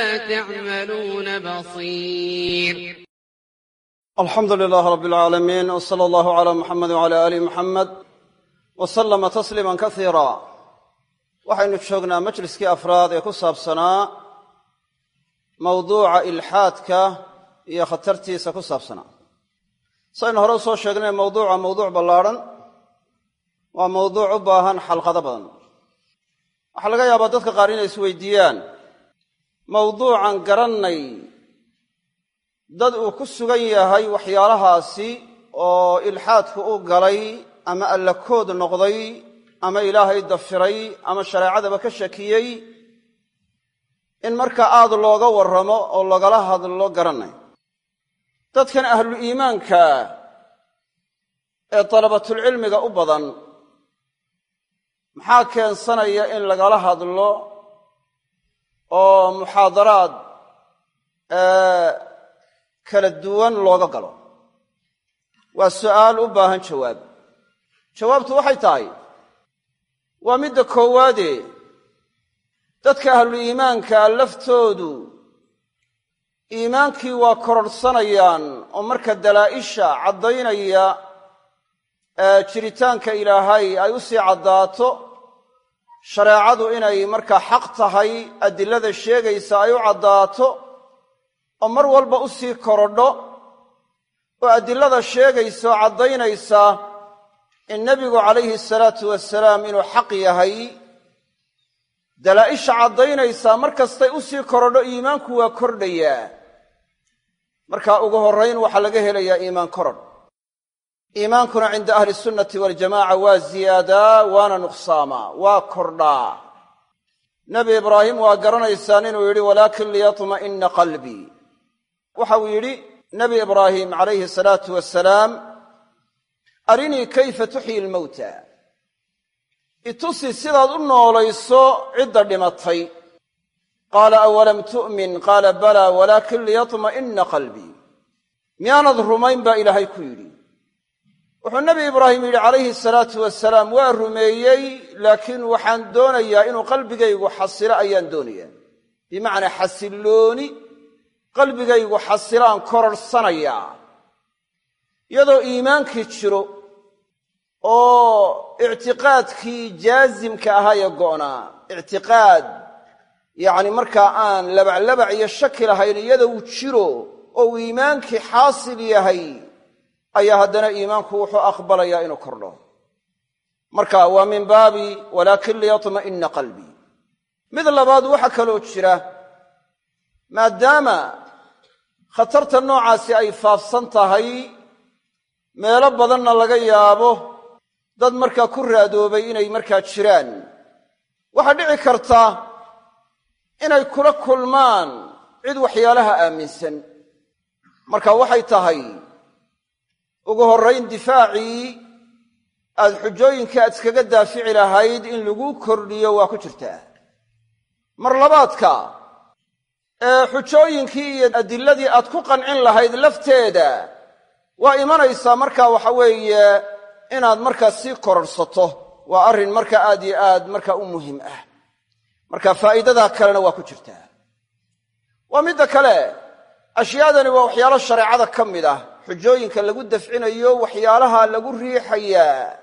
بما تعملون بصير alxamdu lilaah rab alcaalamiin w sala allahu calaa muxamed wcala aali muxamed wa sallama tasliiman kasiira waxaynu joognaa majliskii afraad ee ku saabsanaa mawduuca ilxaadka iyo khatartiisa ku saabsanaa saynu hore u soo sheegnay mawduuca mawduuc ballaadhan waa mawduuc u baahan xalqado badan waxaa laga yaabaa dadka qaar inay isweydiiyaan mawduucan garannay. Dad uu ku sugan yahay waxyaalahaasi oo ilxaadku u galay ama allakood noqday ama ilaahay dafiray ama shareecadaba ka shakiyey in marka aad looga warramo oo lagala hadlo garanay dadkan ahlu iimaanka ee dalabatulcilmiga u badan maxaa keensanaya in lagala hadlo oo muxaadaraad kala duwan looga galo. Waa su'aal u baahan jawaab. Jawaabtu waxay tahay waa midda koowaade dadka ahlu iimaanka laftoodu iimaankii waa kororhsanayaan oo marka dalaa'isha caddaynaya jiritaanka ilaahay ay u sii caddaato shareecadu inay markaa xaq tahay adilada sheegaysa ay u caddaato oo mar walba u sii korodho oo adilada sheegaysa oo caddaynaysa in nebigu calayhi salaatu wasalaam inuu xaq yahay. Dalaa'isha caddaynaysaa mar kastay u sii korodho iimaanku waa kordhayaa. Markaa ugu horrayn waxaa laga helayaa iimaan korodh iimaankuna cinda ahli sunnati waljamaca waa ziyaadaa waana nuqsaamaa waa kordhaa. Nebi ibraahim waa garanaysaan inuu yidhi walaakin liyatma'inna qalbii. Waxa uu yidhi nebi ibraahim calayhi salaatu wasalaam arinii kayfa tuxyi lmowta itusi sidaad u noolayso cidda dhimatay. Qaala awalam tu'min? Qaala balaa walaakin liyatma'inna qalbii. Miyaanad rumayn? baa ilaahay ku yidhi wuxuu nebi ibraahim yidhi calayhi salaatu wasalaam waa rumeeyey laakiin waxaan doonayaa inuu qalbigaygu xasilo ayaan doonayaa bimacnaa xasillooni qalbigaygu xasilaan kororhsanayaa iyadoo iimaankii jiro oo ictiqaadkii jaasimka ahaa ee go'naa ictiqaad yacni markaa aan labaclabac iyo shaki lahayn iyada uu jiro oo uu iimaankii xaasil yahay ayaa haddana iimaanku wuxuu aqbalayaa inuu kordho. Marka waa min baabi walaakin liyatma'inna qalbii mid labaad waxaa kaloo jira maadaama khatarta noocaasi ay faafsan tahay meelo badanna laga yaabo dad markaa ku raadoobay inay markaa jiraan. Waxaa dhici karta inay kula kulmaan cid waxyaalaha aaminsan. Marka waxay tahay ugu horrayn difaacii aad xujooyinka aad iskaga daafici lahayd in lagu kordhiyo waa ku jirtaa mar labaadka ee xujooyinkii iyo adiladii aad ku qancin lahayd lafteeda waa imanaysaa markaa waxa weeye inaad markaa sii kororhsato waa arrin marka aad iyo aad markaa u muhiim ah. Marka faa'iidadaa kalena waa ku jirtaa waa midda kale ashyaadani waa waxyaalo shareecada ka mid ah xujooyinka lagu dafcinayo waxyaalaha lagu riixayaa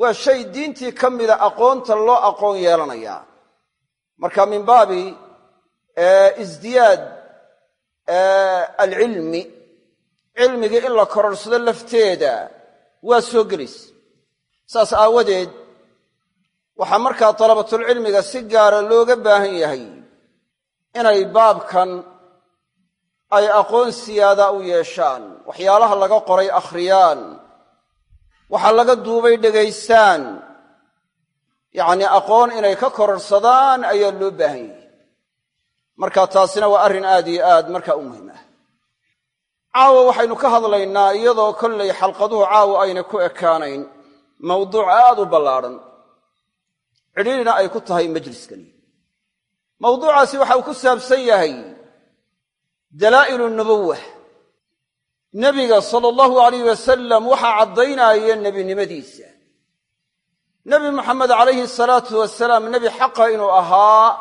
waa shay diintii ka mida aqoonta loo aqoon yeelanayaa marka min baabi isdiyaad alcilmi cilmigii in la kororhsado lafteeda waa soo gelaysa saas aawadeed waxaa markaa dalabatulcilmiga si gaara looga baahan yahay inay baabkan ay aqoon siyaada u yeeshaan. Waxyaalaha laga qoray akhriyaan. Waxaa laga duubay dhegaystaan yacnii aqoon inay ka kororhsadaan ayaa loo baahan yahay. Marka taasina waa arrin aad iyo aad markaa u muhiim ah. Caawa waxaynu ka hadlaynaa iyadoo kollay xalqaduhu caawa aynay ku ekaanayn. Mawduuc aad u ballaadhan cidhiirina ay ku tahay majliskani mawduucaasi waxa uu ku saabsan yahay dalaa'ilu nubuwa nebiga sala allahu alayh wasalam waxaa caddaynaya nebinimadiisa. Nebi moxamed calayhi salaatu wasalaam nebi xaqa inuu ahaa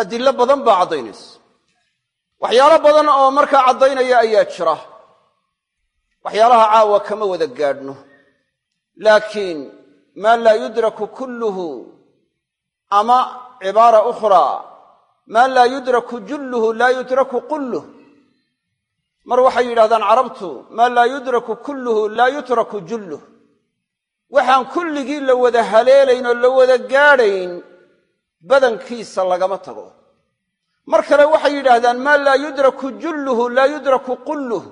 adillo badan baa caddaynaysa waxyaalo badan oo markaa caddaynaya ayaa jira. Waxyaalaha caawa kama wada gaadhno. Laakiin maa laa yudraku kulluhu ama cibaara ukhraa maa laa yudraku julluhu laa yudraku qulluh mar waxay yidhahdaan carabtu maa laa yudraku kulluhu laa yutraku julluh waxaan kulligii la wada haleelayn oo la wada gaadhayn badankiisa lagama tago. Mar kale waxay yidhaahdaan maa laa yudraku julluhu laa yudraku qulluh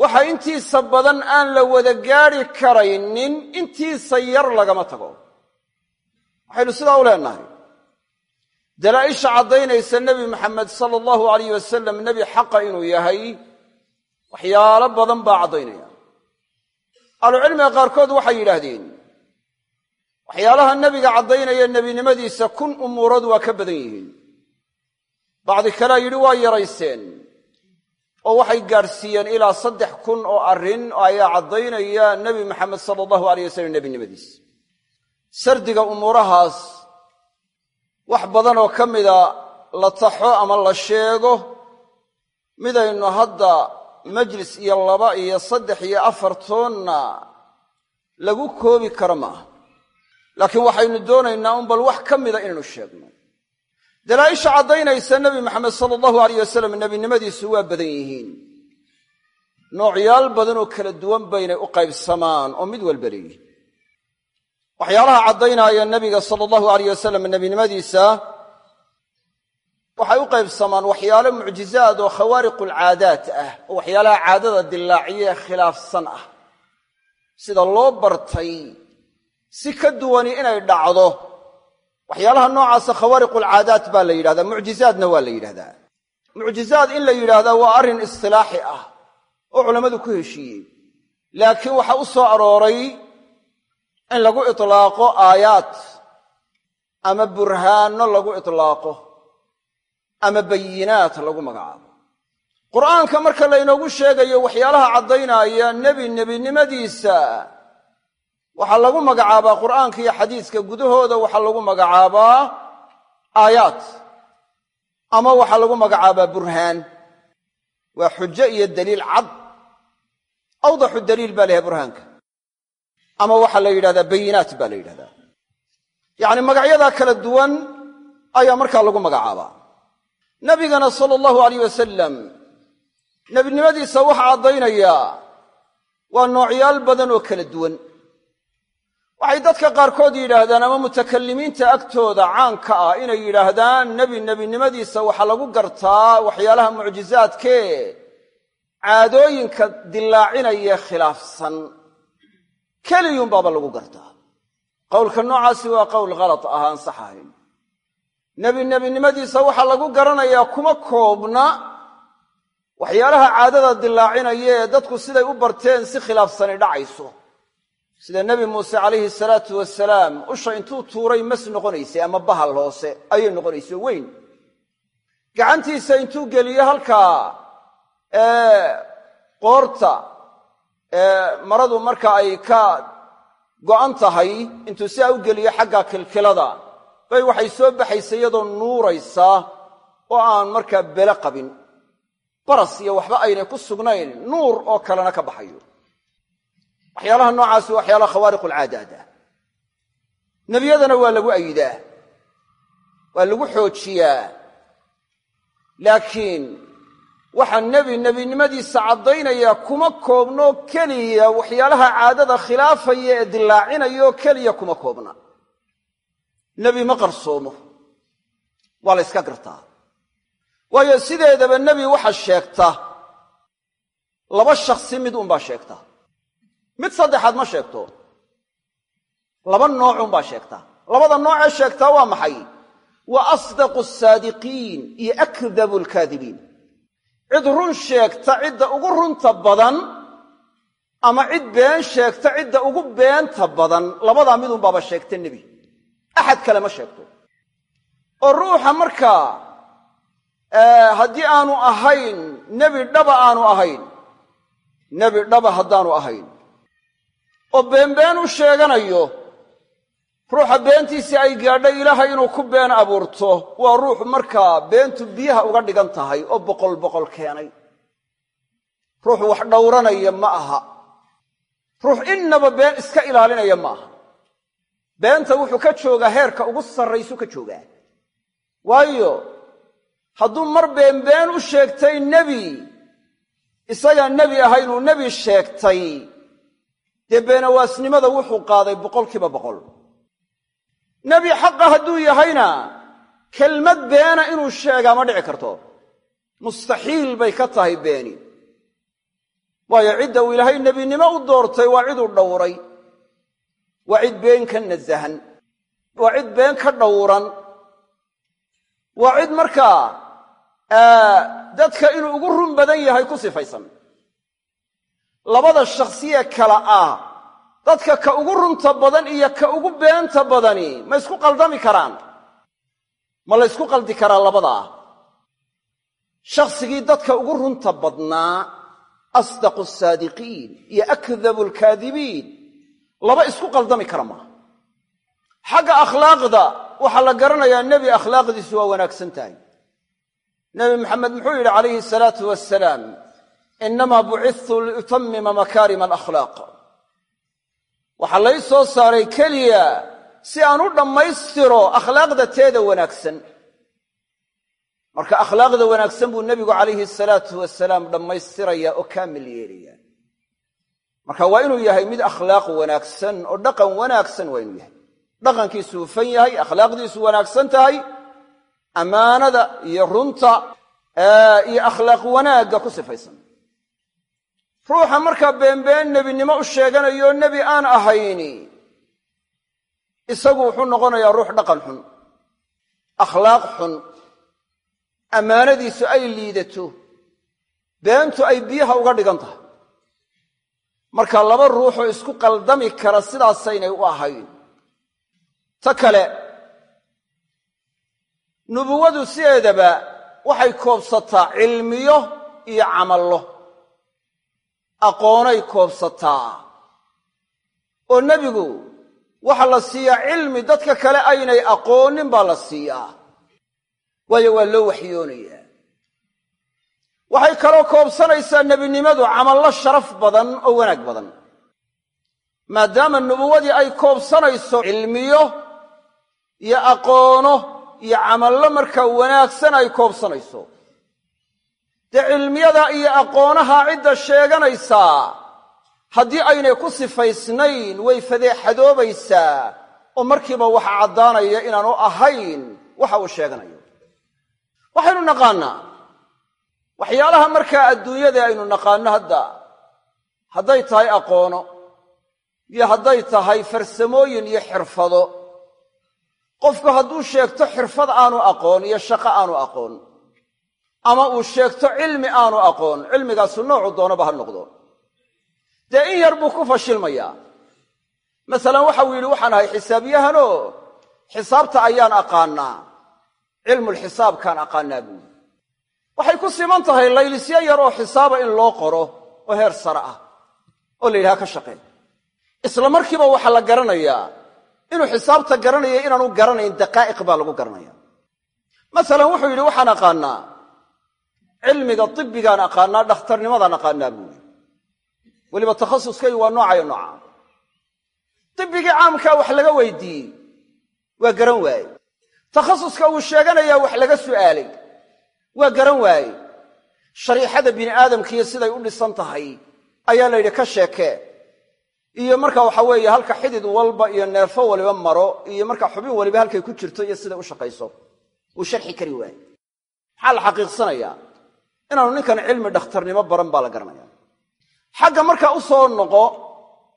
waxa intiisa badan aan la wada gaadhi karaynin intiisa yar lagama tago. Waxaynu sidaa u leenahay dalaa'isha caddaynaysa nebi maxamed sala allahu alayh wasalam nebi xaqa inuu yahay waxyaalo badan baa caddaynaya. Ahlucilmiga qaarkood waxay yidhaahdeen waxyaalaha nebiga caddaynaya nebinimadiisa kun umuurood waa ka badan yihiin. Bacdi kalea yidhi waa yarayseen oo waxay gaadhsiiyeen ilaa saddex kun oo arrin ayaa caddaynaya nebi maxamed sala allahu aleyh wasalam nebinimadiisa. Sardiga umuurahaas wax badan oo ka mida la taxo ama la sheego midaynu hadda majlis iyo laba iyo saddex iyo afar toonna lagu koobi karo maaha laakiin waxaynu doonaynaa un bal wax ka mida inaynu sheegno. Dalaa'isha caddaynaysa nebi maxamed sala allahu aleyh wasalam nebinimadiisu waa badan yihiin. Noocyaal badan oo kala duwan baynay u qaybsamaan oo mid walba leeyihiin waxyaalaha caddaynaya nebiga sala allahu aleyh wasalam nebinimadiisa waxay u qaybsamaan waxyaalo mucjizaad oo khawaariqulcaadaat ah oo waxyaalaha caadada dillaaciye khilaafsan ah. Sida loo bartay si ka duwani inay dhacdo waxyaalaha noocaasa khawaariqulcaadaat baa la yidhahdaa mucjizaadna waa la yidhahdaa. Mucjizaad in la yidhaahdaa waa arrin istilaaxi ah oo culammadu ku heshiiyey. Laakiin waxa u soo arooray in lagu itlaaqo aayaad ama burhaanno lagu itlaaqo ama bayinaat lagu magacaabo. Qur'aanka marka laynoogu sheegayo waxyaalaha caddaynaya nebi nebinimadiisa waxaa lagu magacaabaa qur'aanka iyo xadiiska gudahooda waxaa lagu magacaabaa aayaat ama waxaa lagu magacaabaa burhaan. Waa xujo iyo daliil cad. Awdaxu daliil baa layahay burhaanka ama waxaa la yidhahdaa bayinaat baa la yidhahdaa. Yacni magacyadaa kala duwan ayaa markaa lagu magacaabaa. Nabigana sala allahu alayh wasalam nebinimadiisa waxaa caddaynayaa waa noocyaal badan oo kala duwan. Waxay dadka qaarkood yidhaahdaan ama mutakalimiinta agtooda caanka ah inay yidhaahdaan nebi nebinimadiisa waxaa lagu gartaa waxyaalaha mucjizaadkee caadooyinka dillaacinaya khilaafsan keliyunbaaba lagu gartaa. Qowlka noocaasi waa qowl khalad ah aan nebi nebinimadiisa waxaa lagu garanayaa kuma koobna waxyaalaha caadada dillaacinaya ee dadku siday u barteen si khilaafsani dhacayso. Sida nebi muuse calayhi salaatu wasalaam usha intuu tuuray mas noqonaysay ama bahal hoose ayay noqonaysay weyn. Gacantiisa intuu geliyo halkaa qoorta maradu marka ay ka go'an tahay intuu sidaa u geliyo xagga kilkilada. Bay waxay soo baxaysa iyadoo nuuraysa oo aan markaa bele qabin. Baras iyo waxba aynay ku sugnayn nuur oo kalena ka baxayo. Waxyaalaha noocaasi waxyaalaha khawaariqulcaadaad ah nebiyadana waa lagu ayidaa waa lagu xoojiyaa. Laakiin waxaa nebi nebinimadiisa caddaynaya kuma koobno keliya waxyaalaha caadada khilaafaya ee dillaacinayoo keliya kuma koobna. Nebi ma qarsoomo. Waa la yska gartaa. Waayo sideedaba nebi waxa sheegta. Laba shakhsi mid unbaa sheegta. Mid saddexaad ma sheegto. Laba noocunbaa sheegta. Labada noocee sheegtaa waa maxay? Wa asdaqu asaadiqiin iyo akdabu alkaadibiin cid run sheegta cidda ugu runta badan ama cid been sheegta cidda ugu beenta badan labadaa midunbaaba sheegta nebi. Axad kale ma sheegto. Oo ruuxa markaa haddii aanu ahayn nebi dhaba aanu ahayn. Nebi dhaba haddaanu ahayn. Oo beenbeen u sheeganayo ruuxa beentiisii ay gaadhay ilaahay inuu ku been abuurto. Waa ruux markaa beentu biyaha uga dhigan tahay oo boqol boqol keenay. Ruux wax dhowranaya ma aha. Ruux innaba been iska ilaalinaya ma aha. Beenta wuxuu ka joogaa heerka ugu sarraysu ka joogaa waayo hadduu mar beenbeen u sheegtay nebi isagaan nebi ahaynuu nebi sheegtay dee beenawaasnimada wuxuu qaaday boqolkiiba boqol nebi xaqa hadduu yahayna kelmad beena inuu sheegaa ma dhici karto. Mustaxiil bay ka tahay beeni. Waayo cidda uu ilaahay nebinimo u doortay waa ciduu dhowray. Waa cid been ka nasahan. Waa cid been ka dhowran. Waa cid markaa dadka inuu ugu run badan yahay ku sifaysan. Labada shakhsiye kale ah dadka ka ugu runta badan iyo ka ugu beenta badani ma isku qaldami karaan. Ma la ysku qaldi karaa labadaa shakhsigii dadka ugu runta badnaa asdaqu asaadiqiin iyo akdabu alkaadibiin laba isku qaldami kara maaha xagga akhlaaqda waxaa la garanayaa nebi akhlaaqdiisu waa wanaagsan tahay. Nebi maxamed muxuu yidhi calayhi salaatu wasalaam inamaa bucidtu liutamima makaarima alakhlaaq waxaa lay soo saaray keliya si aan u dhammaystiro akhlaaqda teeda wanaagsan. Marka akhlaaqda wanaagsan buu nebigu calayhi salaatu wasalaam dhammaystiraya oo kaamil yeelaya marka waa inuu yahay mid akhlaaq wanaagsan oo dhaqan wanaagsan waa inuu yahay. Dhaqankiisu hufan yahay akhlaaqdiisu wanaagsan tahay ammaanada iyo runta iyo akhlaaq wanaagga ku sifaysan ruuxa markaa beenbeen nebinimo u sheeganayo nebi aan ahayni. Isagu wuxuu noqonayaa ruux dhaqan xun akhlaaq xun ammaanadiisu ay liidato beentu ay biyaha uga dhigan tahay. Marka laba ruuxoo isku qaldami kara sidaasaynay u ahayn. Ta kale nubuwadu sideedaba waxay koobsataa cilmiyo iyo camallo aqoonay koobsataa. Oo nebigu waxaa la siiyaa cilmi dadka kale aynay aqoonin baa la siiyaa waayo waa loo waxyoonayaa. Waxay kaloo koobsanaysaa nebinimadu camallo sharaf badan oo wanaag badan. Maadaama nubuwadii ay koobsanayso cilmiyo iyo aqoono iyo camallo markaa wanaagsan ay koobsanayso dee cilmiyada iyo aqoonaha cidda sheeganaysaa haddii aynay ku sifaysnayn way fadeexadoobaysaa oo markiiba waxa caddaanaya inaanu ahayn waxa uu sheeganayo. Waxaynu naqaannaa waxyaalaha markaa adduunyada aynu naqaanno hadda hadday tahay aqoono iyo hadday tahay farsamooyin iyo xirfado. Qofku hadduu sheegto xirfad aanu aqoon iyo shaqo aanu aqoon ama uu sheegto cilmi aanu aqoon cilmigaasu noocu doonaba ha noqdo. Dee in yar buu ku fashilmayaa masalan waxau yidhi waxaan ahay xisaabyahanoo xisaabta ayaan aqaannaa. Cilmulxisaabkaan aqaannaa buuli waxay ku siman tahay laylisyo yar oo xisaaba in loo qoro oo heer sare ah oo la yidhaha ka shaqeen isla markiiba waxaa la garanayaa inuu xisaabta garanaya inaanu garanayn daqaa'iq baa lagu garanaya. Masalan wuxuu yidhi waxaan aqaannaa cilmiga tibbigaan aqaannaa dhakhtarnimadaan aqaannaa buuli weliba takhasuskaygu waa noocayo nooca. Tibbigii caamkaa wax laga weydiiyey waa garan waaye takhasuska uu sheeganayaa wax laga su'aalay waa garan waaye shariixada bini aadamkiiyo siday u dhisan tahay ayaa la yidhi ka sheekee iyo marka waxa weeye halka xidid walba iyo neerfo waliba maro iyo marka xubin waliba halkay ku jirto iyo siday u shaqayso. Wuu sharxi kari waaye maxaa la xaqiiqsanayaa inaanu ninkan cilmi dhakhtarnimo baran baa la garanaya xagga markaa u soo noqo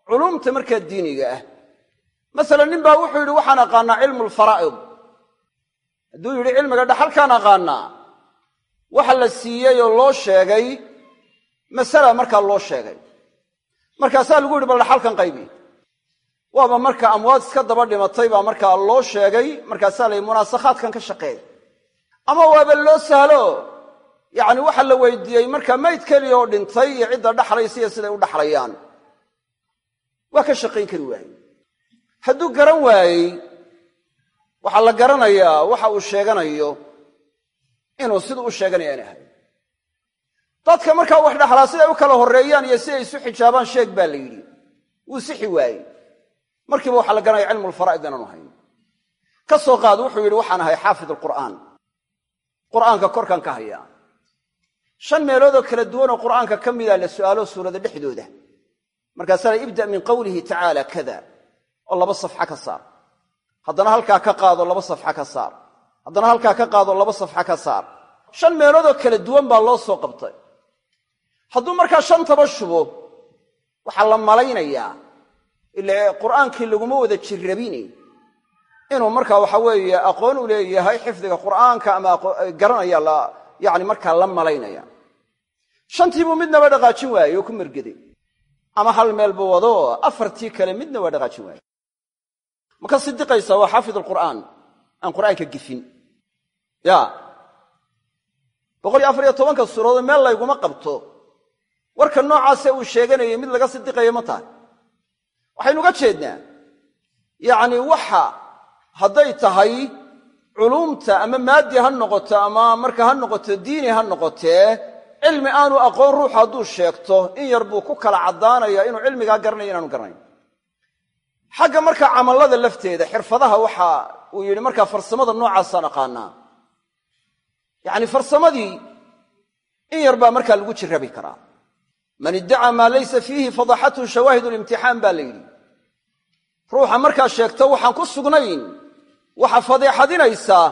culumta markaa diiniga ah. Masalan nin baa wuxuu yidhi waxaan aqaannaa cilmu lfaraa'id hadduu yidhi cilmiga dhaxalkaan aqaanaa. Waxa la siiyey oo loo sheegay masala markaa loo sheegay. Markaasaa lagu yidhi bal dhaxalkan qaybi. Waaba marka amwaad iska daba dhimatay baa markaa loo sheegay markaasaa la yidhi munaasakhaadkan ka shaqeey ama waaba loo sahlo yacni waxa la weydiiyey markaa mayd keliya oo dhintay iyo cidda dhaxlaysa iyo siday u dhaxlayaan. Waa ka shaqayn kari waayey. Hadduu garan waayey waxaa la garanayaa waxa uu sheeganayo inuu siduu u sheeganaya inay ahay dadka markaa wax dhaxlaa siday u kala horreeyaan iyo siday isu xijaabaan sheeg baa la yidhi. Wuu sixi waayey. Markiiba waxaa la garanaya cilmulfaraa'id inaanu hayn. Ka soo qaad wuxuu yidhi waxaan ahay xaafid alqur'aan qur'aanka korkan ka hayaa shan meeloodoo kala duwanoo qur'aanka ka mida la su'aalo suurada dhexdooda. Markaasaa la ibda' min qawlihi tacaala kada oo laba safxa ka saar. Haddana halkaa ka qaado laba safxa ka saar. Haddana halkaa ka qaado laba safxa ka saar. Shan meeloodoo kala duwan baa loo soo qabtay. Hadduu markaa shantaba shubo waxaa la malaynayaa ila qur'aankii laguma wada jirrabine. Inuu markaa waxa weeye aqoon u leeyahay xifdiga qur'aanka ama garanaya la yani markaa la malaynaya shantiibuu midnaba dhaqaajin waayey oo ku mergeday ama hal meel buu wado afartii kale midna waa dhaqaajin waaye ma ka sidiqaysaa waa xaafid alqur'aan aan qur'aanka gifin. Ya. boqol iyo afar iyo tobanka suuradood meel layguma qabto. Warka noocaase uu sheeganayay mid laga sidiqayo ma tahay. Waxaynu uga jeednaa yacni waxa hadday tahay culuumta ama maadi ha noqoto ama marka ha noqoto diini ha noqotee cilmi aanu aqoon ruuxu hadduu sheegto in yar buu ku kala caddaanaya inuu cilmigaa garanayo inaanu garanayn. Xagga marka camallada lafteeda xirfadaha waxa uu yidhi markaa farsamada noocaasaan aqaanaa. Yacni farsamadii in yar baa markaa lagu jirrabi karaa. Man iddacaa maa laysa fiihi fadaxathu shawaahid limtixaan baa la yidhi. Ruuxa markaa sheegto waxaan ku sugnayn waxa fadeexadinaysaa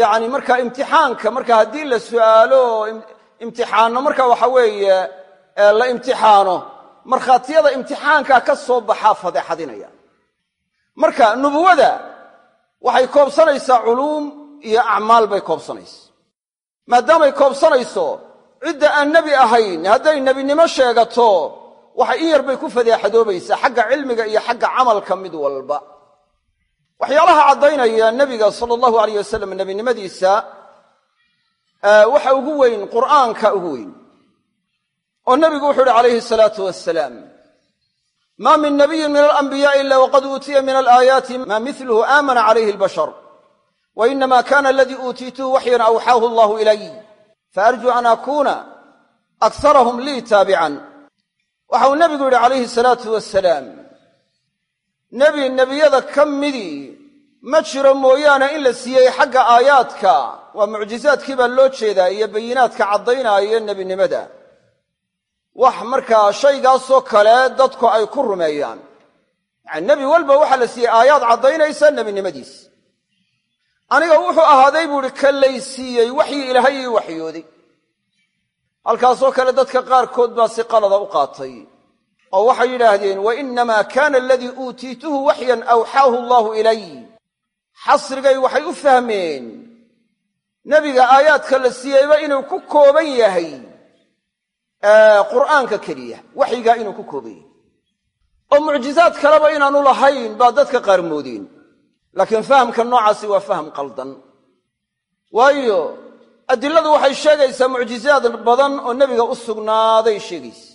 yacni markaa imtixaanka marka haddii la su'aalo imtixaanno. Marka waxa weeye la imtixaano markhaatiyada imtixaankaa ka soo baxaa fadeexadinaya. Marka nubuwada waxay koobsanaysaa culuum iyo acmaal bay koobsanaysa maadaamay koobsanayso cidda aan nebi ahayn hadday nebinimo sheegato waxay in yar bay ku fadeexadoobaysaa xagga cilmiga iyo xagga camalka mid walba. Waxyaalaha caddaynaya nebiga sala allahu alayh wasalam nebinimadiisa waxa ugu weyn qur'aanka ugu weyn. Oo nebigu wuxuu uhi calayhi salaatu wasalaam ma min nabiyin min alanbiyaai ila waqad uutiya min alaayaati ma miluhu aamana calayhi albashar wa inama kana aladii uutiituhu waxyan awxaahu allahu ilay faarjuu an akuuna akarahum lii taabican. Waxa uu nebigu yidhi calayhi salaatu wasalaam nebi nebiyada ka midii ma jiro mooyaane in la siiyey xagga aayaadka waa mucjizaadkii baa loo jeedaa iyo bayinaadka caddaynaayo nebinimada. Wax markaa shaygaasoo kale dadku ay ku rumeeyaan. Yacani nebi walba waxaa la siiyey aayaad caddaynaysa nebinimadiis. Aniga wuxuu ahaaday buu ihi ka lay siiyey waxyi ilaahay ii waxyooday halkaasoo kale dadka qaarkood baa si qalada u qaatay oo waxay yidhaahdeen wa innamaa kaana aladii uutiituhu waxyan awxaahu allaahu ilay. Xasrigay waxay u fahmeen nebiga aayaadka la siiyeyba inuu ku kooban yahay qur'aanka keliya waxyigaa inuu ku kooban yahay. Oo mucjizaad kaleba inaanu lahayn baa dadka qaar moodeen laakiin fahamka noocaasi waa faham qaldan. Waayo adiladu waxay sheegaysaa mucjizaad badan oo nebiga u sugnaaday sheegaysa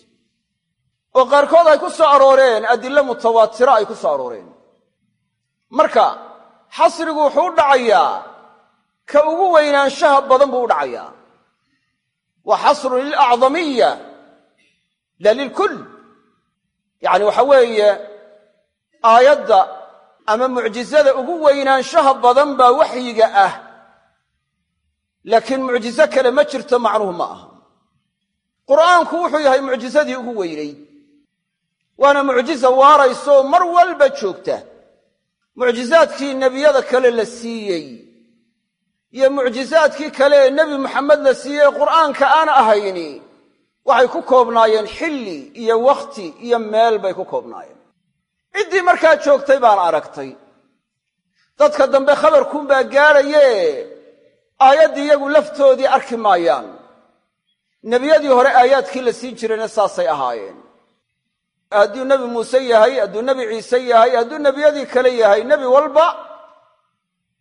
oo qaarkood ay ku soo arooreen adilo mutawaatiro ay ku soo arooreen. Marka xasrigu wuxuu u dhacayaa ka ugu weynaanshaha badan buu u dhacayaa waa xasrun lilacdamiya la lilkull yacni waxa weeye aayadda ama mucjizada ugu weynaanshaha badan baa waxyiga ah. Laakiin mucjizo kale ma jirto macnuhu ma aha. Qur'aanku wuxuu yahay mucjizadii ugu weynayd waana mucjiza waaraysaoo mar walba joogta. Mucjizaadkii nebiyada kale la siiyey iyo mucjizaadkii kale ee nebi maxamed la siiyey qur'aanka aan ahayni waxay ku koobnaayeen xilli iyo wakhti iyo meel bay ku koobnaayeen. Ciddii markaa joogtay baan aragtay. Dadka dambe khabarkuunbaa gaadhaye aayaddii iyagu laftoodii arki maayaan. Nebiyadii hore aayaadkii la siin jirayna saasay ahaayeen. Hadduu nebi muuse yahay hadduu nebi ciise yahay hadduu nebiyadii kale yahay nebi walba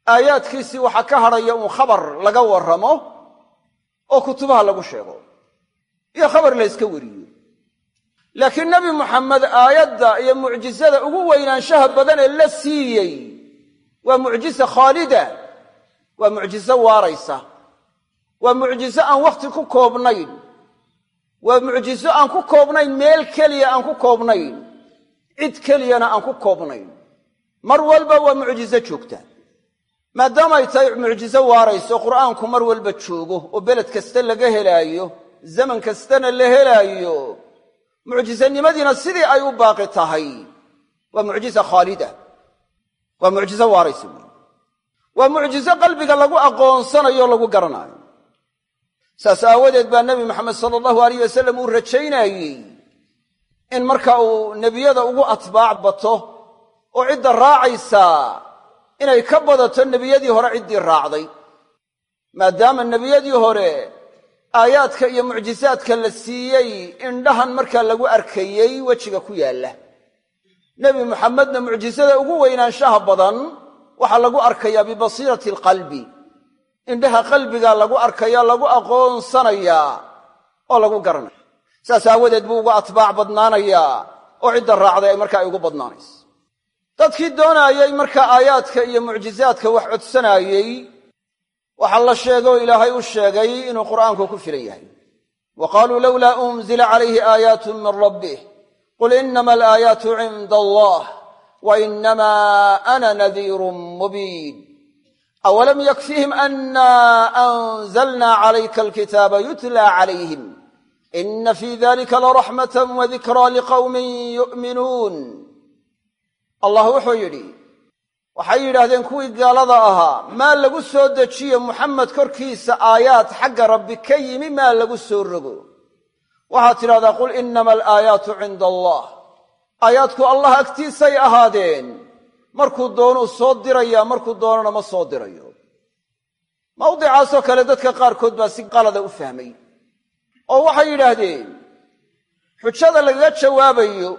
aayaadkiisii waxaa ka hadhaya uun khabar laga warramo oo kutubaha lagu sheego. Iyo khabar la yska weriyo laakiin nebi muxamed aayadda iyo mucjisada ugu weynaanshaha badan ee la siiyey waa mucjisa khaalida waa mucjiso waaraysa waa mucjiso aan wakhti ku koobnayn waa mucjiso aan ku koobnayn meel keliya aan ku koobnayn cid keliyana aan ku koobnayn. Mar walba waa mucjiso joogta maadaama ay tahay mucjiso waarayso qur'aanku mar walba joogo oo beled kasta laga helaayo zaman kastana la helaayo mucjisanimadiina sidii ay u baaqi tahay waa mucjisa khaalida waa mucjiso waaraysa wey waa mucjiso qalbiga lagu aqoonsanayo lagu garanaayo saas aawadeed baa nebi maxamed sala allahu alayh wasalam uu rajaynayey in marka uu nebiyada ugu atbaac bato oo cidda raacaysaa inay ka badato nebiyadii hore ciddii raacday. Maadaama nebiyadii hore aayaadka iyo mucjisaadka la siiyey indhahan markaa lagu arkayey wejiga ku yaalla. Nebi muxamedna mucjisada ugu weynaanshaha badan waxaa lagu arkayaa bibasiirati alqalbi. Indhaha qalbigaa lagu arkaya lagu aqoonsanayaa oo lagu garanaya saas aawadeed buu ugu atbaac badnaanayaa oo cidda raacday ay markaa ay ugu badnaanaysa dadkii doonaayey markaa aayaadka iyo mucjisaadka wax codsanaayey waxaa la sheegoo ilaahay u sheegay inuu qur'aanku ku filan yahay. Wa qaaluu lowlaa unzila calayhi aayaatun min rabbih. Qul inama alaayaatu cinda allah wa inama ana nadiirun mubiin. Awalam yakfihim ana anzalna calayka alkitaaba yutla calayhim? Ina fii dalika laraxmata wadikraa liqawmin yu'minuun allah wuxuu yidhi waxay yidhaahdeen kuwii gaalada ahaa maa lagu soo dejiyo muxamed korkiisa aayaad xagga rabbi ka yimi maa lagu soo rogo. Waxaad tidhahdaa qul inama alaayaatu cinda allah. Aayaadku allah agtiisay ahaadeen. Markuu doonuu soo dirayaa markuu doonana ma soo dirayo. Mawdicaasoo kale dadka qaarkood baa si qalada u fahmay. Oo waxay yidhaahdeen xujada lagaga jawaabayo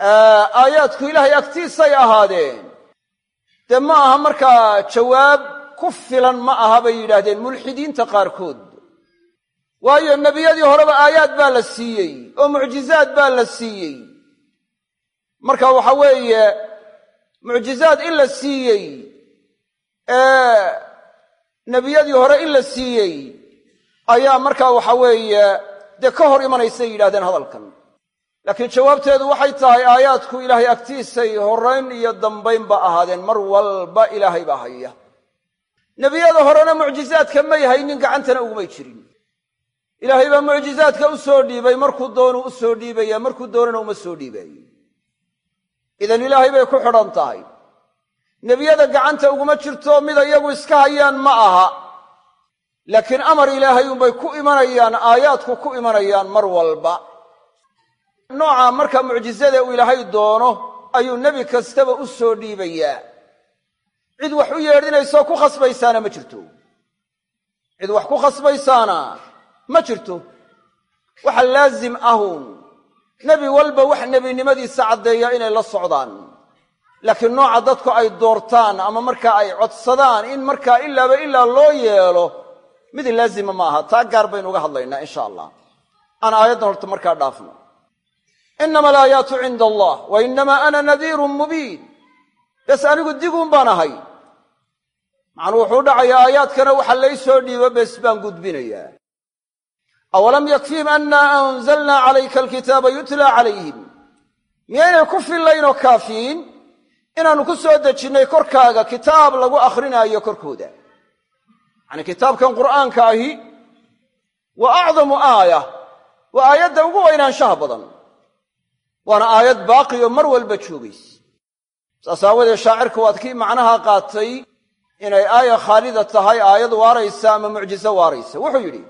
aayaadku ilaahay agtiisay ahaadeen. Dee ma aha markaa jawaab ku filan ma aha bay yidhaahdeen mulxidiinta qaarkood. Waayo nebiyadii horeba aayaad baa la siiyey oo mucjizaad baa la siiyey. Marka waxa weeye mucjizaad in la siiyey nebiyadii hore in la siiyey ayaa markaa waxa weeye dee ka hor imanaysay yidhahdeen hadalkan laakiin jawaabteedu waxay tahay aayaadku ilaahay agtiisay horrayn iyo dambaynba ahaadeen mar walba ilaahay baa haya. Nebiyada horena mucjizaadka may haynin gacantana ugumay jirin. Ilaahay baa mucjizaadka u soo dhiibay markuu doonuu u soo dhiibaya markuu doonana uma soo dhiibayo idan ilaahay bay ku xidhan tahay. Nebiyada gacanta uguma jirto mida iyagu iska hayaan ma aha. Laakiin amar ilaahay unbay ku imanayaan aayaadku ku imanayaan mar walba nooca marka mucjizada uu ilaahay doono ayuu nebi kastaba u soo dhiibayaa. Cid wax u yeedhinaysoo ku khasbaysaana ma jirto. Cid wax ku khasbaysaana ma jirto. Waxa laazim ahun nebi walba wax nebinimadiisa caddeeya inay la socdaan. Laakiin nooca dadku ay doortaan ama markaa ay codsadaan in markaa ilaaba ilaa loo yeelo mid laazima ma aha. Taa gaar baynu uga hadlaynaa insha allah. Aan aayaddan horta markaa dhaafno inama alaayaatu cinda allah wa inamaa ana nadiirun mubiin bes anigu diguun baan ahay macnuu wuxuu dhacayaa aayaadkana waxa lay soo dhiibo bes baan gudbinayaa awalam yakfiihim annaa anzalnaa calayka alkitaaba yutla calayhim miyaynay ku fillaynoo kaafiin inaannu ku soo dejinnay korkaaga kitaab lagu akhrinaayo korkooda yacanii kitaabkan qur'aanka ahi waa acdamu aaya waa aayadda ugu weynaanshaha badan waana aayad baaqi oo mar walba joogays. Saas aawadeed shaacirka waad kii macnaha qaatay inay aaya khaalida tahay aayad waaraysa ama mucjiso waaraysa? Wuxuu yidhi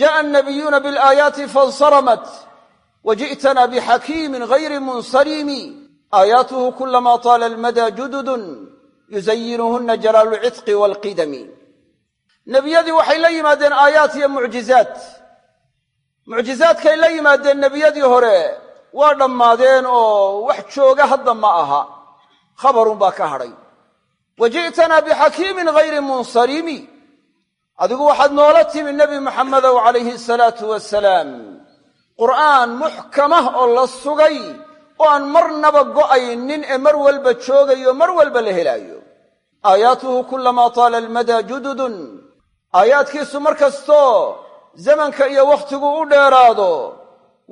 jaءa annabiyuuna bialaayaati faاnsaramat wa ji'tana bixakiimin gayri munsarimi aayaatuhu kulama taala almadaa jududun yusayinuhunna jalaalu lcitqi waalqidami nebiyadii waxay la yimaadeen aayaat iyo mucjizaad mucjizaadkay la yimaadeen nebiyadii hore waa dhammaadeen oo wax jooga hadda ma aha. Khabarun baa ka hadhay. Wa ji'tanaa bixakiimin hayri munsarimi adigu waxaad noola timi nebi maxamedow calayhi salaatu wasalaam qur'aan muxkamah oo la sugay oo aan marnaba go'aynin ee mar walba joogayo mar walba la helaayo. Aayaatuhu kulamaa taala almadaa jududun. Aayaadkiisu mar kastoo zamanka iyo wakhtigu u dheeraado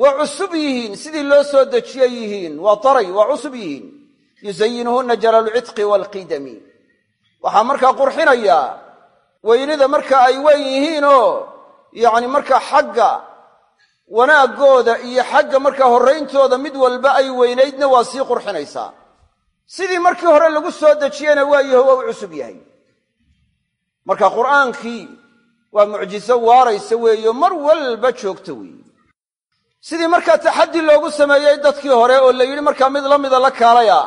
waa cusub yihiin sidii loo soo dejiyay yihiin waa taray waa cusub yihiin. Yusayinuhunna jalaalucitqi waalqidami waxaa markaa qurxinaya weynida marka ay weyn yihiinoo yacni markaa xagga wanaaggooda iyo xagga markaa horrayntooda mid walba ay weynaydna waa sii qurxinaysaa sidii markii hore lagu soo dejiyena waa yaho waa u cusub yahay. Marka qur'aankii waa mucjiso waaraysa weeyo mar walba joogta weeye sidii markaa taxaddi loogu sameeyey dadkii hore oo la yidhi markaa mid la mida la kaalaya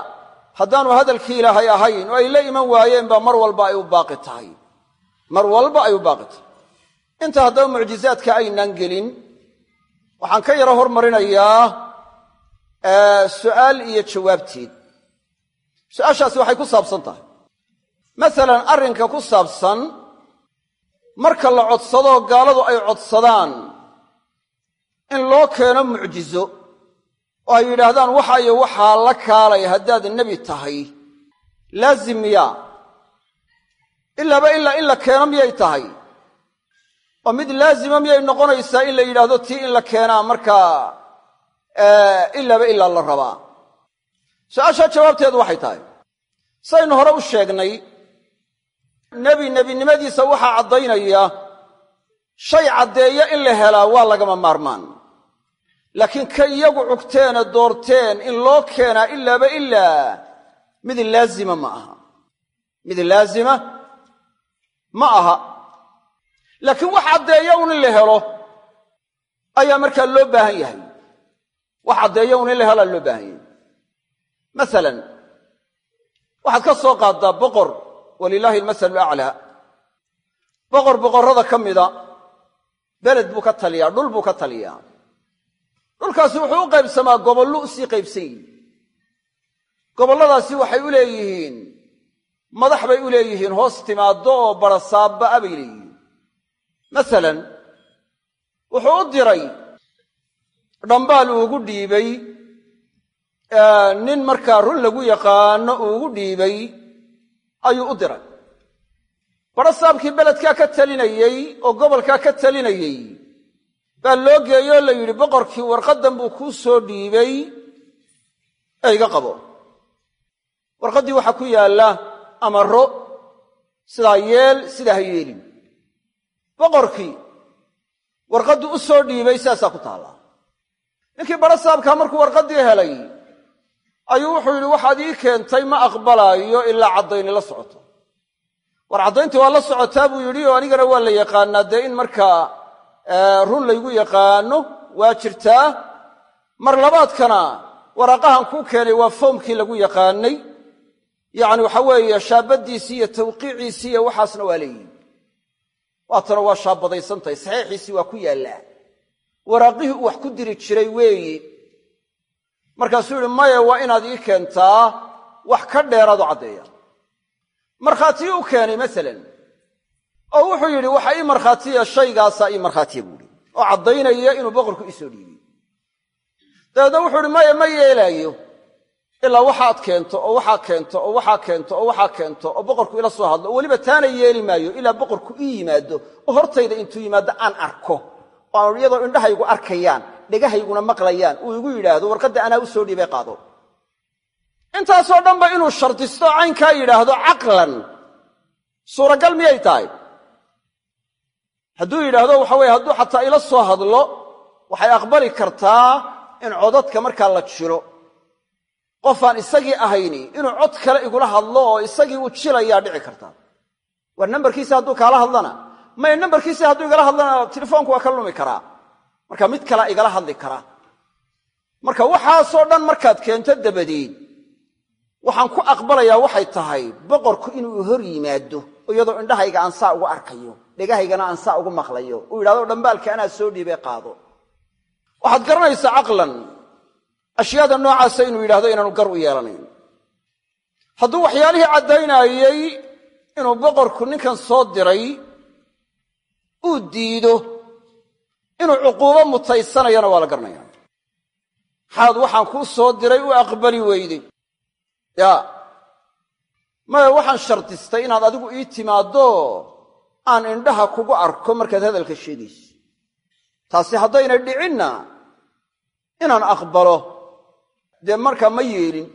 haddaanu hadalkii ilaahay ahayn oo ay la iman waayeen baa mar walba ay u baaqi tahay. Mar walba ay u baaqi tahay. Inta haddaba mucjizaadka aynaan gelin waxaan ka yaro hormarinayaa su'aal iyo jawaabteed. Su'aashaasi waxay ku saabsan tahay. Masalan arrinka ku saabsan marka la codsadoo gaaladu ay codsadaan in loo keeno mucjizo oo ay yidhaahdaan waxaayo waxaa la kaalay haddaad nebi tahay. Laazim miyaa ilaaba ilaa in la keeno miyay tahay? Oo mid laazima miyay noqonaysaa in la yidhaahdo tii in la keenaa markaa ilaaba ilaa la rabaa. Su'aashaa jawaabteedu waxay tahay. Saynu hore u sheegnay nebi nebinimadiisa waxaa caddaynaya shay caddeeya in la helaa waa lagama maarmaan laakiin ka iyagu cugteena doorteen in loo keenaa ilaaba ilaa mid laazima ma aha. Mid laazima ma aha. Laakiin wax caddeeya un in la helo ayaa markaa loo baahan yahay. Wax caddeeya un in la helaa loo baahan yahay. Masalan waxaad ka soo qaaddaa boqor walilaahi almasalu aclaa boqor boqorrada ka mida beled buu ka taliyaa dhul buu ka taliyaa dhulkaasi wuxuu u qaybsamaa gobollo u sii qaybsan yihiin gobolladaasi waxay u leeyihiin madax bay u leeyihiin hoos timaaddo oo barasaabba a bay leeyihiin. Masalan wuxuu u diray dhambaal uugu dhiibay nin markaa run lagu yaqaano uu ugu dhiibay ayuu u diray. Barasaabkii beledkaa ka talinayey oo gobolkaa ka talinayey baa loo geeyoo la yidhi boqorkii warqaddan buu kuu soo dhiibay ee iga qabo. Warqaddii waxaa ku yaalla amaro sidaa yeel sidaa ha yeelin. Boqorkii warqadduu u soo dhiibay saasaa ku taallaa ninkii barasaabkaa markuu warqaddii helay ayuu wuxuu yidhi waxaad ii keentay ma aqbalaayo ilaa caddayni la socoto. War caddayntii waa la socotaa buu yidhi oo anigana waa la yaqaanaa dee in markaa run laygu yaqaano waa jirtaa mar labaadkana waraaqahan kuu keenay waa foomkii lagu yaqaanay. Yacni waxa weeye shaabaddiisii iyo tawqiiciisii iyo waxaasna waa leeyihi waatana waa shaabadaysantahay saxiixiisii waa ku yaallaa. Waraaqihii uu wax ku diri jiray weeyi. Markaasuu yihi maya waa inaad ii keentaa wax ka dheeraado caddeeya. Markhaatii u keenay masalan oo wuxuu yidhi waxa ii markhaatiya shaygaasaa ii markhaatiya buu ihi oo caddaynaya inuu boqorku ii soo dhiibay. Dabeedna wuxuu ihi maya ma yeelaayo. Ilaa waxaad keento oo waxaa keento oo waxaa keento oo waxaa keento oo boqorku ila soo hadlo oo weliba taana yeeli maayo ilaa boqorku ii yimaado. Oo hortayda intuu yimaado aan arko oo iyadoo indhahaygu arkayaan dhegahayguna maqlayaan uu igu yidhaahdo warqadda anaa u soo dhiibay qaado. Intaasoo dhanba inuu shardisto caynkaa yidhaahdo caqlan. Suuragal miyay tahay hadduu yidhaahdo waxa weye hadduu xataa ila soo hadlo waxay aqbali kartaa in codadka markaa la jiro. Qofaan isagii ahayni inuu cod kale igula hadlo oo isagii uu jilayaa dhici kartaa war nambarkiisa hadduu kaala hadlana? Maya nambarkiisa hadduu igala hadlana telefoonku waa ka lumi karaa. Marka mid kalea igala hadli karaa. Marka waxaasoo dhan markaad keento dabadeed waxaan ku aqbalayaa waxay tahay boqorku inuu hor yimaado iyadoo indhahayga aan saa ugu arkayo dhegahaygana aan saa ugu maqlayo. Uu yidhahdo dhambaalka anaa soo dhiibay qaado. Waxaad garanaysaa caqlan ashyaada noocaasa inuu yidhahdo inaanu gar u yeelanayn. Hadduu waxyaalihii caddaynayey inuu boqorku ninkan soo diray uu diido inuu cuquubo mutaysanayana waa la garanaya maxaad waxaan kuu soo diray u aqbali weyday. Yaa maya waxaan shardistay inaad adigu ii timaaddo aan indhaha kugu arko markaad hadalka sheegayso. Taasi haddaynay dhicinna inaan aqbalo. Dee markaa ma yeelin.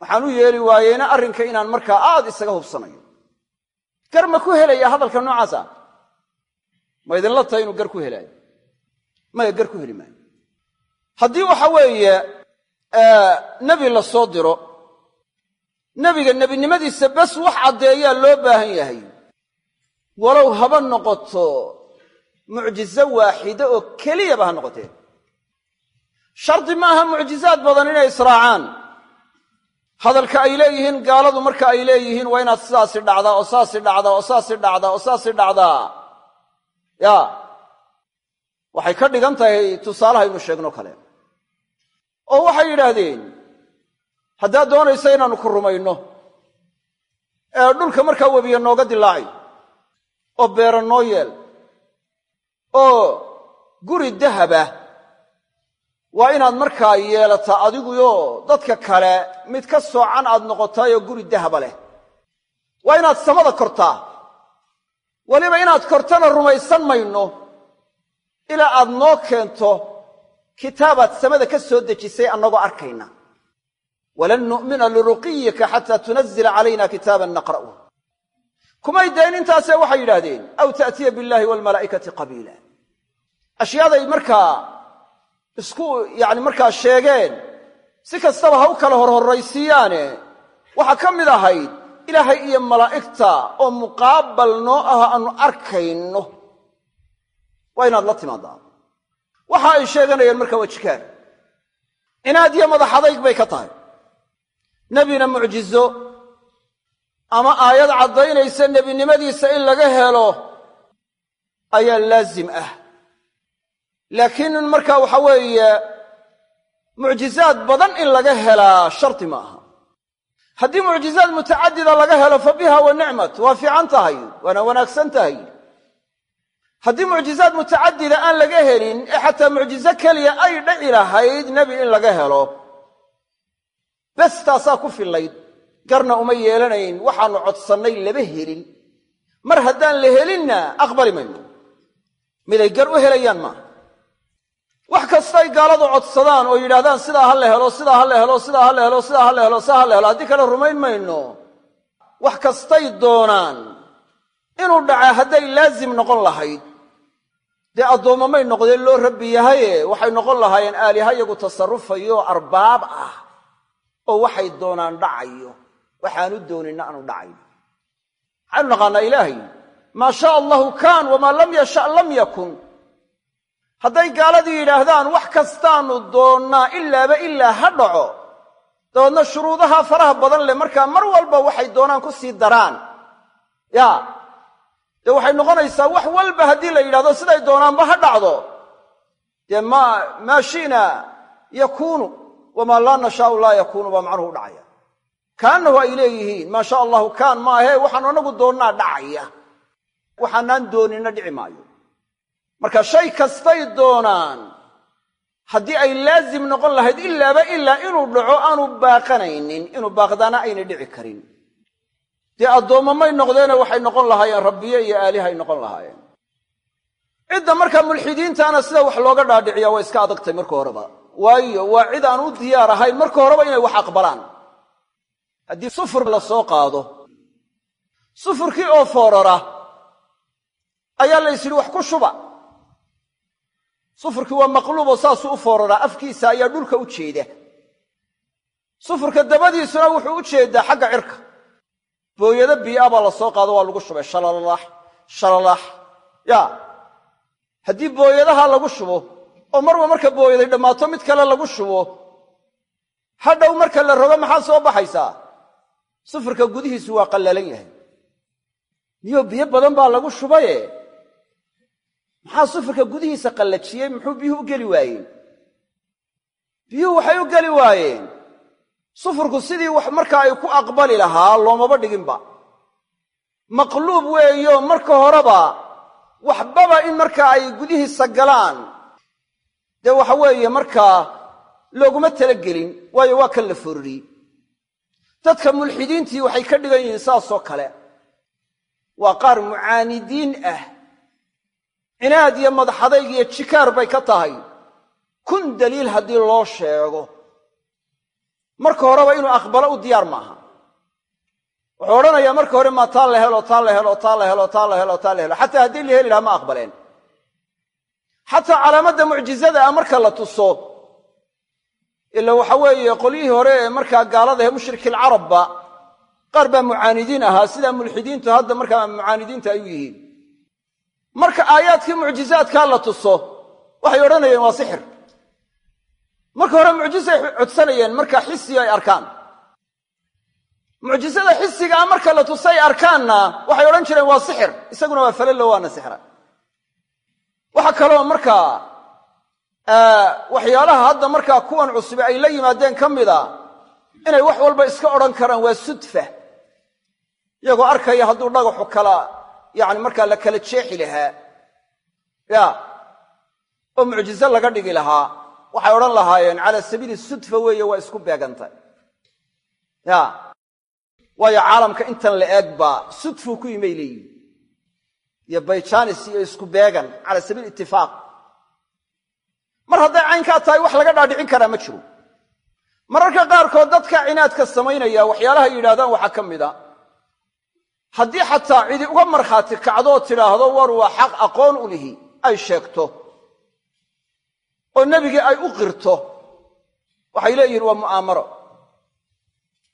Waxaan u yeeli waayeyna arrinka inaan markaa aad isaga hubsanayo. Gar ma ku helaya hadalka noocaasa ma idinla tahay inuu gar ku helaayo? Maya gar ku heli maayo? Haddii waxa weeye nebi la soo diro nebiga nebinimadiisa bes wax caddeeyaa loo baahan yahay walow haba noqoto mucjizo waaxide oo keliyaba ha noqotee. Shardi maaha mucjizaad badan inay israacaan. Hadalka ay leeyihiin gaaladu marka ay leeyihiin waa inaad sidaasi dhacdaa oo saasi dhacdaa oo saasi dhacdaa oo saasi dhacdaa. Ya waxay ka dhigan tahay tusaalahaynu sheegno kale. Oo waxay yidhaahdeen haddaad doonaysa inaannu ku rumayno ee dhulka markaa webiya nooga dilaaci oo beera noo yeel oo guri dahaba waa inaad markaa yeelataa adiguyo dadka kale mid ka soocan aad noqotaayoo guri dahaba leh. Waa inaad samada kortaa. Weliba inaad kortana rumaysan mayno ilaa aad noo keento kitaabaad samada ka soo dejisay annagoo arkayna. Walan nu'mina liruqiyika xataa tunazila calayna kitaaban naqra'u kumay dayn intaasee waxay yidhaahdeen aw ta'tiya billahi waalmalaa'ikati qabiila. Ashyaaday markaa isku yacni markaa sheegeen si kastaba ha u kala horhorraysiiyaane waxaa ka mid ahayd ilaahay iyo malaa'igta oo muqaabal noo aho aannu arkayno. Waa inaad la timaadaa. Waxa ay sheeganayeen markaa waa jikaar. Inaad iyo madax adayg bay ka tahay. Nebina mucjizo ama aayad caddaynaysa nebinimadiisa in laga helo ayaa laazim ah. Laakiin markaa waxa weeye mucjizaad badan in laga helaa shardi ma aha. Haddii mucjizaad mutacadida laga helo fa biha wa nicmat waa fiican tahay waana wanaagsan tahay. Haddii mucjizaad mutacadida aan laga helin ee xataa mucjizo keliya ay dhaci lahayd nebi in laga helo bes taasaa ku fillayd garna uma yeelanayn waxaannu codsannay lama helin. Mar haddaan la helinna aqbali mayno. Miday gar u helayaan maaha wax kastay gaaladu codsadaan oo yidhahdaan sidaa ha la helo sidaa ha la helo sidaa ha la helo sidaa ha la helo sidaa ha la helo haddii kale rumayn mayno. Wax kastay doonaan inuu dhacaa hadday laazim noqon lahayd. Dee addoommo may noqdeen loo rabbi yahaye waxay noqon lahaayeen aaliha yagu tasarrufayo arbaab ah oo waxay doonaan dhacayo waxaanu dooninna aanu dhacayn maxaynu naqaannaa ilaahay maa shaa allahu kaan wamaa lam yasha lam yakun. Hadday gaaladii yidhaahdaan wax kastaannu doonnaa ilaaba ilaa ha dhaco. Dabeedna shuruudaha faraha badan leh markaa mar walba waxay doonaan ku sii daraan. Ya dee waxay noqonaysaa wax walba haddii la yidhahdo siday doonaanba ha dhacdo. Dee maa shi'na yakuunu wamaa laa nashaau laa yakuunu baa macnuhu u dhacaya kaannahu ay leeyihiin maa sha allahu kaan maahee waxaanu anagu doonnaa dhacaya. Waxaanaan dooninna dhici maayo. Marka shay kastay doonaan haddii ay laazim noqon lahayd ilaaba ilaa inuu dhaco aanu baaqanaynin. Inuu baaqdaana aynay dhici karin. Dee addoommo may noqdeene waxay noqon lahaayeen rabbiye iyo aalihay noqon lahaayeen. Cidda markaa mulxidiintaana sida wax looga dhaadhiciya waa iska adagtay marka horeba. Waayo waa cid aan u diyaar ahayn marka horeba inay wax aqbalaan haddii sufur la soo qaado sufurkii oo foorara ayaa la ys yidhi wax ku shuba. Sufurkii waa maqluuboo saasuu u fooraraa afkiisa ayaa dhulka u jeeda. Sufurka dabadiisuna wuxuu u jeedaa xagga cirka. Booyado bii'a la soo qaado waa lagu shubay. Shalalax shalalax. Yaa haddii booyadaha lagu shubo oo marba marka booyaday dhammaato mid kale lagu shubo hadhow marka la rogo maxaa soo baxaysaa sufurka gudihiisu waa qallalan yahay. Biyo biyo badan baa lagu shubaye. Maxaa sufurka gudihiisa qallajiyey? Muxuu biyuhu u geli waayeen biyuhu waxay u geli waayeen. Sufurku sidii wax markaa ay ku aqbali lahaa loomaba dhiginba. Maqluub weeyo marka horeba waxbaba in markaa ay gudihiisa galaan. Dee waxa weeye markaa looguma talagelin waayo waa kan la fororiyey dadka mulxidiintii waxay ka dhigan yihiin saasoo kale. Waa qaar mucaanidiin ah. Cinaad iyo madaxadayg iyo jikaar bay ka tahay. Kun daliil haddii loo sheego. Marka horeba inuu aqbalo u diyaar maaha. Wuxuu odhanayaa marka hore maa taa la helo taa la helo taa la helo taa la helo taa la helo. Xataa haddii la heli lahaa ma aqbaleen. Xataa calaamadda mucjizada ah marka la tuso ila waxa weeye qolyihii hore ee markaa gaalada ee mushrikilcarabba qaar baa mucaanidiin ahaa sidaa mulxidiintu hadda markaa mucaanidiinta ay u yihiin. Marka aayaadkii mucjizaadkaa la tuso waxay odhanayeen waa sixir. Marka hore mucjizay codsanayeen markaa xisiga ay arkaan. Mucjizada xisigaa marka la tuso ay arkaanna waxay odhan jireen waa sixir. Isaguna waa falalo waana sixra waxaa kaloo markaa waxyaalaha hadda markaa kuwan cusube ay la yimaadeen ka mida inay wax walba iska odhan karaan waa sudfa. Iyagoo arkaya hadduu dhagaxu kala yani markaa la kala jeexi lahaa. Ya oo mucjizo laga dhigi lahaa. Waxay odhan lahaayeen cala sabiili sudfa weeye waa isku beegantay. Ya waayo caalamka intan la eeg baa sudfuu ku yimay leeyihiin iyo bayjanis iyo isku beegan cala sabiil itifaaq mar hadday caynkaa tahay wax laga dhaadhicin karaa ma jiro. Mararka qaarkood dadka cinaadka samaynaya waxyaalaha yidhahdaan waxaa ka mid a. Haddii xataa cidi uga markhaati kacdoo tidhaahdo war waa xaq aqoon u lihi ay sheegto. Oo nebigii ay u qirto. Waxay leeyihiin waa mu'aamaro.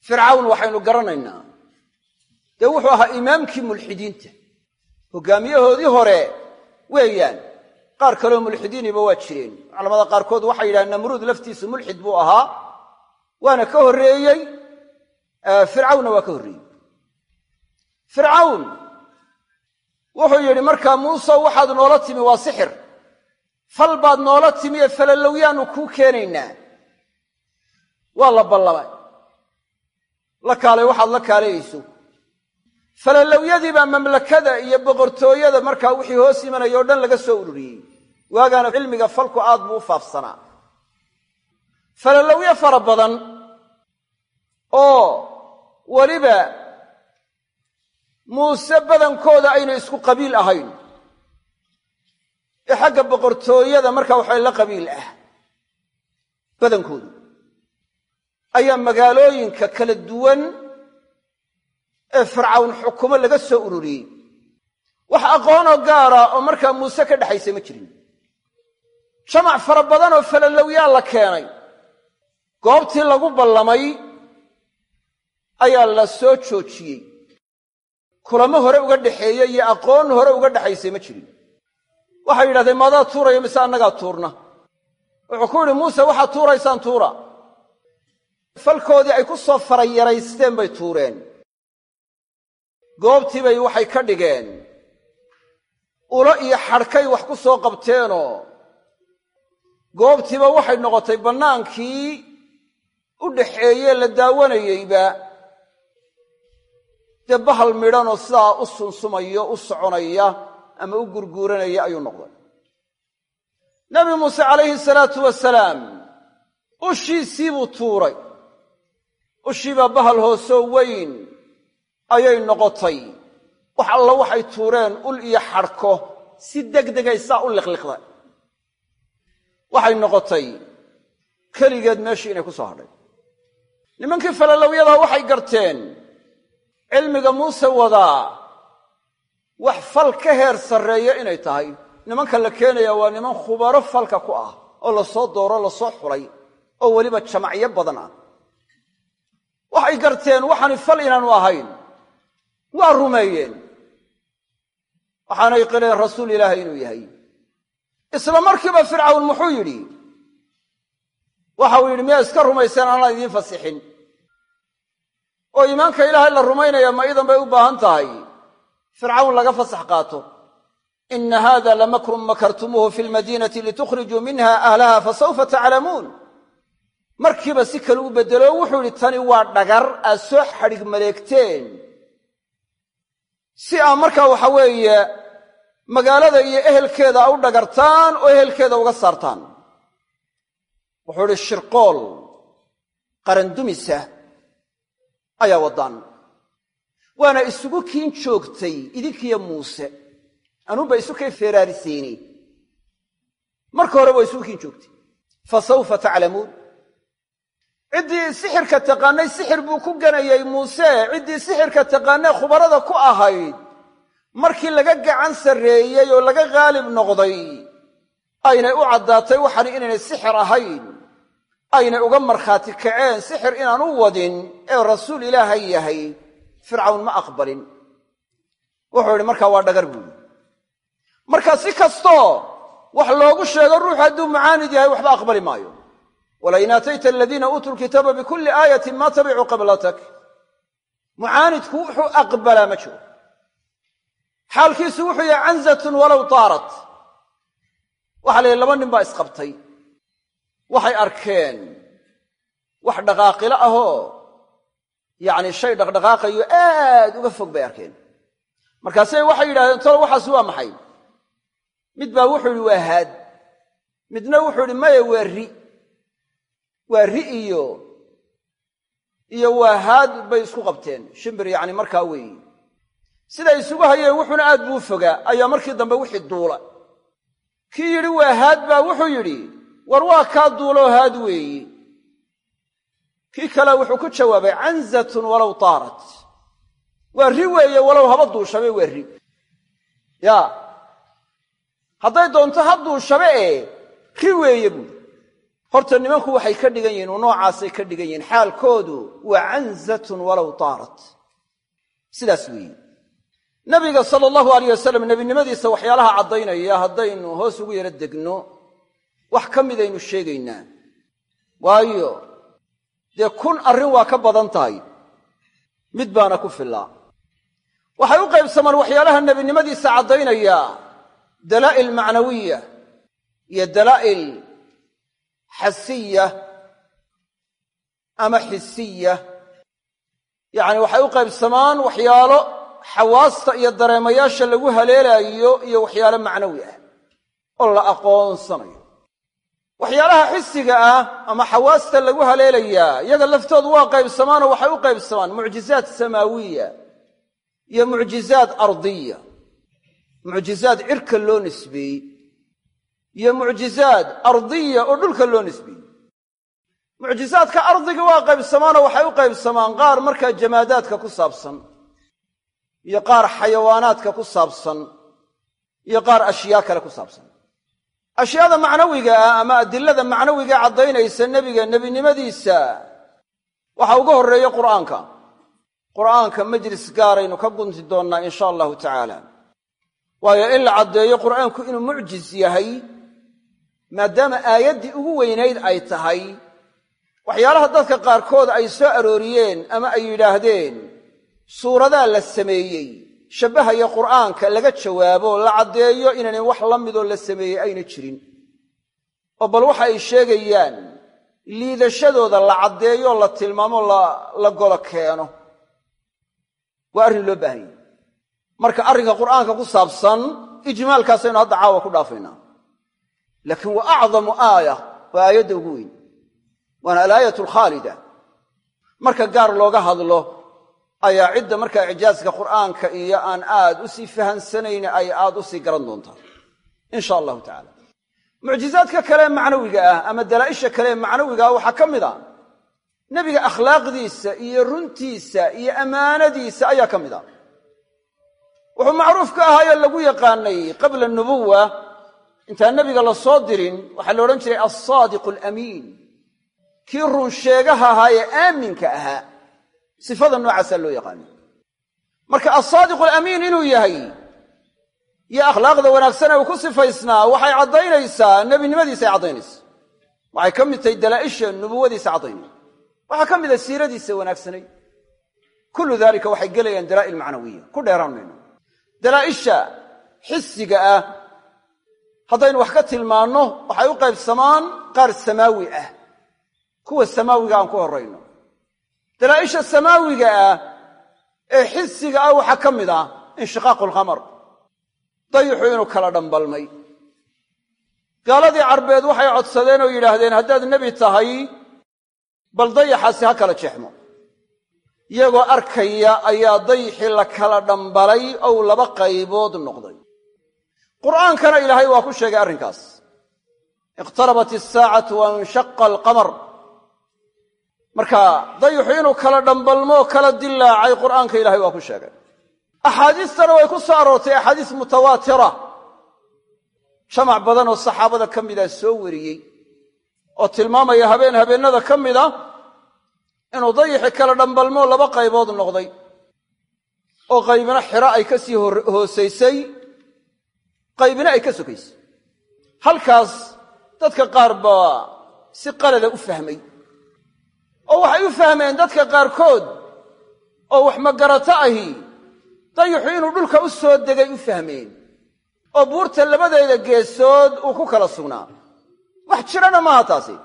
Fircawn waxaynu garanaynaa. Dee wuxuu ahaa imaamkii mulxidiinta. Hogaamiyahoodii hore weeyaan qaar kaleo mulxidiiniba waa jireen. Culamada qaarkood waxay yidhahdeen namruud laftiisu mulxid buu ahaa waana ka horreeyey fircawnna waa ka horreeyey. Fircawn wuxuu yidhi markaa muuse waxaad noola timi waa sixir. Fal baad noola timi ee falalowyaannu kuu keenaynaa. Waa la ballamay la kaalay waxaad la kaalayayso falalowyadii baa mamlakada iyo boqortooyada markaa wixii hoos imanaya o dhan laga soo ururiyey. Waagaana cilmiga falku aad buu u faafsanaa. Falalowyo fara badan oo weliba muuse badankooda ayna isku qabiil ahayn. Ee xagga boqortooyada markaa waxaa la qabiil ah. Badankoodu. Ayaa magaalooyinka kala duwan ee fircawn xukumo laga soo ururiyey. Wax aqoonoo gaara oo markaa muuse ka dhexaysa ma jirin. Jamac fara badan oo falalowyaa la keenay. Goobtii lagu ballamay ayaa la soo joojiyey. Kulamo hore uga dhexeeye iyo aqoon hore uga dhexaysay ma jirin. Waxay yidhahdeen maadaa tuuraya mise annagaa tuurna? Wuxuu ku yidhi muuse waxaad tuuraysaan tuura. Falkoodii ay ku soo farayaraysteen bay tuureen goobtii bay waxay ka dhigeen. Ulo iyo xadhkay wax ku soo qabteenoo goobtiiba waxay noqotay bannaankii u dhaxeeyee la daawanayeyba. Dee bahal midhanoo sidaa u sunsumayo u soconaya ama u gurguuranaya ayuu noqday. Nebi muuse calayhi salaatu wasalaam ushiisii buu tuuray. Ushiibaa bahal hoosoo weyn ayay noqotay. Wax alla waxay tuureen ul iyo xadhko si degdegay saa u liqliqda. Waxay noqotay keligeed meeshii inay ku soo hadhay. Nimankii falalowyadaa waxay garteen cilmiga muuse wadaa wax fal ka heer sarreeya inay tahay. Nimanka la keenaya waa niman khubaro falka ku ah oo la soo dooro la soo xulay oo weliba jamacyo badan ah. Waxay garteen waxaani fal inaanu ahayn waa rumeeyeen. Waxaanay qileen rasuul ilaahay inuu yahay. Isla markiiba fircawn muxuu yidhi? Waxa uu yidhi miyaa iska rumayseen? Aanaan idiin fasixin. Oo iimaanka ilaahay la rumaynaya ma idan bay u baahan tahay. Fircawn laga fasax qaato. Ina hada lamakrun makartumuuhu fi lmadiinati litukhrijuu minha ahlaha fasawfa taclamuun. Markiiba si kale u beddelo wuxuu idhi tani waa dhagar aad soo xadhig maleegteen si aa markaa waxa weeye magaalada iyo ehelkeeda a u dhagartaan oo ehelkeeda uga saartaan. Wuxuu idhi shirqool qarandumisa ayaa waddaan. Waana isugu kiin joogtay idinkiyo muuse. Anuunba isu kay feeraarisiini marka hore waa isugu kiin joogtay. Fa sawfa taclamuun ciddii sixirka taqaanay sixir buu ku ganayay muuse. Ciddii sixirka taqaanay khubarada ku ahayd. Markii laga gacan sarreeyey oo laga qaalib noqday aynay u caddaatay waxani inaynay sixir ahayn. Aynay uga markhaati kaceen sixir inaan u wadin ee rasuul ilaahay yahay fircawn ma aqbalin. Wuxuu idhi markaa waa dhagar buuli marka si kastoo wax loogu sheego ruuxu hadduu mucaanid yahay waxba aqbali maayo walain aatayta aladiina uutuu lkitaaba bikulli aayatin maa tabicuu qiblatak mucaanidku wuxuu aqbalaa ma jiro xaalkiisu wuxuu yahay canzatun walow taarat waxa la yidhi laba nin baa isqabtay waxay arkeen wax dhaqaaqilo ahoo yacni shay dhaqdhaqaaqayo aad uga fog bay arkeen markaasay waxay yidhahdeen tolo waxaasi waa maxay mid baa wuxuu yidhi waa midna wuxuu yidhi maya waa waa ri iyo waa haad bay isku qabteen. Shimbir yacni markaa weeyi siday isugu hayeen wuxuuna aad buu fogaa. Ayaa markii dambe wixii duula. Kii yidhi waa haad baa wuxuu yidhi war waa kaa duuloo haad weeyi. Kii kale wuxuu ku jawaabay canzatun walow taarat. Waa ri weeye walow haba duushabe waa ri. Yaa hadday doonto ha duushabe ee ri weeye buuri horta nimanku waxay ka dhigan yihiin oo noocaasay ka dhigan yihiin xaalkoodu waa canzatun walow taarat. Sidaas weeye. Nabiga sala allahu alayh wasalam nebinimadiisa waxyaalaha caddaynaya haddaynu hoos ugu yaro degno wax ka midaynu sheegaynaa. Waayo dee kun arrin waa ka badan tahay. Mid baana ku fillaa. Waxay u qaybsamaan waxyaalaha nebinimadiisa caddaynaya dalaa'il macnawiya iyo dalaa'il xasiya ama xisiya. Yacni waxay u qaybsamaan waxyaalo xawaasta iyo dareemayaasha lagu haleelaayo iyo waxyaalo macnawi ah oo la aqoonsanayo. Waxyaalaha xisiga ah ama xawaasta lagu haleelayaa iyaga laftoodu waa qaybsamaanoo waxay u qaybsamaan mucjizaad samaawiya iyo mucjizaad ardiya. Mucjizaad cirka loo nisbeeyey iyo mucjizaad ardiya oo dhulka loo nisbeeyey. Mucjizaadka ardiga waa qaybsamaanoo waxay u qaybsamaan qaar markaa jamaadaadka ku saabsan iyo qaar xayawaanaadka ku saabsan iyo qaar ashyaa kale ku saabsan. Ashyaada macnawiga ah ama adilada macnawiga caddaynaysa nebiga nebinimadiisa waxaa uga horreeya qur'aanka. Qur'aanka majlis gaaraynu ka gunti doonnaa insha allahu tacaala. Waayo in la caddeeyo qur'aanku inuu mucjiz yahay maadaama aayaddii ugu weynayd ay tahay waxyaalaha dadka qaarkood ay soo arooriyeen ama ay yidhaahdeen suuradaa la sameeyey shabbahaya qur'aanka laga jawaabo la caddeeyo inaynay wax la midoo la sameeyey ayna jirin. Oo bal waxa ay sheegayaan liidashadooda la caddeeyo la tilmaamo la golo keeno. Waa arrin loo baahan yahy marka arrinka qur'aanka ku saabsan ijmaalkaasaynu hadda caawa ku dhaafaynaa laakiin wa acdamu aaya waa aayadda ugu weyn waana alaayat alkhaalida marka gaar looga hadlo ayaa cidda markaa icjaaska qur'aanka iyo aan aad u sii fahansanayni ay aad u sii garan doontaa in sha allahu tacala mucjizaadka kale ee macnawiga ah ama dalaa'isha kale ee macnawiga ah waxaa ka mid a nebiga akhlaaqdiisa iyo runtiisa iyo ammaanadiisa ayaa ka a wuxuu macruuf ka ahaayoo lagu yaqaanay qabla nubuwa intaan nebiga la soo dirin waxaa la odhan jiray alsaadiqu alamiin kii run sheegaha ahaa ee aaminka ahaa. Sifada noocaasaa loo yaqaana marka alsaadiqu alamiin inuu yahay iyo akhlaaqda wanaagsan ee uu ku sifaysnaa waxay caddaynaysaa nebinimadiisay caddaynaysaa waxay ka mid tahay dalaa'isha nubuwadiisa caddaynaya waxaa ka mida siiradiisa wanaagsanay. Kullu daalika waxay gelayaan dalaa'il macnawiya. Ku dheeraan mayno dalaa'isha xisiga ah haddaynu wax ka tilmaanno waxay u qaybsamaan qaar samaawi ah. Kuwa samaawiga aan ku horrayno dalaa'isha samaawiga ah ee xisiga ah waxaa ka mid ah inshiqaaqu alqamar dayixu inuu kala dhambalmay. Gaaladii carbeed waxay codsadeen oo yidhaahdeen haddaad nebi tahay bal dayaxaasi ha kala jeexmo. Iyagoo arkaya ayaa dayixii la kala dhambalay ou laba qaybood noqday qur'aankana ilaahay waa ku sheegay arrinkaas. Iqtarabat isaacatu wanshaqa alqamar marka dayixu inuu kala dhambalmo kala dilaacay qur'aanka ilahay waa ku sheegay. Axaadiistana way ku soo aroortay axaadiis mutawaatira. Jamac badan oo saxaabada ka mida soo wariyey oo tilmaamaya habeen habeennada ka mida inuu dayixi kala dhambalmo laba qaybood noqday. Oo qaybina xiro ay ka sii hoosaysay qaybina ay ka sokaysay halkaas dadka qaar baa si qalada u fahmay. Oo waxay u fahmeen dadka qaarkood oo wax magarato ahi dayixu inuu dhulka u soo degay u fahmeen. Oo buurta labadeeda geesood uu ku kala sugnaa. Wax jirana maaha taasi.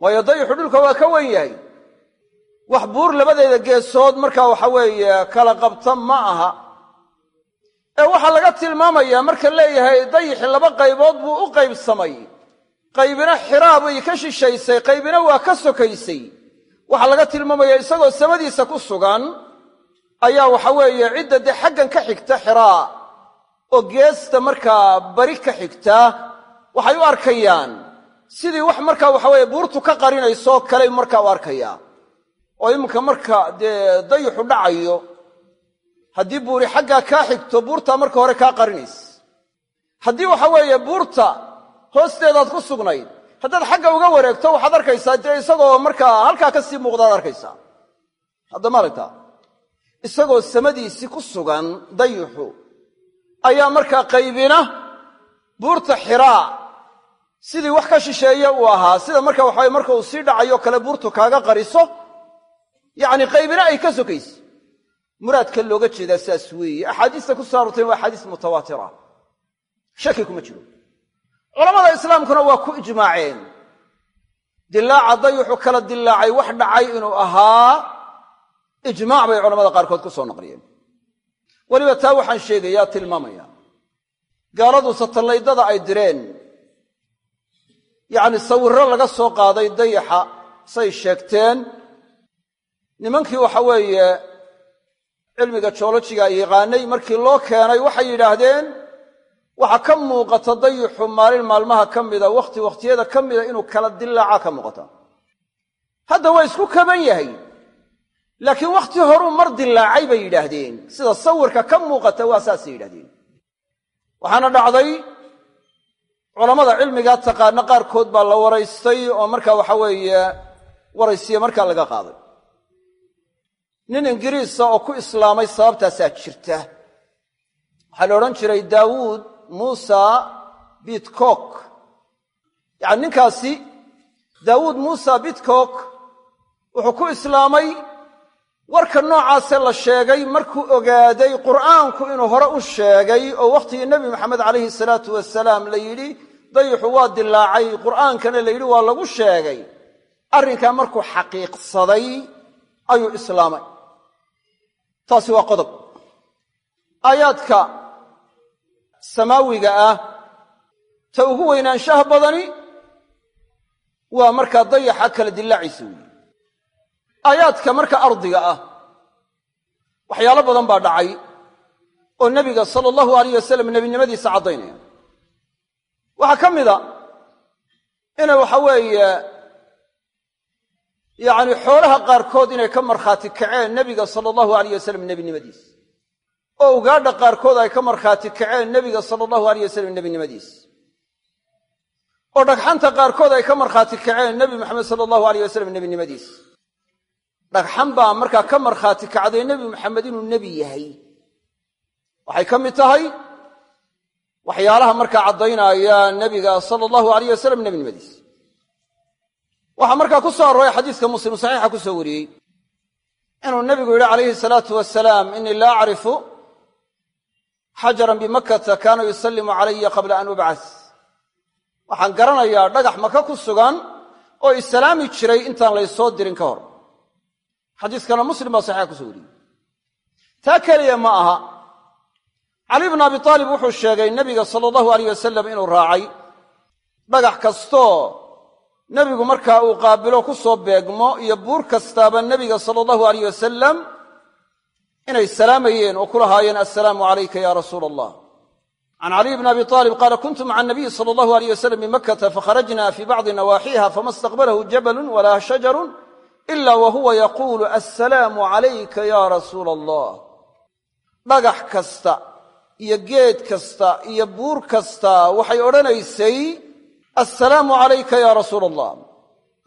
Waayo dayixu dhulka waa ka wen yahay. Wax buur labadeeda geesood markaa waxa weeye kala qabta ma aha ee waxaa laga tilmaamayaa marka leeyahay dayixi laba qaybood buu u qaybsamay. Qaybina xiraa bay ka shishaysay qaybina waa ka sokaysay. Waxaa laga tilmaamayaa isagoo samadiisa ku sugan ayaa waxa weeye cidda dee xaggan ka xigta xiraa oo geesta markaa bari ka xigta waxay u arkayaan. Sidii wax markaa waxa weeye buurtu ka qarinaysoo kaley markaa u arkayaa. Oo iminka marka dee dayixu dhacayo haddii buuri xaggaa kaa xigto buurtaa marka hore kaa qarinaysa haddii waxa weeye buurta hoosteedaad ku sugnayd haddaad xagga uga wareegto waxaad arkaysaa dee isagoo markaa halkaa ka sii muuqdaad arkaysaa. Hadda maaragtaa isagoo samadiisii ku sugan dayixu ayaa markaa qaybina buurta xiraa. Sidii wax ka shisheeye uu ahaa sida marka waxaweye marka uu sii dhacayo kale buurtu kaaga qariso. Yacni qaybina ay ka sokayso muraadka looga jeedaa saas weeye. Axaadiista ku soo aroortayna waa axaadiis mutawaatira shaki kuma jiro. Culammada islaamkuna waa ku ijmaaceen. Dilaaca dayuxu kala dilaacay wax dhacay inuu ahaa ijmaac bay culamada qaarkood ku soo naqliyeen. Weliba taa waxaan sheegayaa tilmaamaya gaaladu satallaydada ay direen. Yacni sawirro laga soo qaaday dayaxa say sheegteen. Nimankii waxa weeye cilmiga joolojiga ay yaqaanay markii loo keenay waxay yidhaahdeen waxaa ka muuqata dayixu maalin maalmaha ka mida wakhti wakhtiyada ka mida inuu kala dilaaca ka muuqata. Hadda waa isku kaban yahay. Laakiin wakhti horuu mar dilaacay bay yidhaahdeen. Sida sawirka ka muuqata waa saasay yidhahdeen waxaana dhacday culammada cilmigaa taqaana qaarkood baa la waraystay oo markaa waxa weeye waraysiya markaa laga qaaday nin ingiriisa oo ku islaamay sababtaasaa jirta. Waxaa la odhan jiray daawuud muusa bitcock yacani ninkaasi daawuud muusa bitcock wuxuu ku islaamay. Warka noocaase la sheegay markuu ogaaday qur'aanku inuu hore u sheegay oo wakhtigii nebi maxamed calayhi salaatu wasalaam la yidhi dayixu waa dilaacay qur'aankana la yidhi waa lagu sheegay. Arrinkaa markuu xaqiiqsaday ayuu islaamay taasi waa qodob. Aayaadka samaawiga ah ta ugu weynaanshaha badani waa markaa dayaxa kala dilaaciisa weyi aayaadka marka ardiga ah waxyaalo badan baa dhacay oo nebiga sala allahu alayh wasalam nebinimadiisa caddaynaya. Waxaa ka mida inay waxa weeye yacni xoolaha qaarkood inay ka markhaati kaceen nebiga sala allahu alayh wasalam nebinimadiisa oo ugaadha qaarkood ay ka markhaati kaceen nebiga sala allahu alayh wasalam nebinimadiisa oo dhagxanta qaarkood ay ka markhaati kaceen nebi maxamed sala allahu alayh wasalam nebinimadiisa dhagxan baa markaa ka markhaati kacday nebi maxamed inuu nebi yahay. Waxay ka mid tahay waxyaalaha markaa caddaynaya nebiga sala allahu alayh wasalam nebinimadiisa waxaa markaa ku soo arooray xadiiska muslim saxiixa ku soo wariyey. Inuu nebigu yidhi calayhi salaatu wasalaam inii laa acrifu xajaran bimakkata kaana yusallimu calaya qabla an ubcas. Waxaan garanayaa dhagax maka ku sugan oo islaami jiray intaan laysoo dirin ka hor. Xadiiskana muslim baa saxiixa ku soo wariyey. Taa keliya ma aha. Cali bnu abi aalib wuxuu sheegay nebiga sala allahu aleyh wasalam inuu raacay dhagax kastoo nebigu markaa uu qaabilo ku soo beegmo iyo buur kastaaba nebiga sala allahu aleyh wasalam inay salaamayeen oo ku lahaayeen assalaamu calayka ya rasuula allah can caliy bni abi aalib qaala kuntu maca anabiyi sala allahu aleyh wasalam bimakkata fakharajna fii bacdi nawaaxiha fama istaqbalahu jabalun walaa shajarun ila wa huwa yaquulu assalaamu calayka ya rasuula allah dhagax kasta iyo geed kasta iyo buur kasta waxay odhanaysay assalaamu calayka ya rasuula allah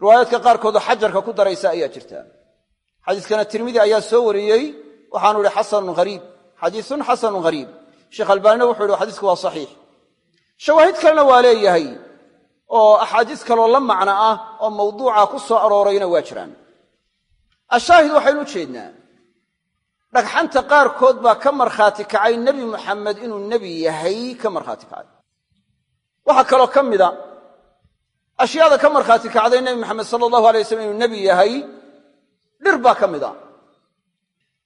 riwaayaadka qaarkoodoo xajarka ku daraysa ayaa jirta. Xadiiskana tirmidi ayaa soo wariyey. Waxaanu ihi xasanun hariib xadiisun xasanun hariib sheekh albaanina wuxuu yihi xadiisku waa saxiix. Shawaahid kalena waa leeyahay oo axaadiis kaloo la macno ah oo mawduuca ku soo aroorayna waa jiraan. Ashaahid waxaynu u jeednaa dhagxanta qaarkood baa ka markhaati kacay nebi muxamed inuu nebi yahay ka markhaati kacay. Waxaa kaloo ka mida ashyaada ka markhaati kacday nebi maxamed sala allahu alay wasalam inuu nebi yahay dhir baa ka mid a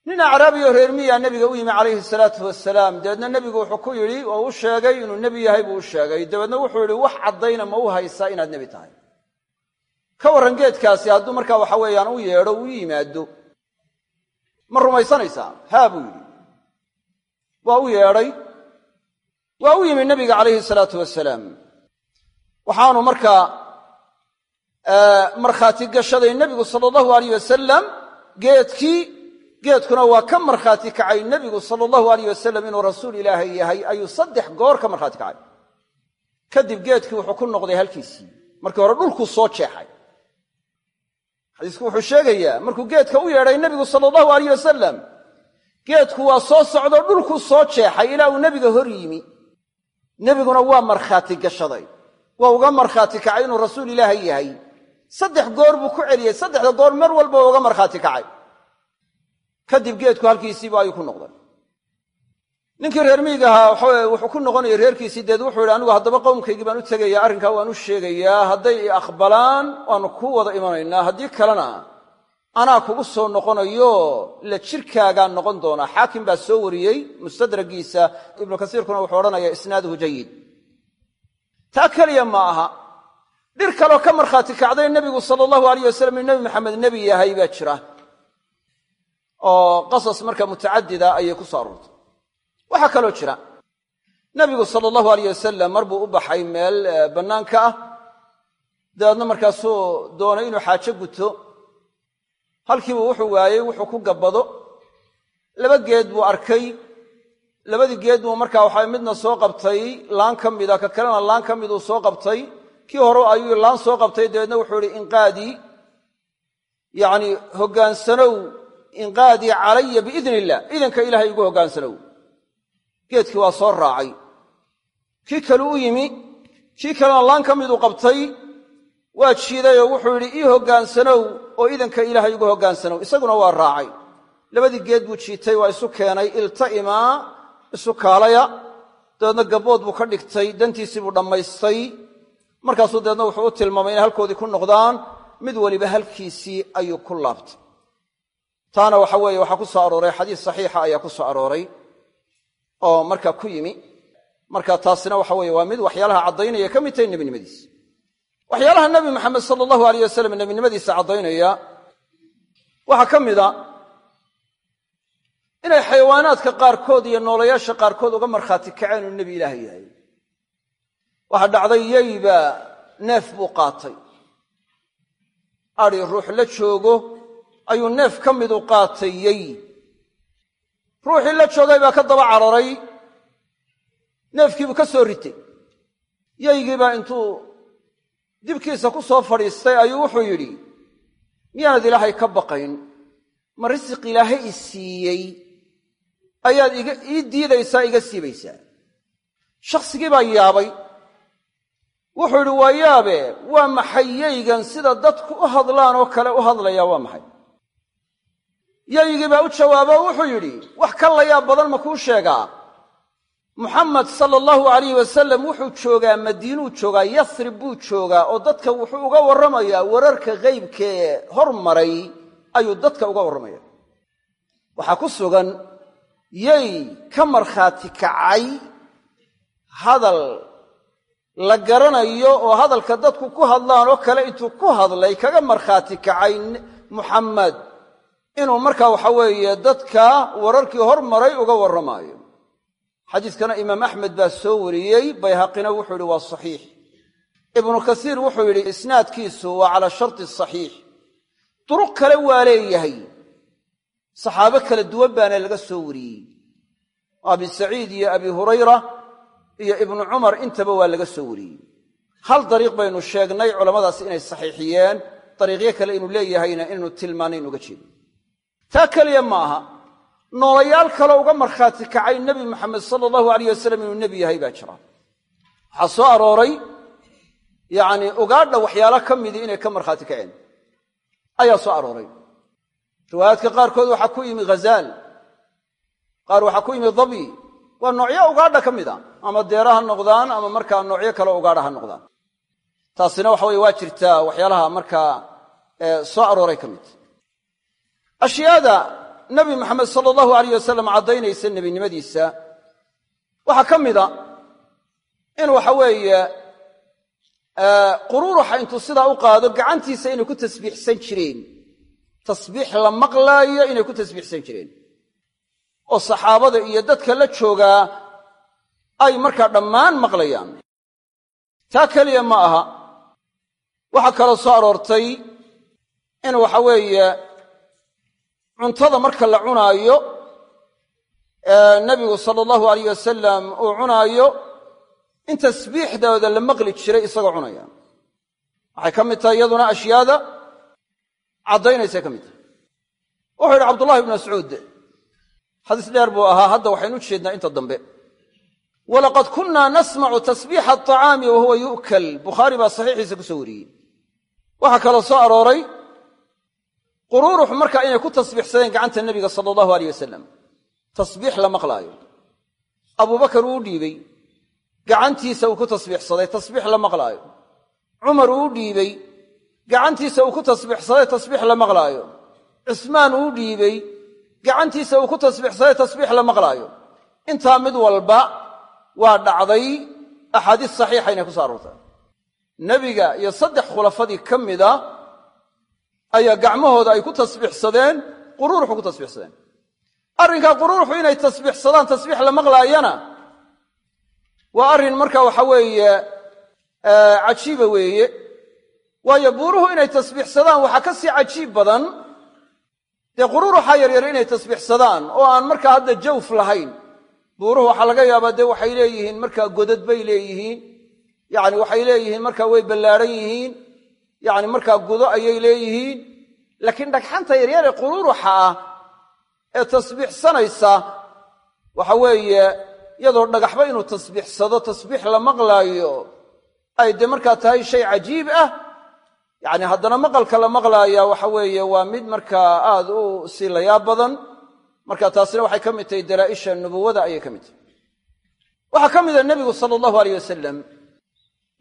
nin acraabiyo reer miyaa nebiga u yimi calayhi salaatu wasalaam dabeedna nebigu wuxuu ku yidhi oo u sheegay inuu nebi yahay buu u sheegay. Dabeedna wuxuu yidhi wax caddayna ma u haysaa inaad nebi tahay. Ka warran geedkaasi hadduu markaa waxa weeyaan u yeedho u yimaado. Ma rumaysanaysaa? Haa buu yidhi. Waa u yeedhay. Waa u yimi nebiga calayhi salaatu wasalaam waxaanu markaa markhaati gashaday nebigu sala allahu alayh wasalam geedkii geedkuna waa ka markhaati kacay nebigu sala allahu wasalam inuu rasuul ilaahay yahay ayuu saddex goor ka markhaati kacay. Kadib geedkii wuxuu ku noqday halkiisii. Markii hore dhulkuu soo jeexay. Xadiisku wuxuu sheegayaa markuu geedka u yeedhay nebigu sala allahu wasalam geedku waa soo socdo dhulkuu soo jeexay ilaa uu nebiga hor yimi. Nebiguna waa markhaati gashaday. Waa uga markhaati kacay inuu rasuul ilaahay yahay saddex goor buu ku celiyey saddexda goor mar walba uga markhaati kacay. Kadib geedku halkiisiiba ayuu ku noqday. Ninkii reer miyiga ahaa waxawe wuxuu ku noqonaya reerkiisii deed. Wuxuu yidhi anigu haddaba qowmkaygii baan u tegayaa arrinkaa waan u sheegayaa. Hadday i aqbalaan waannu ku wada imanaynaa. Haddii kalena anaa kugu soo noqonayo la jirkaagaan noqon doonaa. Xaakim baa soo wariyey mustadragiisa ibnu kasiirkuna wuxuu odhanayaa isnaaduhu jayid taa keliya ma aha dhir kaloo ka markhaati kacday nebigu sala allahu alayh wasalam in nebi maxamed nebi yahay baa jira. Oo qasas marka mutacadida ayay ku soo aroortay waxaa kaloo jira. Nebigu sala allahu alayh wasalam mar buu u baxay meel bannaanka ah. Dabeedna markaasuu doonay inuu xaajo guto. Halkiibuu wuxuu waayey wuxuu ku gabbado. Laba geed buu arkay. Labadii geed buu markaa waxaa midna soo qabtay laan ka mida ka kalena laan ka miduu soo qabtay kii hore ayuu laan soo qabtay dabeedna wuxuu ihi inqaadii yacni hoggaansanow inqaadii calaya biidni illah idanka ilaahay igu hoggaansanow geedkii waa soo raacay. Kii kale u yimi kii kalena laan ka miduu qabtay waa jiidayoo wuxuu yidhi ii hoggaansanow oo idanka ilaahay igu hoggaansanow isaguna waa raacay. Labadii geed buu jiitay waa isu keenay ilta'imaa isu kaalaya dabeedna gabbood buu ka dhigtay dantiisii buu dhammaystay markaasuu dabeedna wuxuu u tilmaamay inay halkoodii ku noqdaan mid weliba halkiisii ayuu ku laabtay. Taana waxa weeye waxaa ku soo arooray xadiis saxiixa ayaa ku soo arooray oo markaa ku yimi. Marka taasina waxa weeye waa mid waxyaalaha caddaynaya ka mid tahay nebinimadiisa waxyaalaha nebi maxamed sala allahu alayh wasalam nebinimadiisa caddaynaya waxaa ka mida inay xayawaanaadka qaarkood iyo noolayaasha qaarkood uga markhaati kaceen inuu nebi ilaaha yahay waxaa dhacday yeyba neef buu qaatay. Adi ruux la joogo ayuu neef ka midu qaatay yey ruuxii la joogay baa ka daba cararay. Neefkiibuu ka soo ritay. Yeygiibaa intuu dibkiisa ku soo fadhiistay ayuu wuxuu yidhi miyaanad ilaahay ka baqayn? Ma risiq ilaahay i siiyey? Ayaad ii diidaysaa iga siibaysaa? Shakhsigii baa yaabay wuxuu yidhi waa yaabe waa maxay yeygan sida dadku u hadlaan oo kale u hadlayaa? Waa maxay? Yaygii baa u jawaabo wuxuu yidhi wax ka layaab badan ma kuu sheegaa. Muxamed sala allahu alayh wasalam wuxuu joogaa madiinuu joogaa yasrib buu joogaa oo dadka wuxuu uga warramayaa wararka ghaybkee hormaray ayuu dadka uga warramaya. Waxaa ku sugan yay ka markhaati kacay hadal la garanayo oo hadalka dadku ku hadlaan oo kale intuu ku hadlay kaga markhaati kacay muxamed inuu markaa waxa weeye dadka wararkii hormaray uga warramaayo. Xadiiskana imaam axmed baa soo wariyey bayhaqina wuxuu yidhi waa saxiix. Ibnu kasiir wuxuu yidhi isnaadkiisu waa calaa sharti saxiix. Duruq kale waa leeyahay. Saxaabo kala duwan baana laga soo wariyey. Abi saciid iyo abi hurayra iyo ibnu cumar intaba waa laga soo wariyey. Hal dariiq baynu sheegnay culammadaas inay saxiixiyeen dariiqyo kale inuu leeyahayna inaynu tilmaanayn uga jeedo. Taa keliya ma noolayaal kale uga markhaati kacay nebi maxamed sala allahu alayh wasalam inuu nebi yahay baa jira. Waxaa soo arooray yacnii ugaadha waxyaalo ka midii inay ka markhaati kaceen. Ayaa soo arooray. Riwaayaadka qaarkood waxaa ku yimi ghazaal qaar waxaa ku yimi dabyi waa noocyo ugaadha ka mid a ama deera ha noqdaan ama markaa noocyo kale ugaadha ha noqdaan. Taasina waxa weye waa jirtaa waxyaalaha markaa soo arooray ka mid. Ashyaada nabi maxamed sala allahu alayh wasalam caddaynaysa nebinimadiisa waxaa ka mida in waxa weeye quruuruxa intuu sidaa u qaado gacantiisa inay ku tasbiixsan jireen. Tasbiix la maqlaayo inay ku tasbiixsan jireen. Oo saxaabada iyo dadka la joogaa ay markaa dhammaan maqlayaan. Taa keliya ma aha. Waxaa kaloo soo aroortay in waxa weeye cuntada marka la cunaayo nebigu sala allahu alayh wasalam uu cunaayo in tasbiixdooda la maqli jiray isagoo cunaya waxay ka mid tahay iyaduna ashyaada caddaynaysa ka mid tahay. Wuxuu yidhi cabdullahi ibnu mascuud xadiis dheer buu ahaa hadda waxaynu u jeednaa inta dambe walaqad kunna nasmacu tasbiixa aطacaami wa huwa yu'kal. Bukhaari baa saxiixiisa ku soo wariyey. Waxaa kaloo soo arooray quruurux markaa inay ku tasbiixsadeen gacanta nebiga sala allahu aleyh wasalam tasbiix la maqlaayo. Abubakar uu u dhiibey gacantiisa uu ku tasbiixsaday tasbiix la maqlaayo. Cumar uu u dhiibey gacantiisa uu ku tasbiixsaday tasbiix la maqlaayo. Cismaan uu waa dhacday axaadiis saxiixa inay ku so aroortay. Nebiga iyo saddex khulafadii ka mida ayaa gacmahooda ay ku tasbiixsadeen quruuruxu ku tasbiixsadeen. Arrinkaa quruuruxu inay tasbiixsadaan tasbiix la maqlaayana waa arrin marka waxa weeye cajiiba weeye. Waayo buuruhu inay tasbiixsadaan waxaa ka sii cajiib badan dee quruuruxa yaryar inay tasbiixsadaan oo aan markaa hadda jawf lahayn buuruhu waxaa laga yaabaa dee waxay leeyihiin markaa godad bay leeyihiin. Yacni waxay leeyihiin markaa way ballaadhan yihiin. Yacni markaa gudo ayay leeyihiin. Laakiin dhagxanta yaryar ee quruuruxa ah ee tasbiixsanaysa waxa weeye iyadoo dhagaxba inuu tasbiixsado tasbiix la maqlaayo ay dee markaa tahay shay cajiib ah. Yacni haddana maqalka la maqlaaya waxa weeye waa mid markaa aad u sii layaab badan marka taasina waxay ka mid tahay dalaa'isha nubuwada ayay ka mid tahay. Waxaa ka mida nebigu sala allahu aleyh wasalam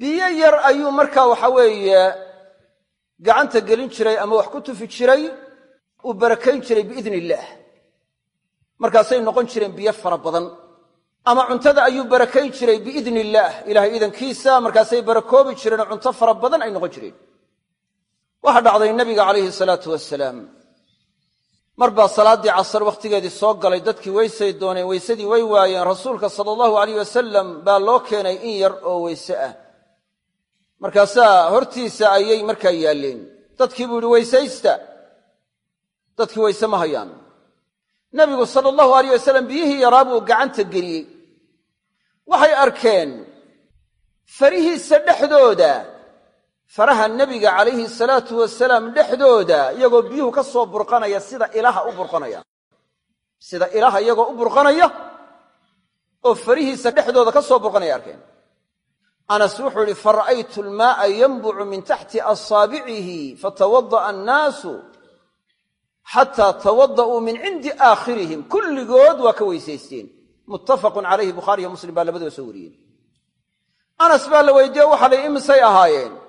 biyo yar ayuu markaa waxa weeye gacanta gelin jiray ama wax ku tufi jiray uu barakayn jiray biidni illaah markaasay noqon jireen biyo fara badan. Ama cuntada ayuu barakayn jiray biidni illaah ilahay idankiisa markaasay barakoobi jireenoo cunto fara badan ay noqon jireen. Waxaa dhacday nebiga calayhi salaatu wasalaam mar baa salaaddii casar wakhtigeedii soo galay dadkii weysay dooneen weysadii way waayeen rasuulka sala allahu aleyh wasalam baa loo keenay in yar oo weyse ah. Markaasaa hortiisa ayay markaa yaalleen. Dadkii buu yidhi weysaysta dadkii weyse ma hayaan. Nebigu sala allahu aleyh wasalam biyihii yaraa buu gacanta geliyey. Waxay arkeen farihiisa dhexdooda faraha nebiga calayhi salaatu wasalaam dhexdooda iyagoo biyuhu ka soo burqanaya sida ilaha u burqanaya. Sida ilaha iyagoo u burqanaya oo farihiisa dhexdooda ka soo burqanaya arkeen. Anas wuxuu idhi fara'aytu almaa'a yanbucu min taxti asaabicihi fatawada'a annaasu xataa tawada'uu min cindi aakhirihim. Kulligood waa ka weysaysteen. Muttafaqun calayhi bukhaariyo muslim baa labadaba soo wariyeen. Anas baa la weydiiye waxa la imisay ahaayeen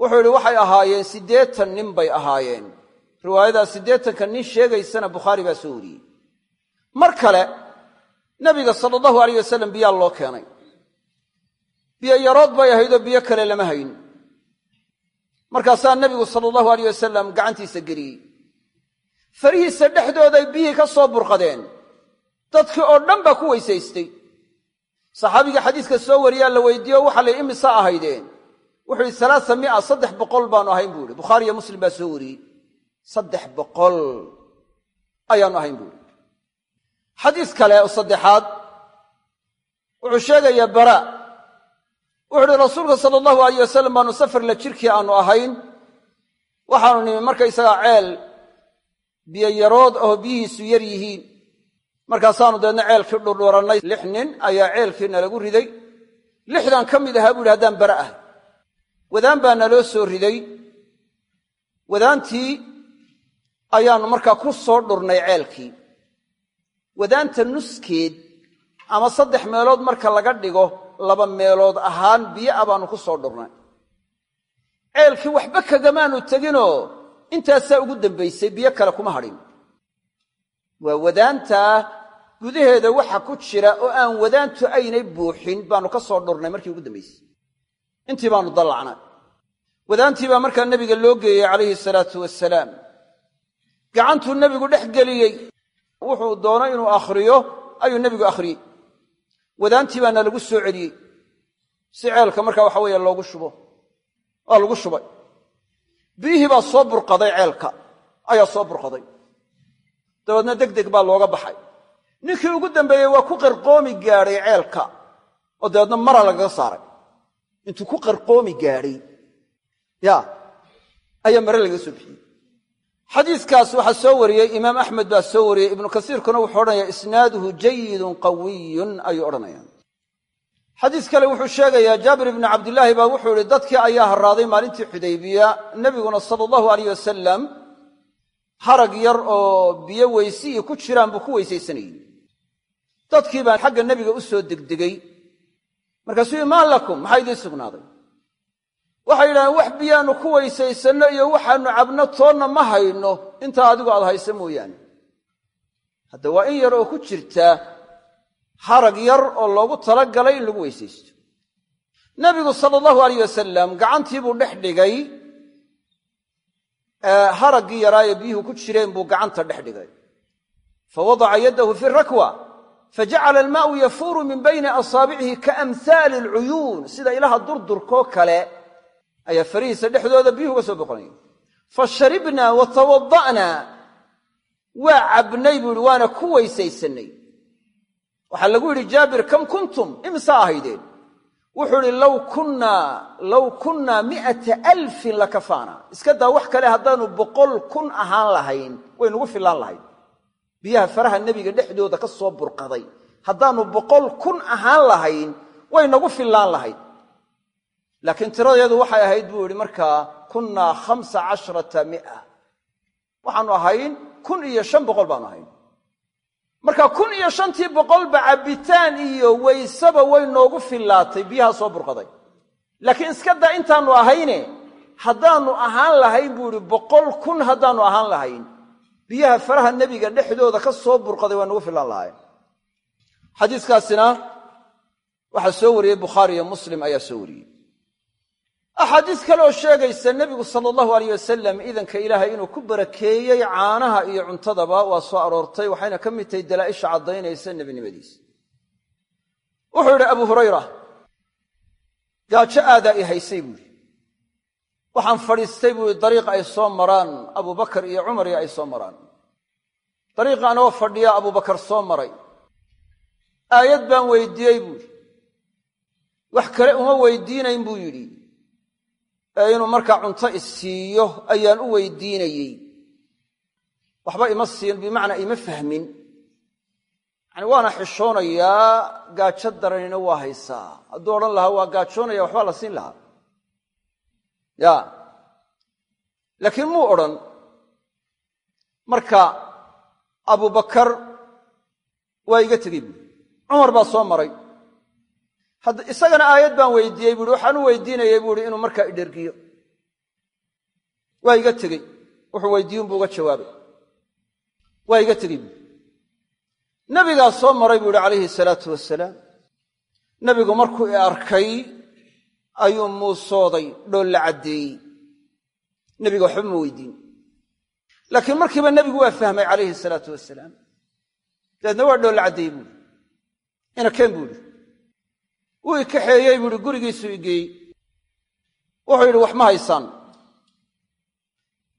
wuxuu yidhi waxay ahaayeen siddeetan nin bay ahaayeen. Riwaayadaa siddeetanka nin sheegaysana bukhaari baa soo wariyey. Mar kale nabiga sala allahu alayh wasalam biyaa loo keenay. Biyo yarood bay ahaydoo biyo kale lama hayn markaasaa nebigu sala allahu alayh wasalam gacantiisa geliyey. Farihiisa dhexdooday biyihii ka soo burqadeen. Dadkii oo dhan baa ku weysaystay. Saxaabiga xadiiska soo wariyaa la weydiiyo waxa la imisa ahaydeen wuxuu yidhi alaaa mia saddex boqol baanu ahayn buu ihi bukhaariyo muslim baa soo wariyey. Saddex boqol ayaanu ahayn buu ihi xadiis kale oo saddexaad wuxuu sheegayaa bara. Wuxu uhi rasuulka sala allahu alayh wasalam baanu safarla jirkii aanu ahayn. Waxaanu nimi markaysagaa ceel biyo yarood oo biyihiisu yar yihiin. Markaasaanu deedna ceelkii dhurdhurannay lix nin ayaa ceelkii nalagu riday. Lixdan ka mid ahaa buu yidhi haddaan bara ah wadaan baa naloo soo riday. Wadaantii ayaannu markaa ku soo dhurnay ceelkii. Wadaanta nuskeed ama saddex meelood marka laga dhigo laba meelood ahaan biyo ah ku soo dhurnay. Ceelkii waxba kagamaanu teginoo intaasaa ugu dambaysay biyo kale kuma hadhin. Waa wadaantaa gudaheeda waxa ku jira oo aan wadaantu aynay buuxin baannu ka soo dhurnay markii ugu dambaysay intii baannu dallacnay. Wadaantii baa markaa nebiga loo geeyey calayhi salaatu wasalaam gacantuu nebigu dhex geliyey. Wuxuu doonay inuu akhriyo ayuu nebigu akhriyey. Wadaantii baana lagu soo celiyey. Si ceelka markaa waxa weeye loogu shubo. Waa lagu shubay. Biyihii baa soo burqaday ceelka. Ayaa soo burqaday. Dabeedna deg deg baa looga baxay. Ninkii ugu dambeeyey waa ku qarqoomi gaadhay ceelka. Oo dabeedna mara lagaga saaray intuu ku qarqoomi gaadhay. Ya ayaa mare lagaga soo bixiyey. Xadiiskaas waxaa soo wariyey imaam axmed baa soo wariyey ibnu kasiirkuna wuxuu odhanayaa isnaaduhu jayidun qawiyun ayuu odhanaya xadiis kale wuxuu sheegayaa jaabir ibnu cabdilaahi baa wuxuu ihi dadkii ayaa harraaday maalintii xudaybiya nebiguna sala allahu aleyh wasalam harag yar oo biyo weysiii ku jiraan buu ku weysaysanayey dadkii baa xagga nebiga u soo degdegay markaasuu maa lakum maxaa idiin sugnaaday? Waxay yidhahdeen wax biyaannu ku weysaysanno iyo waxaannu cabno toonna ma hayno. Intaa adigu aad haysa mooyaane. Hadda waa in yar oo ku jirta harag yar oo loogu talagalay in lagu weysaysto. Nebigu sala allahu alayh wasalam gacantii buu dhex dhigay haraggii yaraaye biyuhu ku jireen buu gacanta dhex dhigay. Fa wadaca yaddahu fi rakwa fajacala almaa'u yafuuru min bayni asaabicihi kaamhaali alcuyuun sida ilaha durdurkoo kale ayaa farihiisa dhexdooda biyuhu uga soo boqonaya fa sharibnaa wa tawada'naa waa cabnay buu ihi waana ku weysaysanay waxaa lagu yidhi jaabir kam kuntum imsaa ahaydeen wuxuu idhi law kunnaa mi'ata alfin lakafaana iska daa wax kale haddaannu boqol kun ahaan lahayn way nugu fillaan lahayd biyaha faraha nebiga dhexdooda ka soo burqaday. Haddaannu boqol kun ahaan lahayn way nagu fillaan lahayd. Laakiin tiradeedu waxay ahayd buu yidhi markaa kunnaa khamsa casharata mi'a. Waxaannu ahayn kun iyo shan boqol baanu ahayn. Marka kun iyo shantii boqolba cabbitaan iyo waysaba way noogu fillaatay biyaha soo burqaday. Laakiin iska daa intaannu ahayne haddaannu ahaan lahayn buu idhi boqol kun haddaannu ahaan lahayn biyaha faraha nebiga dhexdooda ka soo burqaday waa nagu fillaan lahayn xadiiskaasina waxaa soo wariyey bukhaari iyo muslim ayaa soo wariyey. Axaadiis kale oo sheegaysa nebigu sala allahu aleyh wasalam idanka ilaahay inuu ku barakeeyey caanaha iyo cuntadaba waa soo aroortay waxayna ka mid tahay dalaa'isha caddaynaysa nebinimadiisa. Wuxuu yidhi abu hurayra gaajo aadaa i haysay buu yidhi waxaan fadhiistay buu dariiq ay soo maraan. Abubakar iyo cumar ay soo maraan. Dariiqa anagoo fadhiyaa abubakar soo maray. Aayad baan weydiiyey buu wax kale uma weydiinayn buu yidhi. Ee inuu markaa cunto isiiyo ayaan u weydiinayey. Waxba ima siin bimacnaa ima fahmin. Yani waana xishoonayaa gaajo daranina waa haysaa. Hadduu odhan lahaa waa gaajoonaya waxbaa la siin lahaa ya. Laakiin muu odhan marka abubakar waa iga tegey buuri cumar baa soo maray. Isagana aayad baan weydiiyey buuhi waxaan u weydiinayay buuhi inuu markaa idhergiyo waa iga tegey. Wuxuu weydiiyunbuu uga jawaabay. Waa iga tegey buui nebigaa soo maray buu ihi calayhi salaatu wasalaam nebigu markuu arkay ayuu muusooday dhool la caddeeyey. Nebiga waxba ma weydiin. Laakiin markiiba nebigu waa fahmay calayhi salaatu wasalaam dabeedna waa dhool la caddeeyey buuhi inakeen buu ihi wuu i kaxeeyey buuhi gurigiisuu i geeyey. Wuxuu yidhi wax ma haysaan.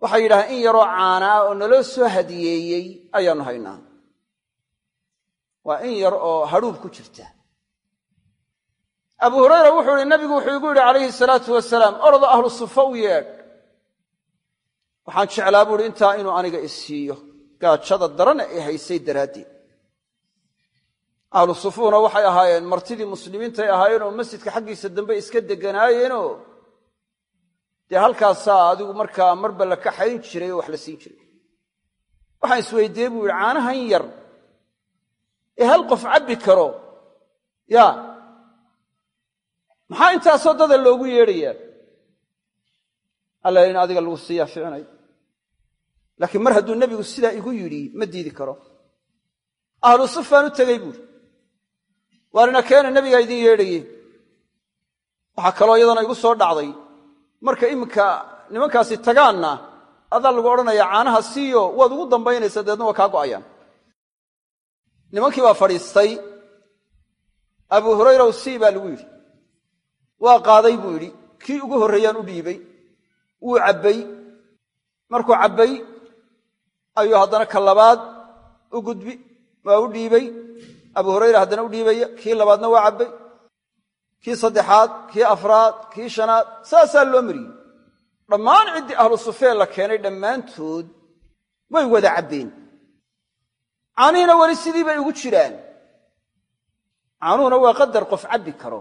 Waxay yidhahdeen in yaroo caanaa oo naloo soo hadiyeeyey ayaannu haynaa. Waa in yar oo hadhuub ku jirta abu hurayra wuxuu ihi nabigu wuxuu igu yidhi calayhi salaatu wasalaam ordo ahlu sufa u yeedh waxaan jeclaa buuhi intaa inuu aniga isiiyo gaajada darana ay haysay daraaddeed. Ahlu sufuuna waxay ahaayeen martidii muslimiintay ahaayeenoo masjidka xaggiisa dambe iska degganaayeenoo dee halkaasaa adigu markaa marba la kaxayn jiray oo wax la siin jiray. Waxaan isweydiiyey buu yidhi caanahan yar ee hal qof cabbi karo yaa maxaa intaasoo dada loogu yeedhayaa alla in adiga lagu siiyaa ficnay laakiin mar hadduu nebigu sidaa igu yidhi ma diidi karo. Ahlu sufaan u tegey buuri waarina keena nebigaa idiin yeedhaye waxaa kaloo iyadana igu soo dhacday. Marka iminka nimankaasi tagaanna adaa lagu odhanayaa caanaha siiyo waad ugu dambaynaysaa dabeedna waa kaa go'ayaan. Nimankii baa fadhiistay. Abu hurayraw sii baa lagu yidhi waa qaaday buu yidhi kii ugu horreeyaan u dhiibay wuu cabbay. Markuu cabbay ayuu haddana ka labaad u gudbi waa u dhiibay. Abu hurayra haddana u dhiibaya kii labaadna waa cabbay. Kii saddexaad kii afraad kii shanaad saasaa loo mariyey. Dhammaan ciddii ahlu sufeen la keenay dhammaantood way wada cabbeen. Caanihiina weli sidii bay ugu jiraan. Caanuhuna waa qadar qof cabbi karo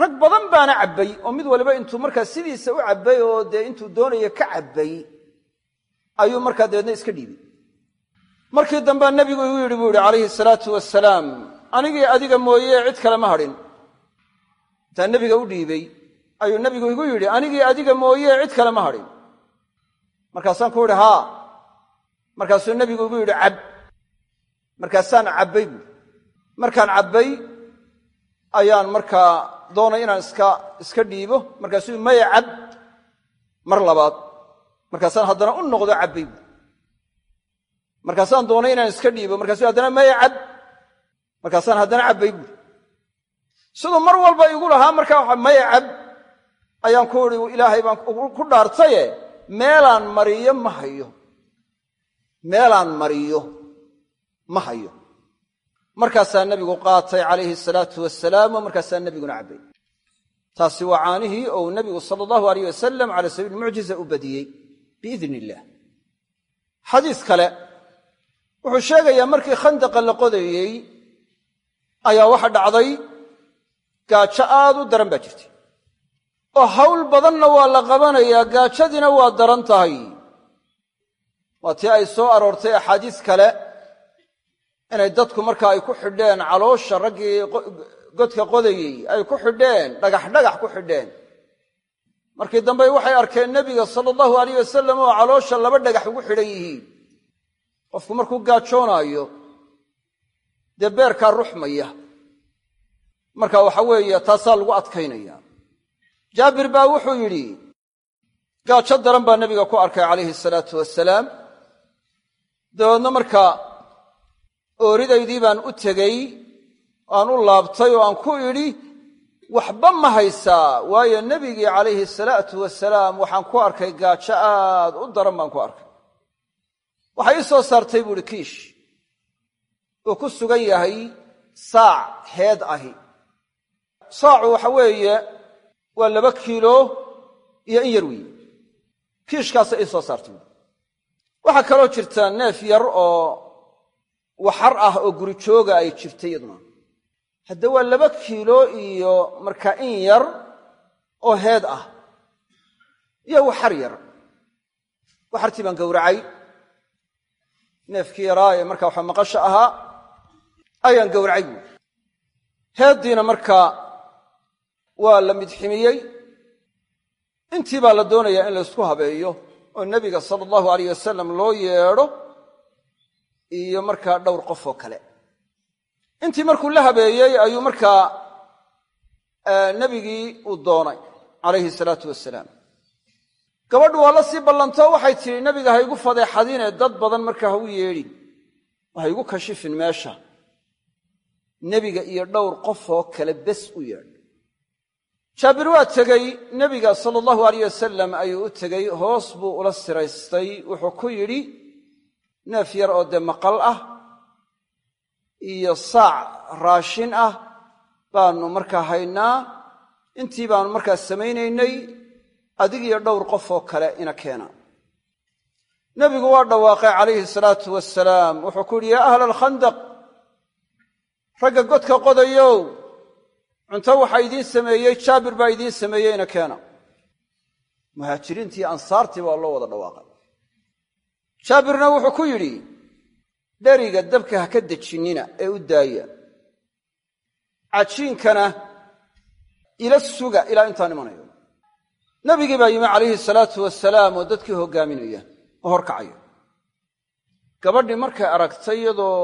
rag badan baana cabbay oo mid waliba intuu markaa sidiisa u cabbay oo dee intuu doonaya ka cabbay ayuu markaa dabeedna iska dhiibay. Markii dambea nebigu igu yidhi buu yidhi calayhi salaatu wasalaam anigii adiga mooye cid kale ma hadhin. Intaan nebiga u dhiibay ayuu nebigu igu yidhi anigii adiga mooye cid kale ma hadhin. Markaasaan ku idhi haa. Markaasuu nebigu igu yidhi cab. Markaasaan cabbay buui markaan cabbay ayaan markaa doonay inaan iska iska dhiibo. Markaasuu maya cab mar labaad. Markaasaan haddana u noqdo cabbay. Markaasaan doonay inaan iska dhiibo. Markaasuu haddana maya cab markaasaan haddana cabbay. Buui siduu mar walba igu lahaa markaa maya cab ayaan ku idhi ilaahay baan ku dhaartaye meelaan mariyo ma hayo. Meelaan mariyo ma hayo markaasaa nebigu qaatay calayhi salaatu wasalaam markaasaa nebiguna cabbay. Taasi waa caanihii ou nebigu sala allahu alayh wasalam cala sabiili mucjiza u badiyey biidn illaah xadiis kale wuxuu sheegayaa markii khandaqa la qodayey ayaa waxa dhacday gaajo aad u daran baa jirtay. Oo hawl badanna waa la qabanayaa gaajadiina waa daran tahay. Waa tii ay soo aroortay axaadiis kale inay dadku marka ay ku xidheen caloosha raggii godka qodayey ay ku xidheen dhagax dhagax ku xidheen. Markii dambe waxay arkeen nebiga sala allahu alayh wasalam oo caloosha laba dhagax ugu xidhan yihiin. Qofku markuu gaajoonaayo dee beerkaa ruxmaya marka waxa weeye taasaa lagu adkaynaya. Jaabir baa wuxuu yidhi gaajo daran baa nebiga ku arkay calayhi salaatu wasalaam dabeedna markaa ooridaydii baan u tegey aan u laabtay oo aan ku idhi waxba ma haysaa waayo nebigii calayhi salaatu wasalaam waxaan ku arkay gaajo aad u daran baan ku arkay. Waxay ii soo saartay buuhi kiish uu ku sugan yahay saac heed ahi. Saacu waxa weeye waa laba kiilo iyo in yar weeye. Kiishkaasa ii soo saartay. Waxaa kaloo jirta neef yar oo waxar ah oo guri jooga ay jirtay iyaduna. Hadda waa laba kiilo iyo markaa in yar oo heed ah. Iyo waxar yar. Waxartii baan gowracay. Neefkii yaraa ee marka waxa maqasha ahaa ayaan gowracay buuri heeddiina markaa waa la midximiyey. Intii baa la doonayaa in laysku habeeyo oo nebiga sala allahu alayh wasalam loo yeedho iyo markaa dhowr qof oo kale. Intii markuu la habeeyey ayuu markaa nebigii uu doonay calayhi salaatu wasalaam gabadhu waa la sii ballanto waxay tidhi nebiga ha igu fadeexadinee dad badan markaa ha u yeedhin ha igu kashifin meesha. Nebiga iyo dhowr qof oo kale bes u yeedh. Jaabir waa tegey nebiga sala allahu alayh wasalam ayuu u tegey hoos buu ula siraystay wuxuu ku yidhi neef yar oo dee maqal ah iyo saac raashin ah baannu markaa haynaa. Intii baannu markaa samaynaynay adig iyo dhowr qof oo kale ina keena. Nebigu waa dhawaaqay calayhi salaatu wasalaam wuxuu ku yidhi yaa ahla alkhandaq ragga godka qodayow cunto waxaa idiin sameeyey jaabir baa idiin sameeyeyna keena. Muhaajiriintii ansaartii baa loo wada dhawaaqay jaabirna wuxuu ku yidhi dheriga dabka ha ka dejinnina ee u daaya. Cajiinkana ila suga ilaa intaan imanayo. Nabigii baa yimi calayhi salaatu wasalaam oo dadkii hoggaaminaya oo horkacaya gabadhii markay aragtay iyadoo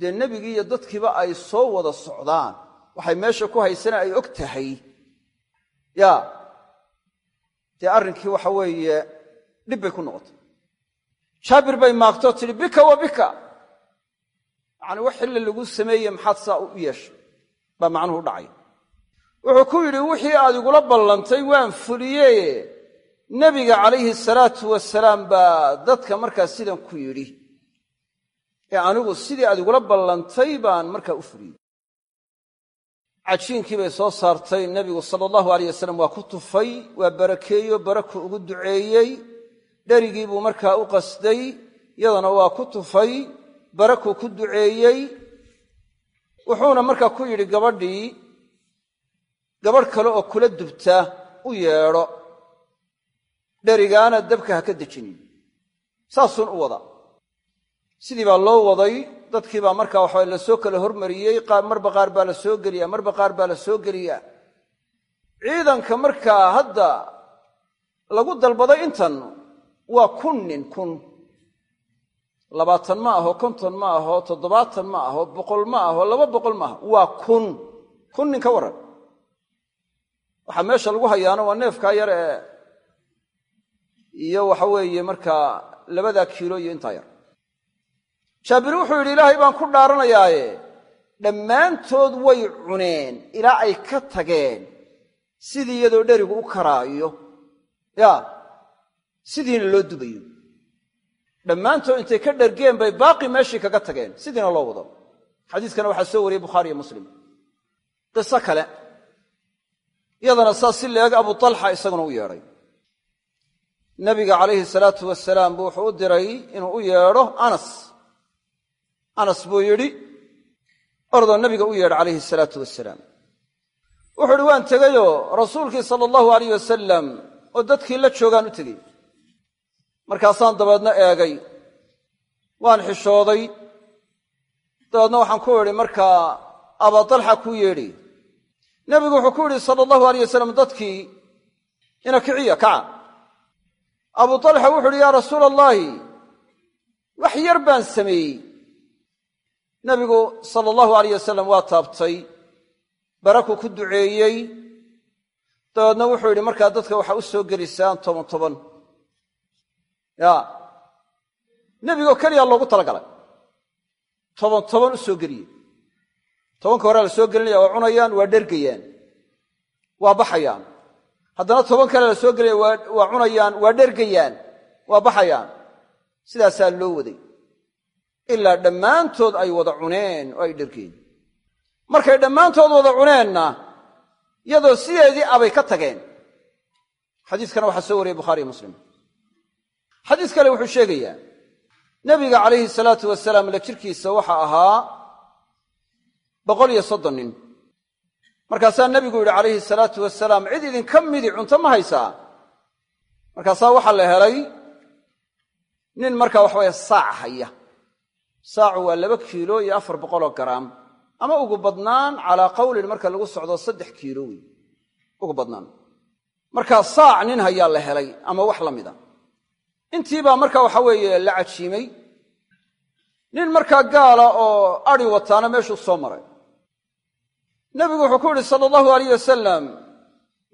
dee nebigii iyo dadkiiba ay soo wada socdaan waxay meesha ku haysana ay og tahay. Yaa dee arrinkii waxa weeye dhib bay ku noqotay jaabir bay maagtoo tidhi bika wa bika. Yacani wax xilli lagu sameeye maxaad saa u yeeshay? Baa macnuhu dhacay. Wuxuu ku yidhi wixii aad igula ballantay waan fuliye nebiga calayhi salaatu wasalaam baa dadka markaa sidan ku yidhi ee anigu sidii aad igula ballantay baan markaa u fuliyey. Cajiinkii bay soo saartay nebigu sala allahu alayh wasalam waa ku tufay waa barakeeyo baraku ugu duceeyey dherigii buu markaa u qasday yadana waa ku tufay barakuu ku duceeyey. Wuxuuna markaa ku yidhi gabadhii gabadh kale oo kula dubta u yeedho. Dherigaana dabka ha ka dejinin. Saasuun u wada. Sidii baa loo waday dadkii baa markaa waxaa la soo kala hormariyey marba qaar baa la soo geliyaa marba qaar baa la soo geliyaa. Ciidanka markaa hadda lagu dalbaday intan waa kun nin kun. Labaatan ma aho konton ma aho toddobaatan ma aho boqol ma aho laba boqol ma aho. Waa kun. Kun nin ka warran waxaa meesha lagu hayaano waa neefkaa yar ee iyo waxa weeye markaa labadaa kiilo iyo intaa yar. Jaabir wuxuu yidhi ilaahay baan ku dhaaranayaaye. Dhammaantood way cuneen ilaa ay ka tageen. Sidii iyadoo dherigu u karaayo. Yaa sidiina loo dubayo. Dhammaantood intay ka dhargeen bay baaqi meeshii kaga tageen. Sidiina loo wado. Xadiiskana waxaa soo wariyey bukhaariiyo muslim. Qiso kale iyadana saas si leeg abu talxa isaguna u yeedhay. Nabiga calayhi salaatu wasalaam buu wuxuu u diray inuu u yeedho anas. Anas buu yidhi ordoo nabiga u yeedha calayhi salaatu wasalaam wuxuu idhi waan tegayoo rasuulkii sala allahu alayh wasalam oo dadkii la joogaan u tegey markaasaan dabeedna eegay. Waan xishooday. Dabeedna waxaan ku idhi markaa abaa talxa kuu yeedhi. Nebigu wuxuu ku yidhi sala allahu alayh wasalam dadkii ina kiciya kaca. Abu talxa wuxu uhi yaa rasuula allaahi wax yar baan sameeyey. Nebigu sala allahu alayh wasalam waa taabtay barakuu ku duceeyey. Dabeedna wuxuu yidhi markaa dadka waxaa u soo gelisaan toban toban ya. Nebigoo keliyaa loogu talagalay. Toban toban u soo geliyey tobanka horea la soo gelinaya waa cunayaan waa dhergayaan waa baxayaan. Haddana toban kale la soo gelaya waa cunayaan waa dhergayaan waa baxayaan. Sidaasaa loo waday. Ilaa dhammaantood ay wada cuneen oo ay dhergeen. Markay dhammaantood wada cuneenna iyadoo sideedii abay ka tageen. Xadiiskana waxaa soo wariyey bukhaariyo muslim xadiis kale wuxuu sheegayaa nebiga calayhi salaatu wasalaam la jirkiisa waxa ahaa boqol iyo soddon nin. Markaasaa nebigu yidhi calayhi salaatu wasalaam cid idinka midi cunto ma haysaa markaasaa waxaa la helay nin markaa waxaweye saac haya. Saacu waa laba kiilo iyo afar boqoloo garaam. Ama ugu badnaan calaa qawlin marka lagu socdo saddex kiilo wey ugu badnaan. Markaa saac nin hayaa la helay ama wax la mida intiibaa marka waxa weeye la cajiimay. Nin markaa gaala oo adi wataana meeshuu soo maray. Nebigu wuxuu ku yidhi sala allahu alayh wasalam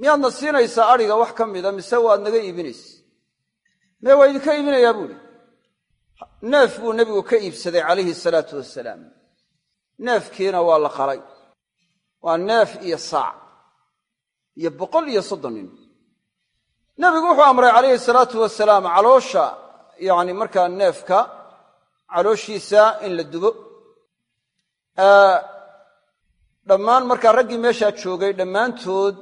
miyaadna siinaysaa adhiga wax ka mida mise waad naga iibinaysa mee waa idinka iibinayaa buuhi neef buu nebigu ka iibsaday calayhi salaatu wasalaam neefkiina waa la qalay. Waa neef iyo saac iyo boqol iyo soddon nin nebigu wuxuu amray calayhi salaatu wasalaam caloosha yacni markaa neefka calooshiisa in la dubo. Dhammaan markaa raggii meeshaa joogay dhammaantood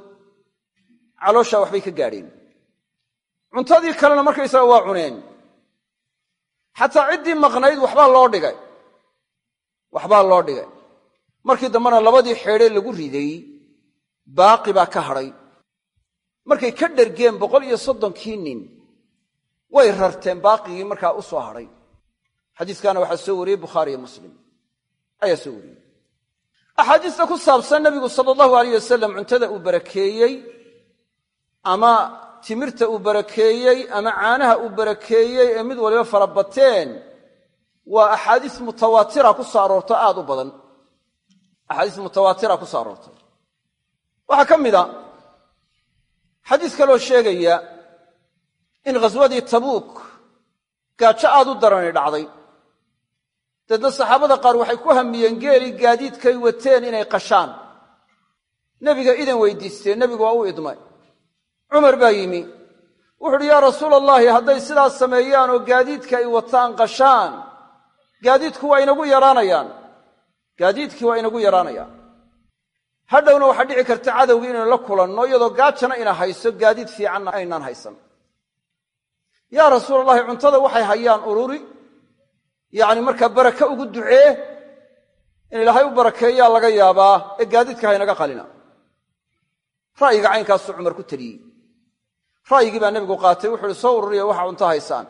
calooshaa waxbay ka gaadheen. Cuntadii kalena markaysaga waa cuneen. Xataa ciddii maqnayd waxbaa loo dhigay. Waxbaa loo dhigay. Markii dambena labadii xeedhee lagu riday baaqi baa ka hadhay markay ka dhergeen boqol iyo soddonkii nin way rarteen baaqigii markaa u soo hadhay waxaa soo wariyey bukhaari iyo muslim. Ayaa soo wariyey. Axaadiista ku saabsan nebigu sala allahu alayh wasalam cuntada uu barakeeyey ama timirta uu barakeeyey ama caanaha uu barakeeyey ee mid waliba fara bateen waa axaadiis mutawaatira ku soo aroorto aad u badan. Axaadiis mutawaatira ku soo aroortay. Waxaa ka mid a xadiis kaloo sheegaya in ghaswadii tabuuk gaajo aad u darani dhacday. Deedna saxaabada qaar waxay ku hamiyeen geelii gaadiidkay wateen inay qashaan. Nebiga idan weydiisteen nebigu waa u idmay. Cumar baa yimi wuxu uhi yaa rasuula allaahi hadday sidaas sameeyaan oo gaadiidka ay wataan qashaan gaadiidku waa inagu yaraanayaan. Gaadiidkii waa inagu yaraanayaan hadhowna waxaa dhici karta cadowgii inaynu la kulanno iyadoo gaajana ina hayso gaadiid fiicanna aynaan haysan. Yaa rasuula allahi cuntada waxay hayaan ururi. Yacni markaa baraka ugu ducee in ilaahay u barakeeyaa laga yaabaa ee gaadiidka haynaga qalina. Ra'yiga caynkaasuu cumar ku teliyey ra'yigii baa nebigu qaatay wuxu uhi soo ururiya waxa cunto haysaan.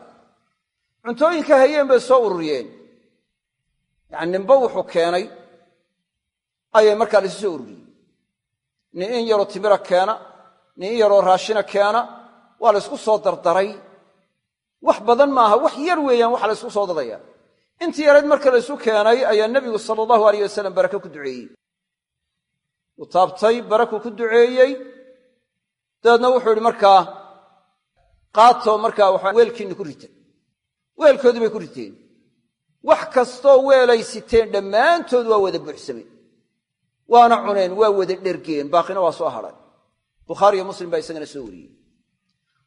Cuntooyinka hayeen bay soo ururiyeen. Yacani nimbo wuxuu keenay ayay markaa laisu soo ururiyey nin in yaroo timira keena nin in yaroo raashina keena waa la ysku soo dardaray. Wax badan maaha wax yar weeyaan waxa la ysku soo dadaya intii yarayd marka la ysu keenay ayaa nebigu sala allahu alayh wasalam barake ku duceeyey. Uu taabtay barakuu ku duceeyey. Dabeedna wuxuu yidhi markaa qaato markaa waxa weelkiinni ku rita weelkoodii bay ku riteen. Wax kastoo weelay siteen dhammaantood waa wada buuxsameen waana cuneen waa wada dhergeen baaqina waa soo hadhay. Bukhaari iyo muslim baa isagana soo wariyey.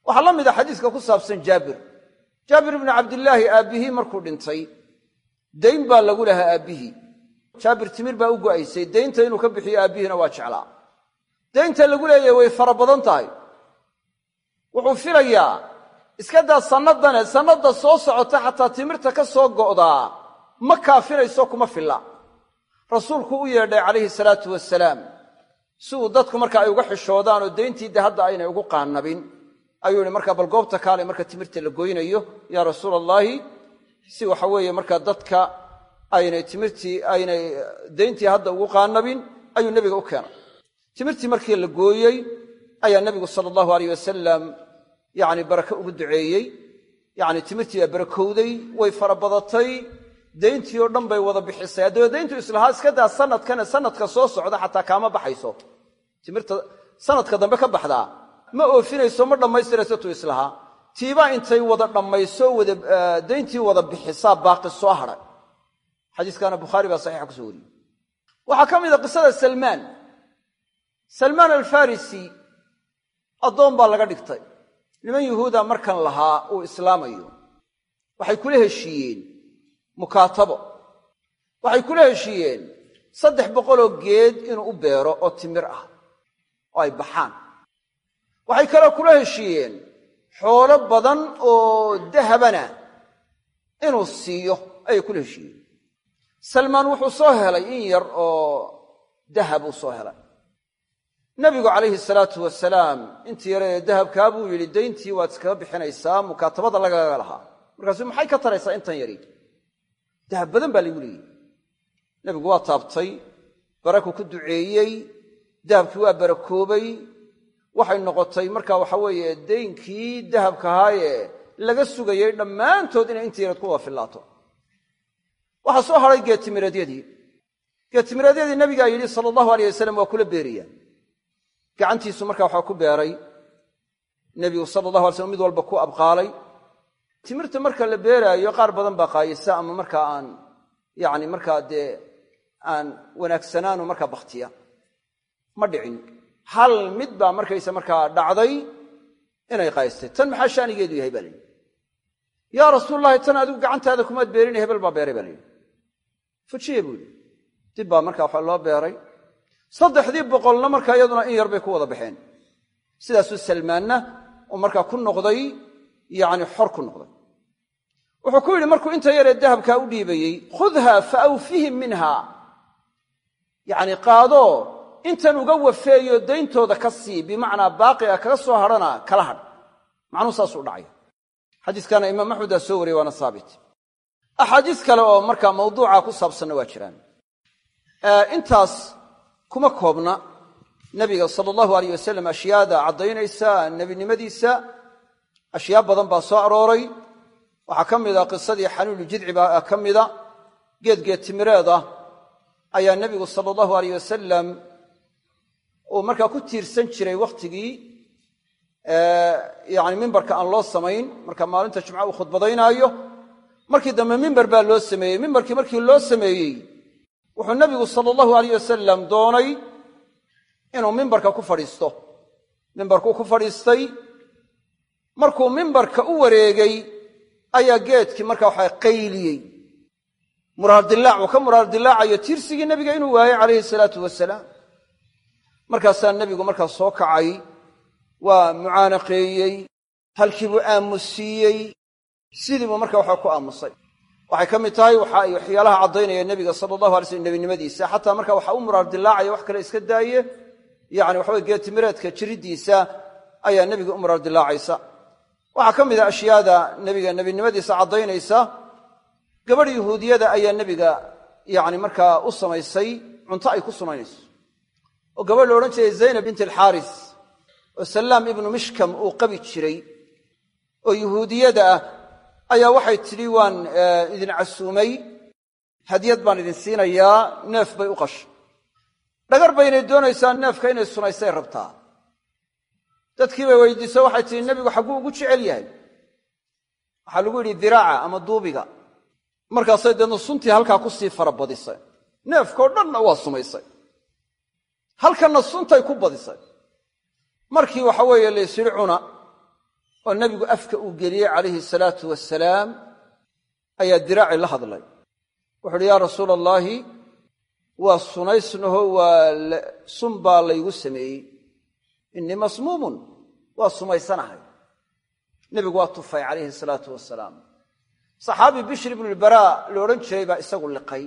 Waxaa la mid a xadiiska ku saabsan jaabir. Jaabir ibnu cabdillaahi aabbihii markuu dhintay dayn baa lagu lahaa aabbihii. Jaabir timir baa u go'aysay daynta inuu ka bixiyo aabbihiina waa jeclaa. Daynta lagu leeyahay way fara badan tahay. Wuxuu filayaa iska daa sannadane sannadda soo socota xataa timirta ka soo go'daa ma kaafinayso kuma filla rasuulku u yeedhay calayhi salaatu wasalaam si uu dadku marka ay uga xishoodaan oo dayntii de hadda aynay ugu qaannabin. Ayuu yihi markaa bal goobta kaale marka timirta la goynayo yaa rasuula allaahi si waxa weeye markaa dadka aynay timirtii aynay dayntii hadda ugu qaannabin ayuu nebiga u keenay. Timirtii markii la gooyey ayaa nebigu sala allahu aleyh wasalam yacni barake ugu duceeyey. Yacni timirtii baa barakowday way fara badatay dayntii oo dhan bay wada bixisay. Haddaba dayntu islahaa iska daa sanadkane sanadka soo socda xataa kaama baxayso. Timirta sanadka dambe ka baxdaa. Ma oofinayso ma dhammaystirayso tuu islahaa tiibaa intay wada dhammayso wada dayntii wada bixisaa baaqi soo hadhay xadiiskaana bukhaari baa saxiixa ku soo wariyey. Waxaa ka mid a qisada salmaan. Salmaan alfarisi addoon baa laga dhigtay. Niman yuhuuda markan lahaa uu islaamayo. Waxay kula heshiiyeen mukaatabo. Waxay kula heshiiyeen saddex boqoloo geed inuu u beero oo timir ah oo ay baxaan. Waxay kaloo kula heshiiyeen xoolo badan oo dahabana inuu siiyo ayay kula heshiiyeen salmaan wuxuu soo helay in yar oo dahab uu soo helay. Nabigu calayhi salaatu wasalaam intii yare ee dahabkaa buu yidhi dayntii waad iskaga bixinaysaa mukaatabada lagaga lahaa. Markaasuu maxay ka taraysaa intan yari dahab badan baa laygu leeyey nebigu waa taabtay baraku ku duceeyey dahabkii waa barakoobay. Waxay noqotay marka waxa weeye daynkii dahabkahaaye laga sugayey dhammaantood inay inta yareed ku wada fillaato waxaa soo hadhay geetimireedyadii geetimireedyadii nabigaa yidhi sala allahu aleyh wasalam waa kula beeriyaan. Gacantiisu marka waxaa ku beeray. Nebigu sala allahu alay slam mid walba ku abqaalay timirta marka la beeraayo qaar badan baa qaayisa ama markaa aan yani markaa dee aan wanaagsanaanu markaa bakhtiya. Ma dhicin. Hal mid baa markaysa markaa dhacday inay qaystay. Tan maxaa shaanigeedu yahay baa layidhi yaa tan adigu gacantaada kumaad beerina hebel baa beeray baa layidhi fujiye buu yidhi. Dib baa markaa waxa loo beeray. Saddexdii boqolna markaa iyaduna in yar bay ku wada baxeen. Sidaasuu salmaanna uu markaa ku noqday yacni xor ku noqday wuxuu ku yidhi markuu inta yaree dahabkaa u dhiibayey khudha fa awfihim minha. Yacni qaado intan uga wafeeyo dayntooda ka sii bimacnaa baaqiga kaga soo hadhana kala hadh. Macnuhu saasuu dhacaya. Xadiiskana imaam axmedaa soo wariyey waana saabit. Axaadiis kale oo markaa mawduuca ku saabsanna waa jiraan. Intaas kuma koobna nabiga sala allahu aleyh wasalam ashyaada caddaynaysa nebinimadiisa ashyaa badan baa soo arooray waxaa ka mida qisadii xanuunu jidci baa ka mida geedgeed timireed ah ayaa nebigu sala allahu aleyh wasalam uu markaa ku tiirsan jiray wakhtigii yani mimbarka aan loo samayn. Marka maalinta jumca uu khudbadaynaayo markii dambe mimber baa loo sameeyey. Mimbarkii markii loo sameeyey wuxuu nebigu sala allahu aleyh wasalam doonay inuu mimbarka ku fadhiisto. Mimbarkuu ku fadhiistay. Markuu mimbarka u wareegay ayaa geedkii marka waxa qayliyey. Muraardilaac uu ka muraardilaacayo tiirsigii nebiga inuu waayey calayhi salaatu wasalaam markaasaa nebigu markaa soo kacay waa mucaanaqeeyey halkiibuu aamusiiyey sidiibuu marka waxaa ku aamusay. Waxay ka mid tahay waxa waxyaalaha caddaynaya nebiga sala allahu alay slm nebinimadiisa xataa marka waxa u muraardilaacaya wax kale iska daaye yani waxaweye geetimireedka jiriddiisa ayaa nebiga u muraardilaacaysa waxaa ka mid a ashyaada nebiga nebinimadiisa caddaynaysa gabadh yuhuudiyada ayaa nebiga yani markaa u samaysay cunto ay ku sunaynayso oo gabadh la odhan jiray zaynab bint alxaaris oo sallaam ibnu mishkam uu qabi jiray oo yuhuudiyada ah ayaa waxay tidhi waan idin casuumay hadiyad baan idin siinayaa neef bay u qashay. Dhagar baynay doonaysaa neefka inay sunaysay rabtaa dadkii bay weydiiso waxay tihi nebigu xagguu ugu jecel yahay. Waxaa lagu yidhi diraaca ama duubiga. Markaasay deedna suntii halkaa ku sii fara badisay neefkao dhanna waa sumaysay. Halkanna suntay ku badisay. Markii waxa weeye laysyidhi cuna. Oo nebigu afka uu geliyey calayhi salaatu wasalaam ayaa diraaci la hadlay. Wuxu uhi yaa rasuula allaahi waa sunaysnaho waa sun baa laygu sameeyey innii masmuumun waa sumaysanahay nebigu waa tufay calayhi salaatu wasalaam saxaabi bishri ibnulbaraa la odhan jiray baa isagu liqay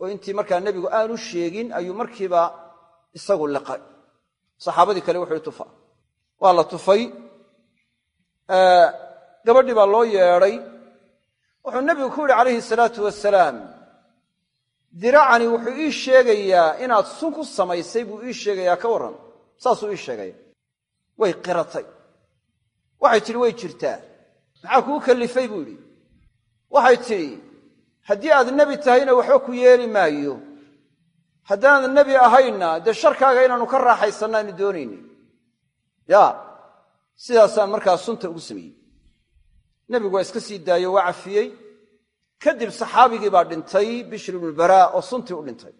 oo intii markaa nebigu aanu sheegin ayuu markiiba isagu liqay saxaabadii kale wuxuu tufa waa la tufay gabadhii baa loo yeedhay wuxuu nebigu ku yidhi calayhi salaatu wasalaam diracani wuxuu ii sheegayaa inaad sun ku samaysay buu ii sheegayaa ka warran saasuu ii sheegaya way qiratay. Waxay tidhi way jirtaa. Maxaa kuu kallifay buu yidhi. Waxay tidhi haddii aad nebi tahayna waxba ku yeeli maayo. Haddaanad nebi ahaynna dee sharkaaga inaannu ka raaxaysanna aynu doonayni. Ya sidaasaan markaa sunta ugu sameeyey. Nebigu waa iska sii daayo waa cafiyey. Kadib saxaabigii baa dhintay bishri ibnubaraa oo suntii u dhintay.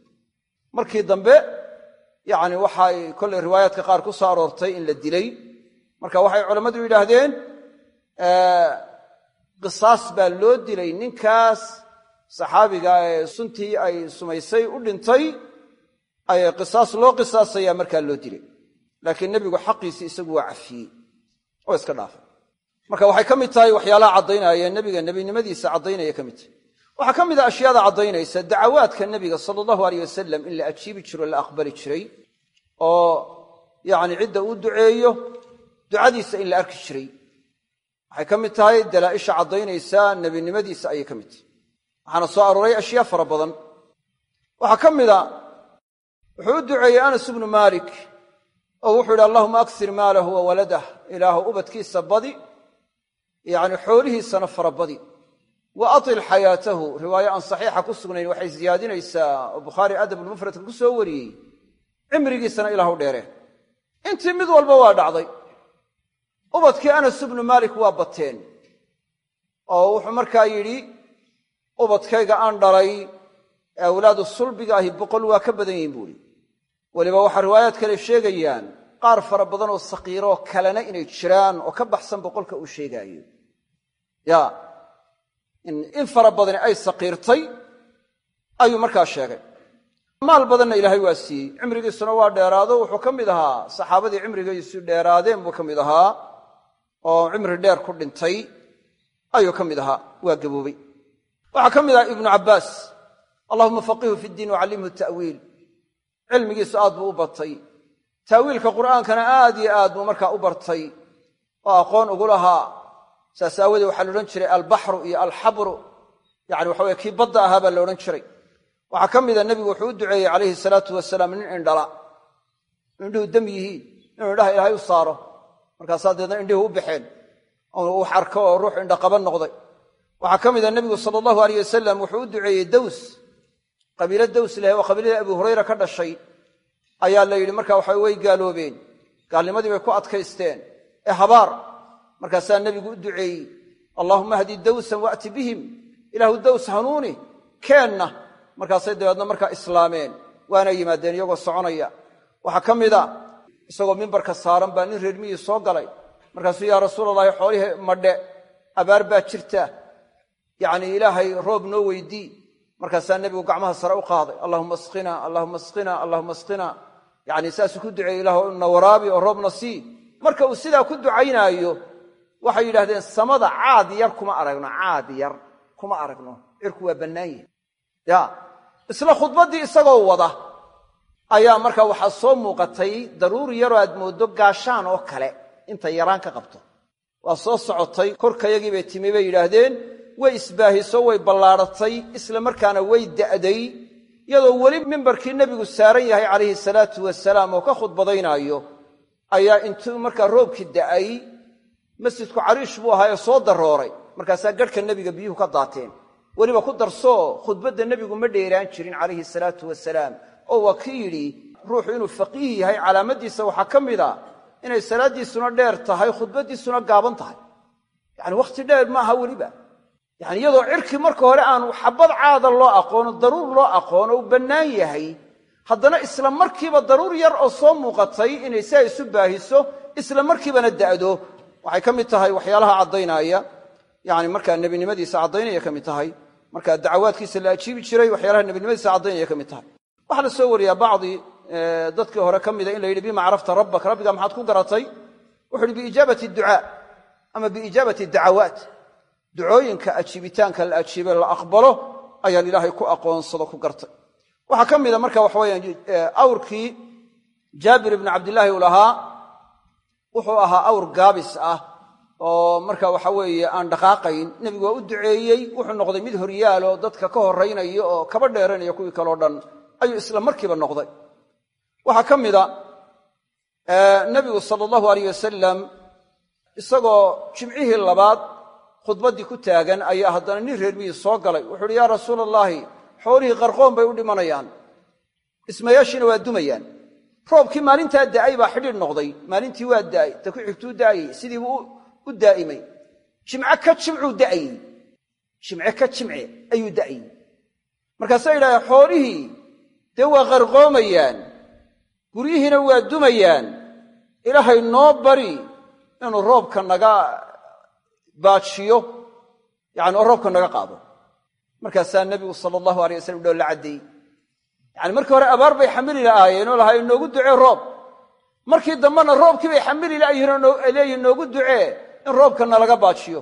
Markii dambe yacni waxay kollay riwaayaadka qaar ku soo aroortay in la dilay. Marka waxay culammadu yidhaahdeen qisaas baa loo dilay ninkaas saxaabiga ee suntii ay sumaysay u dhintay ay qisaas loo qisaasayaa markaa loo dilay. Laakiin nebigu xaqiisii isagu waa cafiyey oo iska dhaafay. Marka waxay ka mid tahay waxyaalaha caddaynaya nebiga nebinimadiisa caddaynaya ka mid tahay waxaa ka mid a ashyaada caddaynaysa dacawaadka nebiga sala allahu aleyh wasalam in la ajiibi jiro la aqbali jiray oo yacni cidda uu duceeyo ducadiisa in la arki jiray. Waxay ka mid tahay dalaa'isha caddaynaysa nebinimadiisa ayay ka mid tahay. Waxaana soo arooray ashyaa fara badan. Waxaa ka mida wuxuu u duceeyey anas ibnu maalik oo wuxuu yidhi allahuma aksir maalahu wa waladah ilaahu ubadkiisa badi yacni xoolihiisana fara badi wa atil xayaatahu riwaayo aan saxiixa ku sugnayn waxay siyaadinaysaa oo bukhaari adabulmufradka ku soo wariyey. Cimrigiisana ilaahu dheere. Intii mid walba waa dhacday. Ubadkii anas ibnu maalik waa bateen. Oo wuxuu markaa yidhi ubadkayga aan dhalay ee awlaadu sulbiga ahi boqol waa ka badan yihiin buuhi weliba waxaa riwaayaad kale sheegayaan qaar fara badan oo sakiiroo kalena inay jiraan oo ka baxsan boqolka uu sheegaayo in fara badani ay sakiirtay ayuu markaa sheegay. Maal badanna ilaahay waa siiyey. Cimrigiisuna waa dheeraado. Wuxuu ka mid ahaa saxaabadii cimrigiisu dheeraadeen buu ka mid ahaa oo cimri dheer ku dhintay ayuu ka mid ahaa waa gaboobey waxaa ka mid ahaa ibnu cabbaas allahuma faqihu fi ddiin wacallimhu ta'wiil. Cilmigiisu aad buu u batay taawiilka qur'aankana aad iyo aad buu markaa u bartay oo aqoon ugu lahaa saas aawadee waxaa la odhan jiray albaxru iyo alxabru. Yani waxa weye kii badda ahaa baa la odhan jiray. Waxaa ka mida nebigu wuxuu u duceeyey calayhi salaatu wasalaam nin indhala. Indhuhu dam yihiin inuu indhaha ilaahay u saaro. Markaasaa deedna indhihu u baxeen. Uu xarko oo ruux indhaqaban noqday. Waxaa ka mida nebigu sala allahu aleyh wasalam wuxuu u duceeyey daws. Qabiilo daws leh oo qabiilada abu hurayra ka dhashay. Ayaa la yidhi marka waxa way gaaloobeen. Gaalnimadii bay ku adkaysteen. Ee habaar markaasaa nebigu u duceeyey allaahuma hdi dawsan waati bihim ilaahu daws hanuuni keenna. Markaasay dabeedna markaa islaameen waana yimaadeen iyagoo soconaya. Waxaa ka mida isagoo mimbarka saaran baa nin reermihii soo galay. Markaasuu yaa rasuul allahi xoolihii madhe abaar baa jirta. Yacnii ilaahay roob noo weydii. Markaasaa nebigu gacmaha sare u qaaday allahuma asqina allahuma asqina allahuma asqina. Yacni saasuu ku duceeyey ilah na waraabi oo roobna sii. Marka uu sidaa ku ducaynaayo waxay yidhahdeen samada caad yar kuma aragno caad yar kuma aragno. Cirku waa bannaan yahi ya isla khudbaddii isagoo wada ayaa markaa waxaa soo muuqatay daruuri yaroo aad mooddo gaashaan oo kale intay yaraan ka qabto. Waa soo socotay korkayagii bay timi bay yidhaahdeen way isbaahiso way ballaadhatay isla markaana way da'day iyadoo weli mimbarkii nebigu saaran yahay calayhi salaatu wasalaam oo ka khudbadaynaayo ayaa intuu markaa roobkii da'ay masjidku cariish buu ahaa ee soo darooray markaasaa garhka nebiga biyuhu ka daateen weliba ku darsoo khudbadda nebigu ma dheeraan jirin calayhi salaatu wasalaam oo waa kii yidhi ruuxu inuu faqiih yahay calaamadiisa waxaa ka mid a inay salaaddiisuna dheer tahay khudbaddiisuna gaaban tahay. Yacani wakhti dheer maaha weliba. Yacani iyadoo cirkii marka hore aanu xabad caada loo aqoono daruur loo aqoono uu bannaan yahay haddana isla markiiba daruur yar oo soo muuqatay inay siaa isu baahiso isla markiibana da'do waxay ka mid tahay waxyaalaha caddaynaya. Yani markaa nebinimadiisa caddaynaya ka mid tahay. Markaa dacawaadkiisa la ajiibi jiray waxyaalaha nebinimadiisa caddaynaya ka mid tahay. Waxaa la soo wariyaa bacdi dadkii hore ka mida in la yidhi bima carafta rabbak rabbigaa maxaad ku garatay? Wuxu uhi biijaabati ducaa ama biijaabati dacawaat ducooyinka ajiibitaanka la ajiibe la aqbalo ayaan ilaahay ku aqoonsado ku gartay. Waxaa ka mida marka waxa weyaan awrkii jaabir ibni cabdillaahi uu lahaa wuxuu ahaa awr gaabis ah oo marka waxa weeye aan dhaqaaqayn nebigu waa u duceeyey wuxuu noqday mid horyaal oo dadka ka horraynaya oo kaba dheeranaya kuwii kaleo dhan ayuu isla markiiba noqday. Waxaa ka mida nebigu sala allahu alayh wasalam isagoo jimcihii labaad khudbaddii ku taagan ayaa haddana nin reermihii soo galay. Wuxuu uhi yaa rasuula allaahi xoolihii qarqoon bay u dhimanayaan ismayaashiina waa dumayaan roobkii maalintaa da'ay baa xidhiidh noqday. Maalintii waa da'ay. Ta ku xigtuu da'ayey sidiibuu u daa'imay. Jimce ka jimcuu da'ayey jimce ka jimce ayuu da'ayey markaasaa yidhahdeen xoolihii dee waa qarqoomayaan. Guryihiina waa dumayaan. Ilaahay noo bari inuu roobka naga baajiyo yani oo roobka naga qaado. Markaasaa nebigu sala allahu alay wasalam dhoo la caddeeyey yani markii hore abaar bay xamili la'aayeen oo lahaa inoogu ducee roob. Markii dambena roobkii xamili la'yihiin oo leeyihiin noogu ducee in roobka nalaga baajiyo.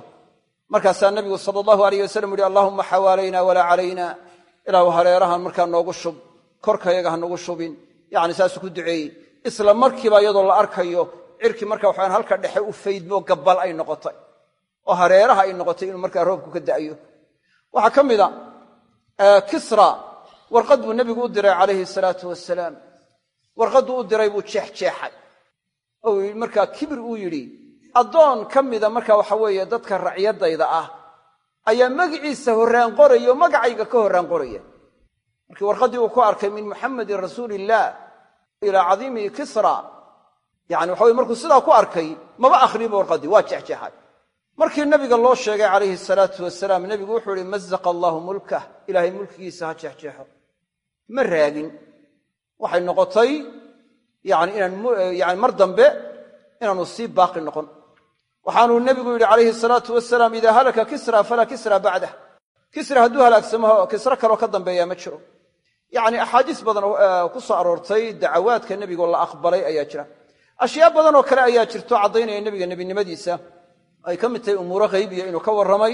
Markaasaa nebigu sala allahu alayh wasalam uhi allahuma xawaalayna walaa calayna. Ilaahu hareerahan markaa noogu shub korkayaga ha nagu shubin. Yani saasuu ku duceeyey. Isla markiiba iyadoo la arkayo cirkii marka waxaan halka dhexe u faydmoo gabbal ay noqotay. Oo hareeraha ay noqotay inuu markaa roobku ka da'yo waxaa ka mida kisra warqad buu nebigu u diray calayhi salaatu wasalaam warqadduu u diray buu jeexjeexay oo markaa kibir uu yidhi addoon ka mida marka waxa weeye dadka racyadayda ah ayaa magiciisa horraan qoraya oo magacayga ka horraan qoraya. Markii warqaddii uu ku arkay min muxamedin rasuuliillaah ilaa cadiimi kisra. Yani waxa weye markuu sidaa ku arkay maba akhriba warqaddii waa jeexjeexay markii nabiga loo sheegay calayhi salaatu wasalaam nebigu wuxuu ihi mazaqa allaahu mulkah ilaahay mulkigiisa ha jeexjeexo ma raagin waxay noqotay yani inaan mar dambe inaanu sii baaqi noqon. Waxaanuu nebigu yidhi calayhi salaatu wasalaam idaa halaka kisra falaa kisra bacdah. Kisra hadduu halaagsamo kisro kaloo ka dambeeya ma jiro. Yacni axaadiis badan oo ku soo aroortay dacawaadka nebigoo la aqbalay ayaa jira. Ashyaa badan oo kale ayaa jirto caddaynaya nebiga nebinimadiisa. Ay ka mid tahay umuuro haybiya inuu ka warramay.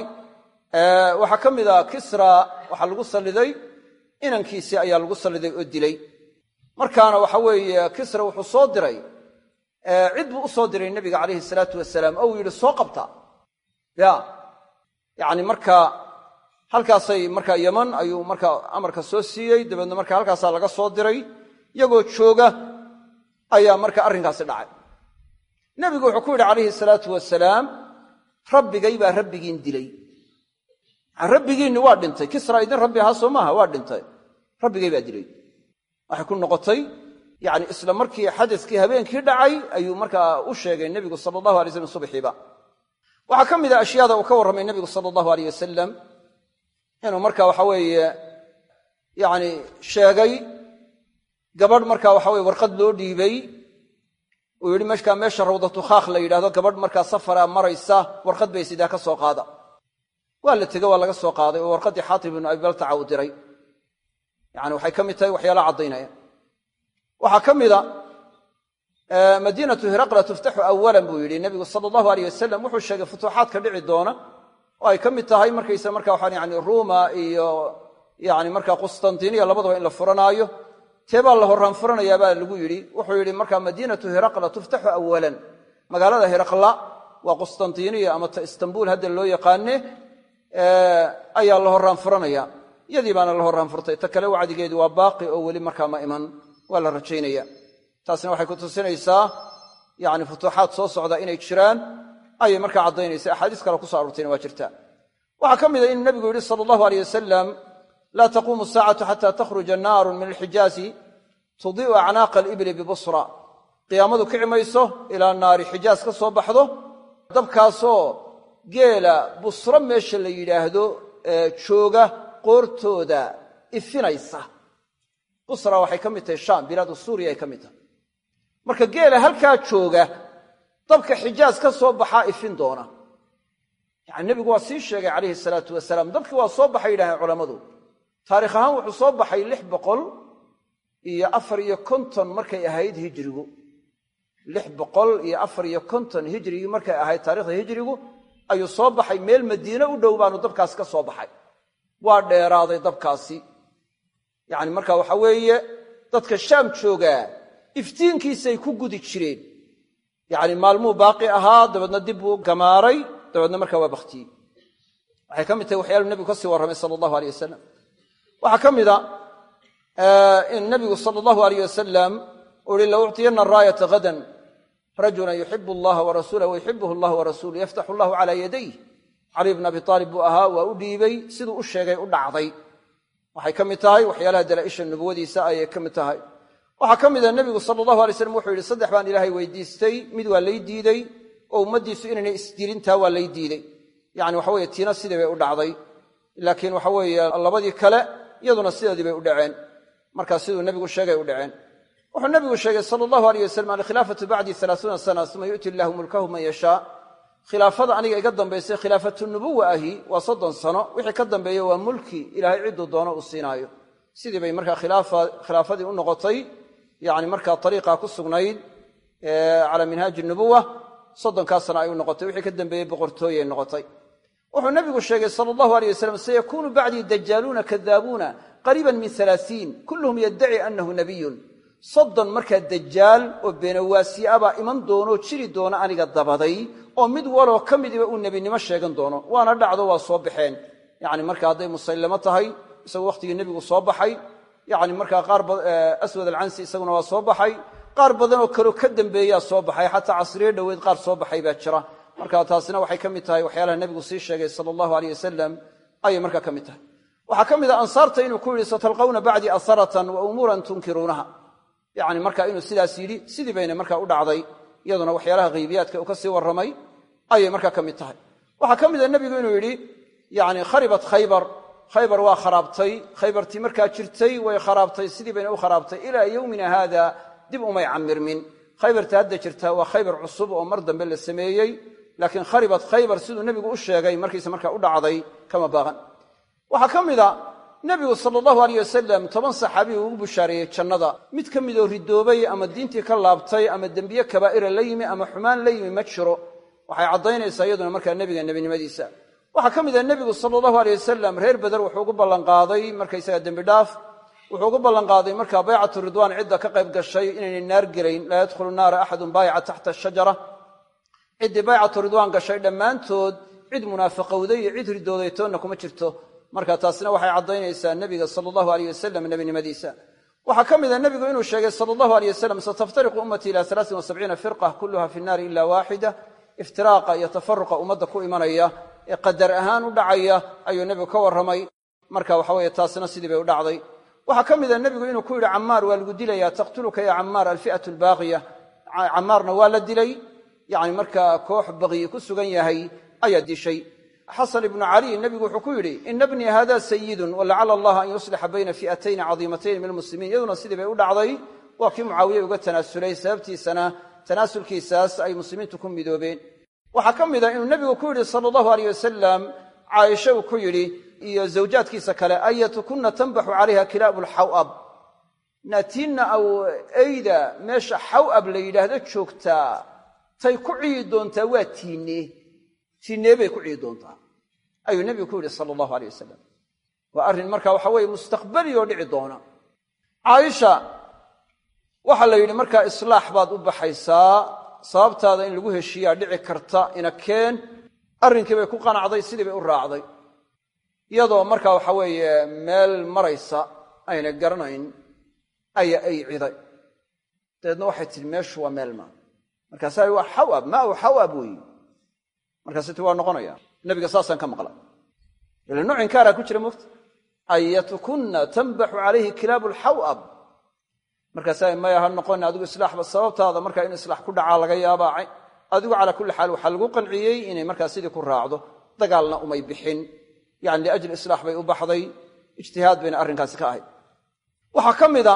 Waxaa ka mid a kisra waxaa lagu salliday inankiisii ayaa lagu salliday oo dilay. Markaana waxa weeye kisra wuxuu soo diray cid buu u soo diray nebiga calayhi salaatu wasalaam oo yidhi soo qabta. Ya yacni marka halkaasay marka yaman ayuu marka amarka soo siiyey dabeedna marka halkaasaa laga soo diray iyagoo jooga ayaa marka arrinkaasi dhacay. Nebigu wuxuu ku yidhi calayhi salaatu wasalaam rabbigay baa rabbigiin dilay. Rabbigiinni waa dhintay. Kisra idin rabbi ahaa soo maaha waa dhintay rabbigay baa dilay waxay ku noqotay yani isla markii xadadkii habeenkii dhacay ayuu markaa u sheegay nebigu sala allahu alay slam subxiiba waxaa ka mid a ashyaada uu ka warramay nebigu sala allahu aleyh wasalam inuu marka waxa weeye yani sheegay gabadh marka waxa weye warqad loo dhiibay. Uu yidhi meshkaa meesha rawdatu khaakh la yidhahdo gabadh markaa safara maraysa warqad bay sidaa ka soo qaada. Waa la tego waa laga soo qaaday oo warqaddii xaatib ibnu abibaltaca uu diray yani waxay ka mid tahay waxyaala caddaynaya. Waxaa ka mida madiinatu hiraqla tuftaxu awalan buu yidhi nebigu sala allahu aleyh wasalam wuxuu sheegay futuuxaadka dhici doona oo ay ka mid tahay markaysa marka waxaan yani ruuma iyo yani marka qustantiniya labadaba in la furanaayo. Tee la horraan furanayaa baa lagu yidhi. Wuxuu yidhi marka madiinatu hiraqla tuftaxu awalan magaalada hiraqla waa qustantiniya ama ta istanbul hadda loo yaqaane ayaa la horraan furanaya iyadii baana la horraan furtay ta kale wacdigeedu waa baaqi oo weli markaa ma iman. Waa la rajaynaya. Taasna waxay ku tusinaysaa yani futuuxaad soo socda inay jiraan ayay markaa caddaynaysa axaadiis kale kuso aroortayna waa jirta waxaa ka mida inuu nabigu yidhi sala allahu aleyh wasalam laa taquumu saacatu xata takhruja naarun min alxijaazi tudii'u acnaaqa alibli bibusra. Qiyaamadu kici mayso ilaa naari xijaas ka soo baxdo. Dabkaasoo geela busro meesha la yidhaahdo jooga qoortooda ifinaysa. Busra waxay ka mid tahay shaam bilaadu suuriya ay ka mid tahay. Marka geela halkaa jooga dabka xijaas ka soo baxaa ifin doona. Yani nebigu waa sii sheegay calayhi salaatu wasalaam dabkii waa soo baxay yidhahdeen culammadu taarikh ahaan wuxuu soo baxay lix boqol iyo afar iyo konton markay ahayd hijrigu. Lix boqol iyo afar iyo konton hijrigii markay ahayd taarikhda hijrigu ayuu soo baxay meel madiine u dhow baanu dabkaasi ka soo baxay waa dheeraaday dabkaasi. Yacni marka waxa weeye dadka shaam joogaa iftiinkiisay ku gudi jireen. Yacni maalmuu baaqi ahaa dabeedna dib buu gamaaray dabeedna markaa waa bakhtiyey waxay ka mid tahay waxyaalu nebigu ka sii warramay sala allahu aleyh wasalam waxaa ka mida in nabigu sala allahu aleyh wasalam uu ihi la ucطiyanna raayata hadan rajulan yuxibu allaha warasuulah wayuxibuhu allah warasuuluh yaftaxu allahu calaa yadayh cali bn abi aalib buu ahaa waa u dhiibay siduu u sheegay u dhacday. Waxay ka mid tahay waxyaalaha dalaa'isha nubuwadiisa ayay ka mid tahay. Waxaa ka mida nebigu sala allahu alay slam wuxuu yidhi saddex baan ilaahay weydiistay mid waa lay diidey oo ummaddiisu inaynay isdilintaa waa lay diidey. Yani waxa weye tiina sidii bay u dhacday. Laakiin waxa weeye labadii kale iyaduna sideedii bay u dhaceen. Markaa siduu nebigu sheegay u dhaceen. Wuxuu nebigu sheegay sala allahu aleyh wasalam alkhilaafatu bacdii alaauuna sana uma yu'ti illaahu mulkahu man yashaa khilaafada aniga iga dambaysay khilaafatu nubuwa ahi waa soddon sano wixii ka dambeeya waa mulki ilaahay cidduu doono uu siinaayo. Sidii bay markaa khilaafadii u noqotay yani markaa ariiqa ku sugnayd cala minhaaji nubuwa soddonkaa sana ay u noqotay wixii ka dambeeyey boqortooyay noqotay. Wuxuu nabigu sheegay sala allahu aleyh wasalam sayakuunu bacdii dajaaluuna kadaabuuna qariiban min alaaiin kulluhum yaddaci annahu nabiyun soddon markaa dajaal oo beenawaasi abaa iman doonoo jiri doona aniga dabaday oo mid waloo ka uu nebinimo sheegan doono. Waana dhacdo waa soo baxeen. Yani marka hadday musallamo tahay isagu wakhtigii nebigu soo baxay. Yacni markaa qaar aswad alcansi isaguna waa soo baxay. Qaar badanoo kaleo ka dambeeyaa soo baxay. Xataa casriyo dhoweed qaar soo baxay baa jira. Marka taasina waxay ka mid tahay waxyaalaha nebigu sii sheegay sala allahu aleyh wasalam ayay markaa ka mid tahay. Waxaa ka mid a ansaarta inuu ku yidhi satalqawna bacdii asaratan wa umuuran tunkiruunaha yacni marka inuu sidaas yidhi sidii bayna markaa u dhacday iyaduna waxyaalaha haybiyaadka uu ka sii warramay ayay markaa ka mid tahay. Waxaa ka mid a nebigu inuu yidhi yani kharibat khaybar. Khaybar waa kharaabtay. Khaybartii markaa jirtay way kharaabtay. Sidii bayna u kharaabtay. Ilaa yowmina haada dib umay camirmin. Khaybarta hadda jirta waa khaybar cusub oo mar dambe la sameeyey laakiin kharibat khaybar siduu nebigu u sheegay markiisa markaa u dhacday kama baaqan waxaa ka mid a nebigu sala allahu aleyh wasalam toban saxaabi ugu bushaareeyey jannada. Mid ka midoo ridoobay ama diintii ka laabtay ama dembiye kabaa'ira la yimi ama xumaan la yimi ma jiro. Waxay caddaynaysaa iyaduna markaa nebiga nebinimadiisa. Waxaa ka mid ah nebigu sala allahu aleyh reer beder wuxuu ugu ballanqaaday markaysaga dembi dhaaf. Wuxuu ugu ballanqaaday markaa baycatu ridwaan cidda ka qayb gashay inaynay naar gelayn laa yadkhulu naara axadun baayica taxta ashajara ciddii baycatu ridwaan gashay dhammaantood cid munaafiqowday iyo cid ridooday kuma jirto marka taasina waxay caddaynaysaa nebiga sala allahu aleyh wasalam nebinimadiisa. Waxaa ka mid a nebigu inuu sheegay sala allahu aleyh wasalam sataftariqu ummatii ila alaain wasabciina firqa kulluha fi nnaari ila waaxida iftiraaqa iyo tafaruqa ummadda ku imanaya ee qadar ahaan u dhacaya ayuu nebigu ka warramay. Marka waxa weeye taasina sidii bay u dhacday. Waxaa ka mid a nebigu inuu ku yidhi cammaar waa lagu dilayaa taqtuluka ya cammaar alfi'atu albaaqiya. Cammaarna waa la dilay. Yacni markaa koox baqiyi ku sugan yahay ayaa dishay xasan ibnu cali nebigu wuxuu ku yidhi ina bnii hada sayidun walacala allaha an yuslixa bayna fi'atayni cadiimatayni min almuslimiin. Iyaduna sidii bay u dhacday. Waa kii mucaawiye uga tanaasulay sababtiisana tanaasulkiisaas ay muslimiintu ku midoobeen. Waxaa ka mid a inuu nebigu ku yidhi sala allahu aleyh wasalam caaisha uu ku yidhi iyo zawjaadkiisa kale ayatukunna tanbaxu calayha kilaabu lxawab naatinna aw eyda meesha xawab la yidhaahdo joogtaa tay ku ciyi doontaa waa tiinne tiinnee bay ku ciyi doontaa ayuu nebigu ku yidhi sala allahu aleyh wasalam waa arrin marka waxa weeye mustaqbali oo dhici doona. Caaisha waxaa la yidhi markaa islaax baad u baxaysaa sababtaada in lagu heshiiyaa dhici karta ina keen. Arrinkii bay ku qanacday sidii bay u raacday. Iyadoo markaa waxa weeye meel maraysa ayna garanayn ayaa ay ciday. Dabeedna waxay tihi meeshu waa meel maa markaasa waa xawab maa u xawab weeye markaasi ti waa noqonaya nebiga saasaan ka maqla. Ila nuuc inkaaraa ku jira mufti. Ayatukunna tanbaxu calayhi kilaabu lxawab markaasaa maya ha noqon adigu islaaxba sababtaada markaa in islaax ku dhacaa laga yaabaa adigu calaa kulli xaal waxaa lagu qanciyey inay markaa sidii ku raacdo dagaalna umay bixin. Yani liajli islaax bay u baxday ijtihaad bayna arrinkaasi ka ahayd. Waxaa ka mida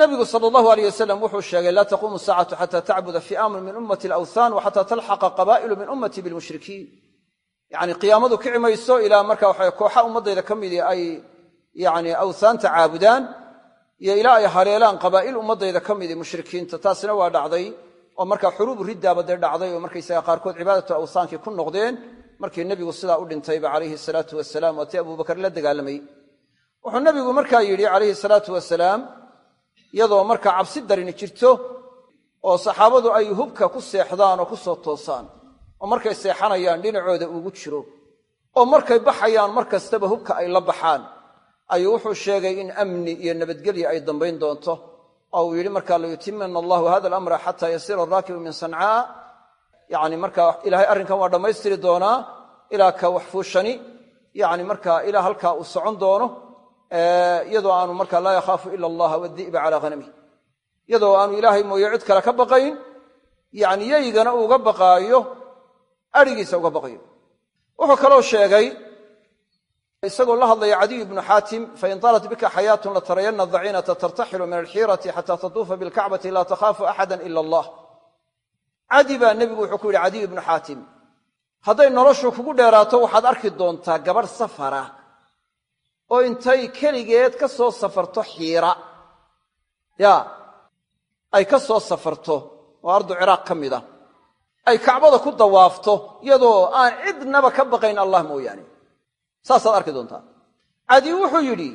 nabigu sala allahu aleyh wasalam wuxuu sheegay laa taquumu saacatu xata tacbuda fi'aamun min ummati alawthan wa xata talxaqa qabaa'ilu min ummatii bilmushrikiin yani qiyaamadu kici mayso ilaa marka waxa kooxa ummaddayda ka midii ay yani awthaanta caabudaan iyo ilaa ay haleelaan qabaa'il ummaddayda ka midii mushrikiinta. Taasina waa dhacday oo markaa xuruubu riddaaba dhacday oo markaysaga qaarkood cibaadatu awthaankii ku noqdeen markii nebigu sidaa u dhintayba calayhi salaatu wasalaam waatii abubakar la dagaalamayey wuxuu nebigu markaa yidhi calayhi salaatu wasalaam iyadoo markaa cabsi darini jirto oo saxaabadu ay hubka ku seexdaan oo ku soo toosaan oo markay seexanayaan dhinacooda ugu jiro. oo markay baxayaan mar kastaba hubka ay la baxaan. Ayuu wuxuu sheegay in amni iyo nabadgelya ay dambayn doonto. Oo uu yidhi markaa layutimina allahu hada alamra xataa yasiira araakibu min sancaa yani markaa ilaahay arrinkan waa dhammaystiri doonaa ilaa ka waxfuushani. Yani markaa ilaa halkaa uu socon doono iyadoo aanu markaa laa yakhaafu ila allaha wadi'ba calaa hanamih iyadoo aanu ilaahay mooye cid kale ka baqayn yani yaygana uga baqaayo adhigiisa uga baqayo wuxuu kaloo sheegay isagoo la hadlaya cadiy bnu xaatim fain taalat bika xayaatun latarayana daciinata tartaxilu min alxiirati xata tatuufa bilkacbati laa takhaafu axada ila allah. Cadi baa nebigu wuxuu ku yidhi cadiy ibnu xaatim hadday noloshu kugu dheeraato waxaad arki doontaa gabadh safara oo intay keligeed ka soo safarto xiira. Ya ay ka soo safarto oo ardu ciraaq ka mid a ay kacbada ku dawaafto iyadoo aan cidnaba ka baqayn allah mooyaane. Saasaad arki doontaa cadi wuxuu yidhi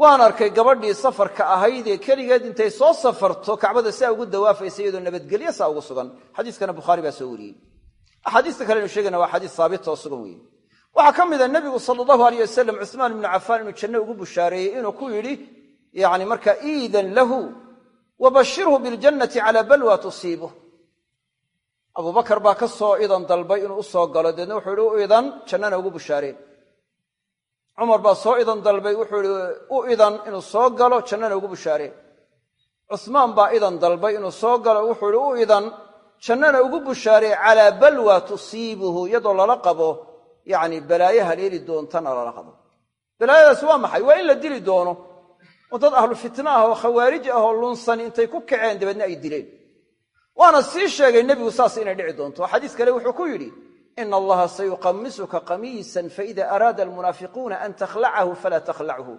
waan arkay gabadhii safarka ahayd ee keligeed intay soo safarto kacbada siaa ugu dawaafaysa iyadoo nabadgelyo saa ugu sugan. Xadiiskana bukhaari baa soo wariyey. Axaadiista kalenu sheegayna waa xadiis haabita oo sugan weeye. Waxaa ka mida nebigu sala allahu aleyh wasalam cuhmaan ibnu cafaan inuu janno ugu bushaareeyey inuu ku yidhi yani marka iidan lahu wa bashirhu biljannati calaa balwa tusiibuh abubakar baa ka soo idan dalbay inuu u soo galo deedna wuxuu yihi u idan jannana ugu bushaareen cumar baa soo idan dalbay wuxuu yihi u idan inuu soo galo jannana ugu bushaareen cuhmaan baa idan dalbay inuu soo galo wuxuu yihi u idan jannana ugu bushaaree calaa balwa tusiibuhu iyadoo lala qabo yacni balaayo haleeli doontana lala qabo. Balaayadaasi waa maxay? Waa in la dili doono. Oo dad ahlu fitna ah oo khawaarij ah oo lunsan intay ku kaceen dabeedna ay dileen waana sii sheegay nebigu saas inay dhici doonto. Xadiis kale wuxuu ku yidhi ina allaha sayuqamisuka qamiisan faida araada almunaafiquuna an takhlacahu falaa takhlachu.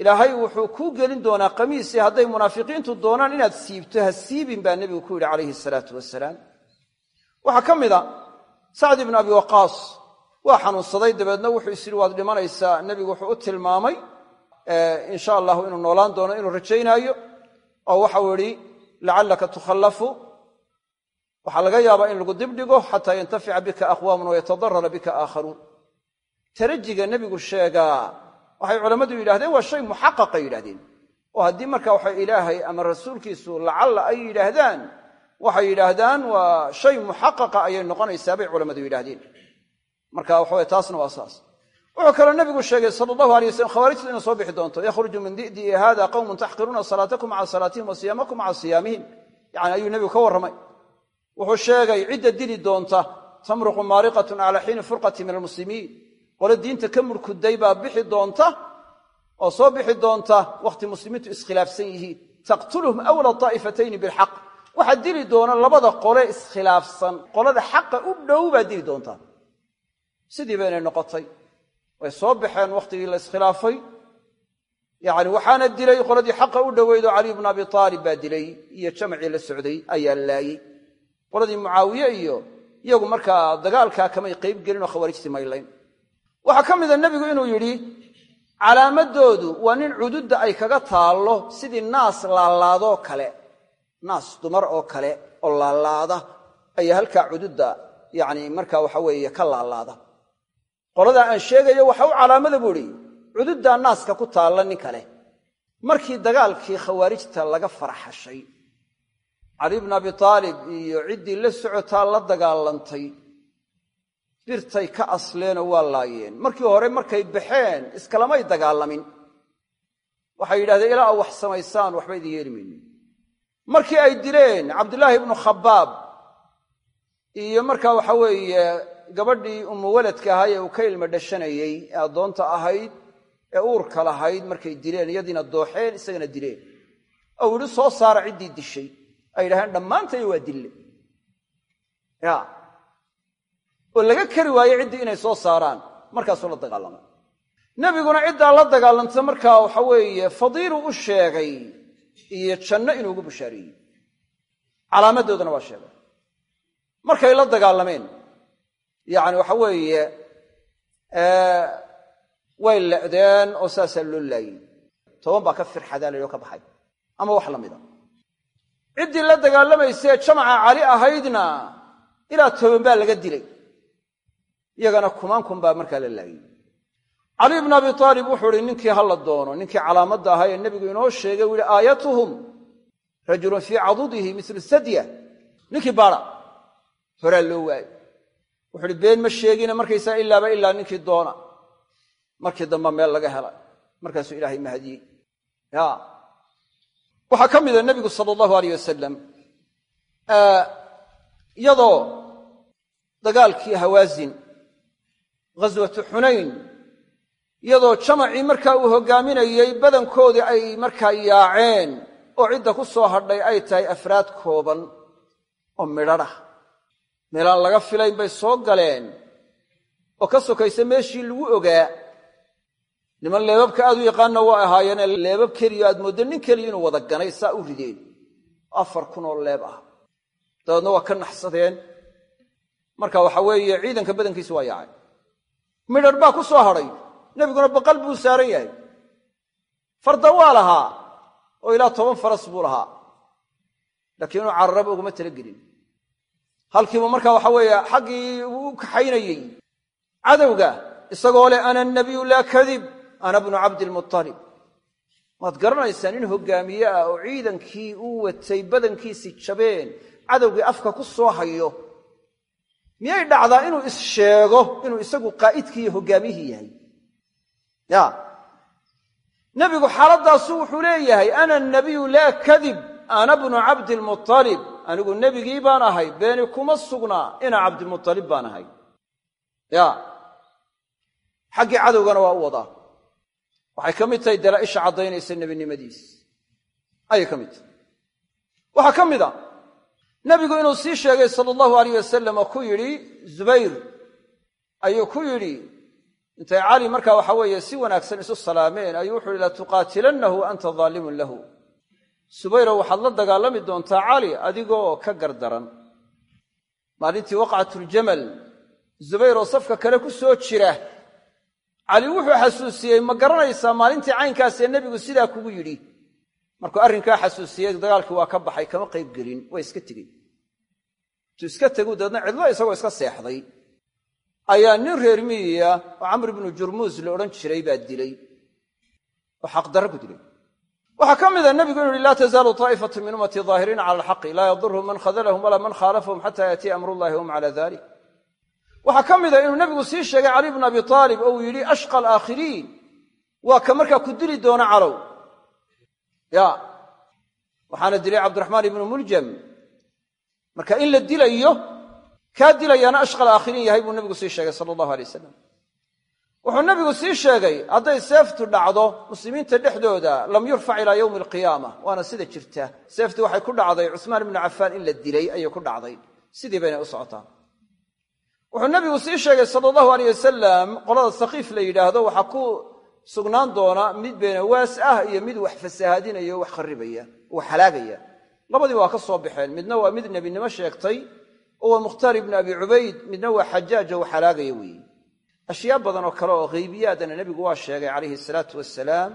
Ilaahay wuxuu kuu gelin doonaa qamiisii hadday munaafiqiintu doonaan inaad siibto ha siibin baa nebigu ku yidhi calayhi salaatu wasalaam waxaa ka mid a sacd ibnu abi waqaas waa xanuunsaday dabeedna wuxuu is yidhi waad dhimanaysaa. Nebigu wuxuu u tilmaamay insha allahu inuu noolaan doono inuu rajaynaayo oo waxau idhi lacallaka tukhallafu waxaa laga yaabaa in lagu dibdhigo xataa yantafica bika aqwaamun wayatadarara bika aakharuun. Tarajiga nebigu sheegaa waxay culammadu yidhahdeen waa shay muxaqaqay yidhahdeen oo haddii marka waxa ilaahay ama rasuulkiisu lacalla ay yidhaahdaan waxay yidhaahdaan waa shay muxaqaqa ayay noqonaysaa bay culammadu yidhahdeen marka waxaweye taasna waa saas wuxuu kaloo nebigu sheegay sala allahu alay wasalam khawaarijtu inay soo bixi doonto yakhruju min di'dii hada qawmun taxqiruuna salaatakum maca salaatihim wa siyaamakum maca siyaamihim. Yani ayuu nebigu ka warramay. Wuxuu sheegay cidda dili doonta tamruqu maariqatun cala xiini furqati min almuslimiin. Qole diinta ka murkuday baa bixi doonta oo soo bixi doonta wakhti muslimiintu iskhilaafsan yihiin. Taqtuluhum awla daa'ifatayni bilxaq. Waxaa dili doona labada qole iskhilaafsan qolada xaqa u dhow baa dili doonta. Sidii baynay noqotay way soo baxeen wakhtigii la iskhilaafay. Yacni waxaana dilay qoladii xaqa u dhoweydoo caliy bnu abi aalib baa dilay iyo jamacii la socday ayaa laayey qoladii mucaawiye iyo iyagu markaa dagaalkaa kamay qayb gelin oo khawaarijtii maylayn waxaa ka mida nebigu inuu yidhi calaamadoodu waa nin cududda ay kaga taallo sidii naas laalaadoo kale. Naas dumar oo kale oo laalaada ayaa halkaa cududda yacni markaa waxa weeye ka laalaada qoladaa aan sheegayo waxa u calaamada buu idhi cududdaa naaska ku taalla nin kale. Markii dagaalkii khawaarijta laga farxashay cali bnu abi taalib iyo ciddii la socotaa la dagaalantay birtay ka asleenoo waa laayeen. Markii hore markay baxeen iskalamay dagaalamin. Waxay yidhahdeen ilaa a wax samaysaan waxba idin yeeli markii ay dileen cabdulaahi ibnu khabaab iyo markaa waxa weeye gabadhii umuwaladka ahaa ee uu ka ilma dhashanayey ee addoonta ahayd ee uurka lahayd markay dileen iyadiina dooxeen isagana dileen. Ou yidhi soo saara ciddii dishay. Ay yidhahdeen dhammaantay waa dille. Ya. Oo laga kari waaye ciddii inay soo saaraan. Markaasuu la dagaalamay. Nebiguna ciddaa la dagaalanta markaa waxa weeye fadiiluu u sheegay iyo janno inuu ugu bushaareeyey calaamadoodana waa sheegay. Markay la dagaalameen yacni waxa weeye way le'deen oo saasaa loo laayey toban baa ka firxadaa laydhoo ka baxay. Ama wax la mida ciddii la dagaalamaysee jamaca cali ahaydna ilaa toban baa laga dilay. Iyagana kumaan kun baa markaa la laayey cali bnu abi aalib wuxuu ihi ninkii ha la doono ninkii calaamadda ahaa ee nebigu inoo sheegay u yihi aayatuhum rajulun fii cadudihi milu sadya ninkii baara horaa loo waayo wuxu uhi been ma sheegina markaysaa ilaaba ilaa ninkii doona. Markii dambe meel laga helay. Markaasuu ilaahay mahadiyey. Ya waxaa ka mida nebigu sala allahu aleyh wasalam iyadoo dagaalkii hawaasin ghaswatu xunayn iyadoo jamacii markaa uu hoggaaminayey badankoodii ay markaa yaaceen oo cidda ku soo hadhay ay tahay afraad kooban oo midhadhah meelaan laga filayn bay soo galeen. Oo ka sokaysa meeshii lagu ogaa niman leebabka aad u yaqaanna waa ahaayeene leebab keliyo aad mooddo nin keliya inuu wada ganay saa u rideen. Afar kun oo leeb ah. Dabeedna waa ka naxsadeen. Marka waxa weeye ciidanka badankiisi waa yaacay midhar baa ku soo hadhay. Nebiguna baqal buu saaran yahay. Farda waa lahaa oo ilaa toban faras buu lahaa. Laakiin inuu cararaba uguma talagelin halkiibu marka waxa weeye xaggii uu u kaxaynayey. Cadowga isagoo leh ana nabiyu laa kadib ana bnu cabdilmualib waad garanaysaan in hogaamiye ah oo ciidankii uu watay badankiisii jabeen cadowgii afka ku soo hayo miyay dhacdaa inuu is-sheego inuu isagu qaa'idkii iyo hoggaamiyihii yahay? Ya nebigu xaaladdaasu wuxuu leeyahay ana nabiyu laa kadib ana bnu cabdilmualib anigu nebigii baan ahay beeni kuma sugnaa ina cabdilmualib baan ahay. Ya. Xaggii cadowgana waa u wadaa. Waxay ka mid tahay dalaa'isha caddaynaysa nebinimadiis. Ayay ka mid tahay. Waxaa ka mid a nebigu inuu sii sheegay sala allahu alayh wasalam oo ku yidhi zubayr. Ayuu ku yidhi intay cali markaa waxa weeye si wanaagsan isu salaameen? Ayuu wuxu uhi latuqaatilannahu anta daalimun lahu subayrow waxaad la dagaalami doontaa cali adigoo ka gardaran. Maalintii waqcatuljamal zubayr oo safka kale ku soo jira. Cali wuxuu xasuusiyey ma garanaysaa maalintii caynkaasee nebigu sidaa kugu yidhi? Markuu arrinkaa xasuusiyey dagaalkii waa ka baxay kama qayb gelin waa iska tegey. Intuu iska tegu dabeedna cidlo isagoo iska seexday. Ayaa nin reer miyiya oo camr ibnu jurmuus la odhan jiray baa dilay. Oo xaqdarro ku dilay waxaa ka mida nebigu inu uhi laa tazaalu taa'ifatu min ummatii daahiriina cala alxaqi laa yadurhum man khadalahum walaa man khaalafahum xata yaatiya amrullahi wahum cala dalik waxaa ka mida inuu nebigu sii sheegay cali bnu abi aalib oo uu yidhi ashqa alaakhiriin waa ka markaa ku dili doona calow. Ya waxaana dilay cabdiraxmaan ibnu muljam. Marka in la dilayo kaa dilayaana ashqa alaakhiriin yahay buu nebigu sii sheegay sala allahu alay wasalam wuxuu nebigu sii sheegay hadday seeftu dhacdo muslimiinta dhexdooda lam yurfac ilaa yowmi alqiyaama waana sida jirta. Seeftu waxay ku dhacday cusmaan ibnu cafaan in la dilay ayay ku dhacday. Sidii bayna u socotaa wuxuu nebigu sii sheegay sala allahu aleyh wasalam qolada sakiif la yidhaahdo waxaa ku sugnaan doona mid beenawaas ah iyo mid wax fasahaadinaya o wax kharribaya wax halaagaya. Labadiiba waa ka soo baxeen. Midna waa mid nebinimo sheegtay oo waa mukhtaar ibnu abi cubayd midna waa xajaaj oo wax halaagaya weeye ashyaa badan oo kale oo khaybiyaadana nebigu waa sheegay calayhi salaatu wasalaam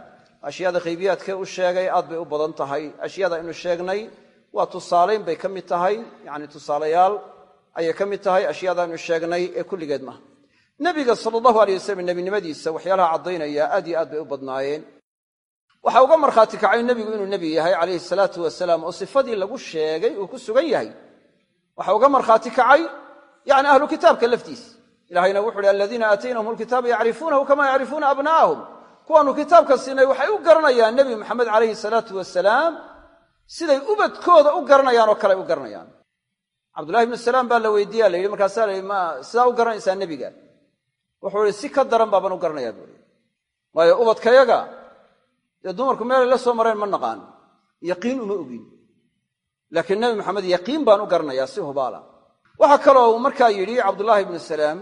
ashyaada khaybiyaadkee u sheegay aad bay u badan tahay. Ashyaada aynu sheegnay waa tusaalayn bay ka mid tahay yacni tusaalayaal ayay ka mid tahay ashyaadaaynu sheegnay ee kulligeed maaha nebiga sala allahu alay wasalam nebinimadiisa waxyaalaha caddaynaya aad iyo aad bay u badnaayeen. Waxaa uga markhaati kacay nebigu inuu nebi yahay calayhi salaatu wasalaam oo sifadii lagu sheegay uu ku sugan yahay. Waxaa uga markhaati ilahayna wuxu uhi aladiina aataynahum alkitaaba yacrifuunahu kama yacrifuuna abna'ahum. Kuwaanu kitaabka siinay waxay u garanayaan nebi maxamed calayhi salaatu wasalaam siday ubadkooda u garanayaan oo kale u garanayaan. Cabdullahi ibnu salaam baa la weydiiya la yidhi markaasaa la yidhi ma sidaa u garanaysaa nebiga. Wuxuu ihi si ka daran baabaan u garanayaa buui waayo ubadkayaga dee dumarku meelay la soo mareen ma naqaan. Yaqiin uma ogin. Laakiin nebi maxamed yaqiin baan u garanayaa si hubaala waxaa kaloo uu markaa yidhi cabdullaahi ibnu salaam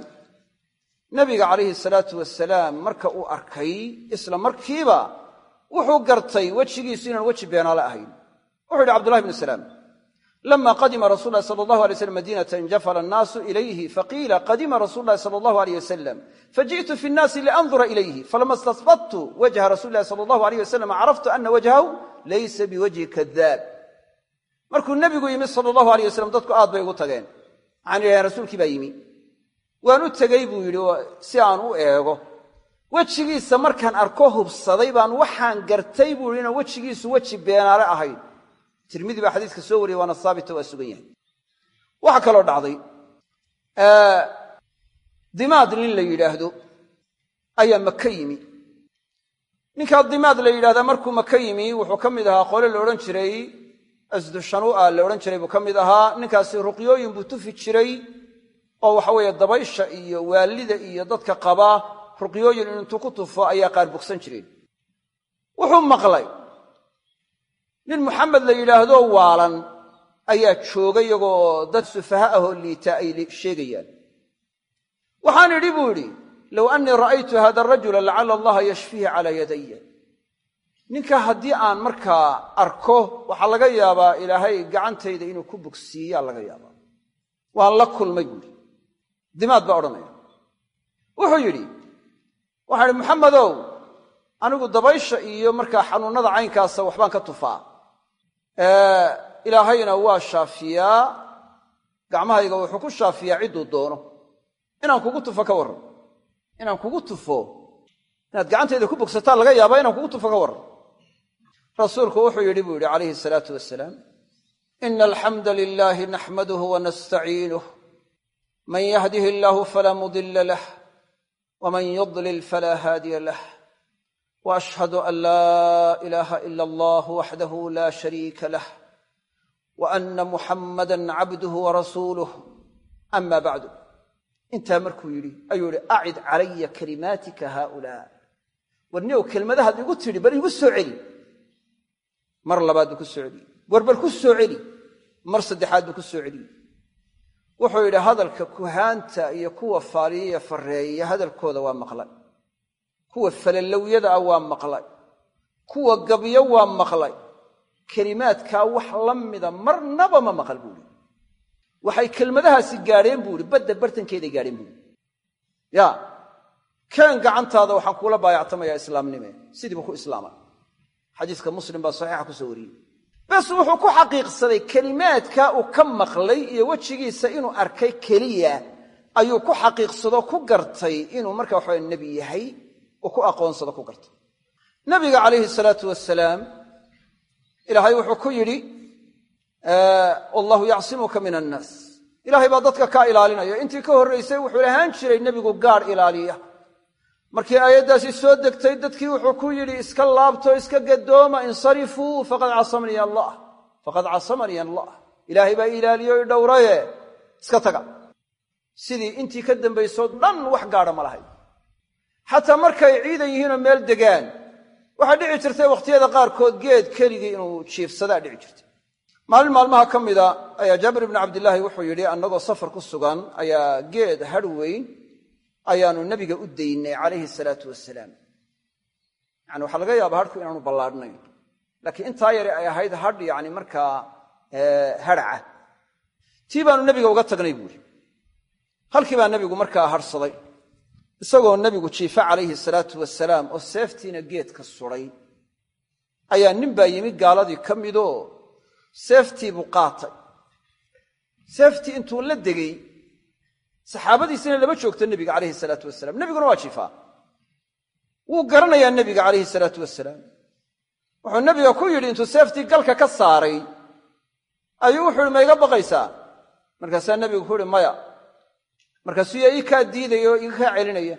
nebiga calayhi salaatu wasalaam marka uu arkay isla markiiba wuxuu gartay wejigiisu inaan weji beenaale ahayn. Wuxuu yidhi cabdullahi ibnu salaam lama qadima rasul lahi sala allahu alay slam madinata injafala annaasu ilayhi faqiila qadima rasulu lahi sala allahu aleyh wasalam faji'tu fi nnaasi liandura ilayhi falama istasbadtu wajha rasuli lahi sala allahu aleyh wasalam caraftu ana wajhahu laysa biwajhi kadaab markuu nebigu yimi sala allahu aleyh wasalam dadku aad bay ugu tageen waxaan idhahdeen rasuulkii baa yimi. Waan u tegey buu yidhi si aan u eego. Wejigiisa markaan arko hubsaday baan waxaan gartay buu yidhi wejigiisu weji beenaale ahayn. Tirmidi baa xadiiska soo wariyey waana saabita waa sugan yahay. Waxaa kaloo dhacday dimaad nin la yidhaahdo ayaa maka yimi. Ninkaa dimaad la yidhahdaa markuu maka yimi wuxuu ka mid ahaa qole la odhan jiray asdushanu'a la odhan jiray buu ka mid ahaa. Ninkaasi ruqyooyin buu tufi jiray oo waxa weeye dabaysha iyo waalida iyo dadka qaba ruqyooyin intuu ku tufo ayaa qaar bogsan jireen wuxuu maqlay nin muxamed la yidhaahdo waalan ayaa jooga iyagoo dad sufaha ahoo liita ay sheegayaan. Waxaan idhi buu idhi low annii ra'aytu hada arajula lacala allaha yashfiihi calaa yadaya ninka haddii aan markaa arko waxaa laga yaabaa ilaahay gacantayda inuu ku bogsiiyaa laga yaabaa. Waan la kulmay buuhi dimaad baa odhanaya. Wuxuu yidhi waxaan idhi maxamedow anigu dabaysha iyo markaa xanuunnada caynkaasa waxbaan ka tufaa. Ilaahayna waa shaafiyaa. Gacmahayga wuxuu ku shaafiyaa cidduu doono. Inaan kugu tufo ka warran. Inaan kugu tufo. Inaad gacantayda ku bogsataan laga yaabaa inaan kugu tufo ka warran rasuulku wuxuu yidhi buu yidhi calayhi salaatu wasalaam ina alxamda lilaahi naxmaduhu wanastaciinuh man yahdih illaahu falaa mudila lah wman yudlil falaa haadiya lah. Waashhadu an laa ilaaha ila allah waxdahu laa shariika lah. Wa ana muxammada cabduhu warasuuluh ama bacdu. Intaa markuu yidhi ayuu yihi acid calaya kalimaatika haaulaa. War niow kelmadahaad igu tidhi bal iigu soo celi mar labaad buu ku soo celiyey. War bal ku soo celi mar saddexaad buu ku soo celiyey. Wuxuu yidhi hadalka kuhaanta iyo kuwa faaliyiya farreeya hadalkooda waa maqlay. Kuwa falalowyada ah waa maqlay. Kuwa gabyo waa maqlay. Kelimaadkaa wax la mida marnaba ma maqal buuhi waxay kelmadahaasi gaadheen buu ihi badda bartankeeday gaadheen buuhi ya keen gacantaada waxaan kuula baayactamayaa islaamnime. Sidiibu ku islaamay xadiiska muslim baa saxiixa ku soo wariyey. Bes wuxuu ku xaqiiqsaday kelimaadkaa uu ka maqlay iyo wejigiisa inuu arkay keliya. Ayuu ku xaqiiqsadoo ku gartay inuu marka waxawa nebi yahay uu ku aqoonsado ku gartay. Nabiga calayhi salaatu wasalaam ilaahay wuxuu ku yidhi wallahu yacsimuka min annaas ilaahay baa dadka kaa ilaalinaya. Intii ka horraysay wuxuu ahaan jiray nebigu gaadh ilaaliya markii aayaddaasi soo degtay dadkii wuxuu ku yidhi iska laabto iska gadooma insarifuu faqad casamanii allah faqad casamanii allah. Ilaahay baa ilaaliyo i dhowraye iska taga. Sidii intii ka dambaysoo dhan wax gaadha ma lahayd. Xataa markay ciidan yihiinoo meel degaan waxaa dhici jirtay wakhtiyada qaarkood geed keligii inuu jiifsadaa dhici jirtay. Maalin maalmaha ka mida ayaa jaabir ibnu cabdillaahi wuxuu yidhi annagoo safar ku sugan ayaa geed hadh weyn ayaanu nebiga u daynay calayhi salaatu wasalaam yani waxaa laga yaaba hadhku inaanu ballaadhnayn laakiin intaa yare ay ahayd hadh yani markaa hadhaca tii baanu nebiga uga tagnay buuri. Halkii baa nebigu markaa hadhsaday isagoo nebigu jiifa calayhi salaatu wasalaam oo seeftiina geedka suday ayaa nin baa yimi gaaladii ka midoo seeftii buu qaatay. Seeftii intuu la degay saxaabadiisina lama joogto nebiga calayhi salaatu wasalaam. Nebiguna waa jiifaa wuu garanayaa nebiga calayhi salaatu wasalaam. Wuxuu nebiga ku yidhi intuu seeftii galka ka saaray ayuu wuxu uhi ma baqaysaa. Markaasaa nebigu ku uhi maya markaasuu yaa ii kaa diidaya oo iga kaa celinaya.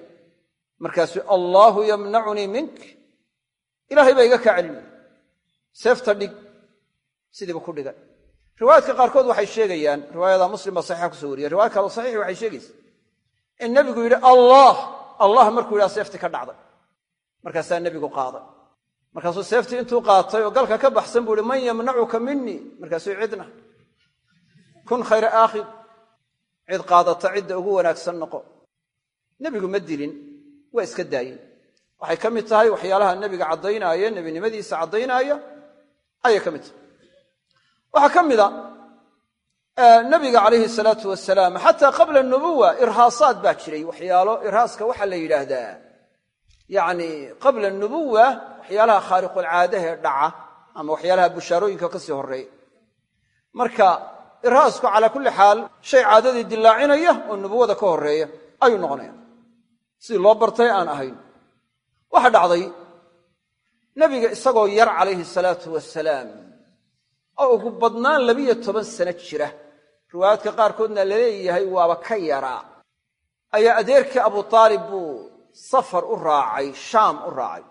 Markaasuu allaahu yamnacunii mink. Ilaahay baa iga kaa celinaya. Seefta dhig sidiiba ku dhigay riwaayaadka qaarkood waxay sheegayaan riwaayada muslim baa saxiixa ku soo wariya riwaayad kaloo saxiix waxay sheegaysa in nebigu yidhi allah allah markuu yidhaha seeftii ka dhacday. Markaasaa nebigu qaaday. Markaasuu seeftii intuu qaatay oo galka ka baxsan buu ihi man yamnacuka minii markaasuu cidna kun khayra aakhid cid qaadata cidda ugu wanaagsan noqo. Nebigu ma dilin waa iska daayin. Waxay ka mid tahay waxyaalaha nebiga caddaynaaye nebinimadiisa caddaynaya ayay ka mid tahay waxaa ka mida nabiga calayhi salaatu wasalaam xataa qabla nubuwa irhaasaad baa jiray waxyaalo irhaaska waxaa la yidhaahdaa. Yacni qabla nubuwa waxyaalaha khaariqulcaadahee dhaca ama waxyaalaha bushaarooyinka ka sii horreeya. Marka irhaasku calaa kulli xaal shay caadadii dillaacinaya oo nubuwada ka horreeya ayuu noqonaya sidii loo bartay aan ahayn. Waxaa dhacday nebiga isagoo yar calayhi salaatu wasalaam oo ugu badnaan labiyo toban sano jira. Riwaayaadka qaarkoodna la leeyahay waaba ka yaraa. Ayaa adeerkii abu aalib buu safar u raacay shaam u raacay.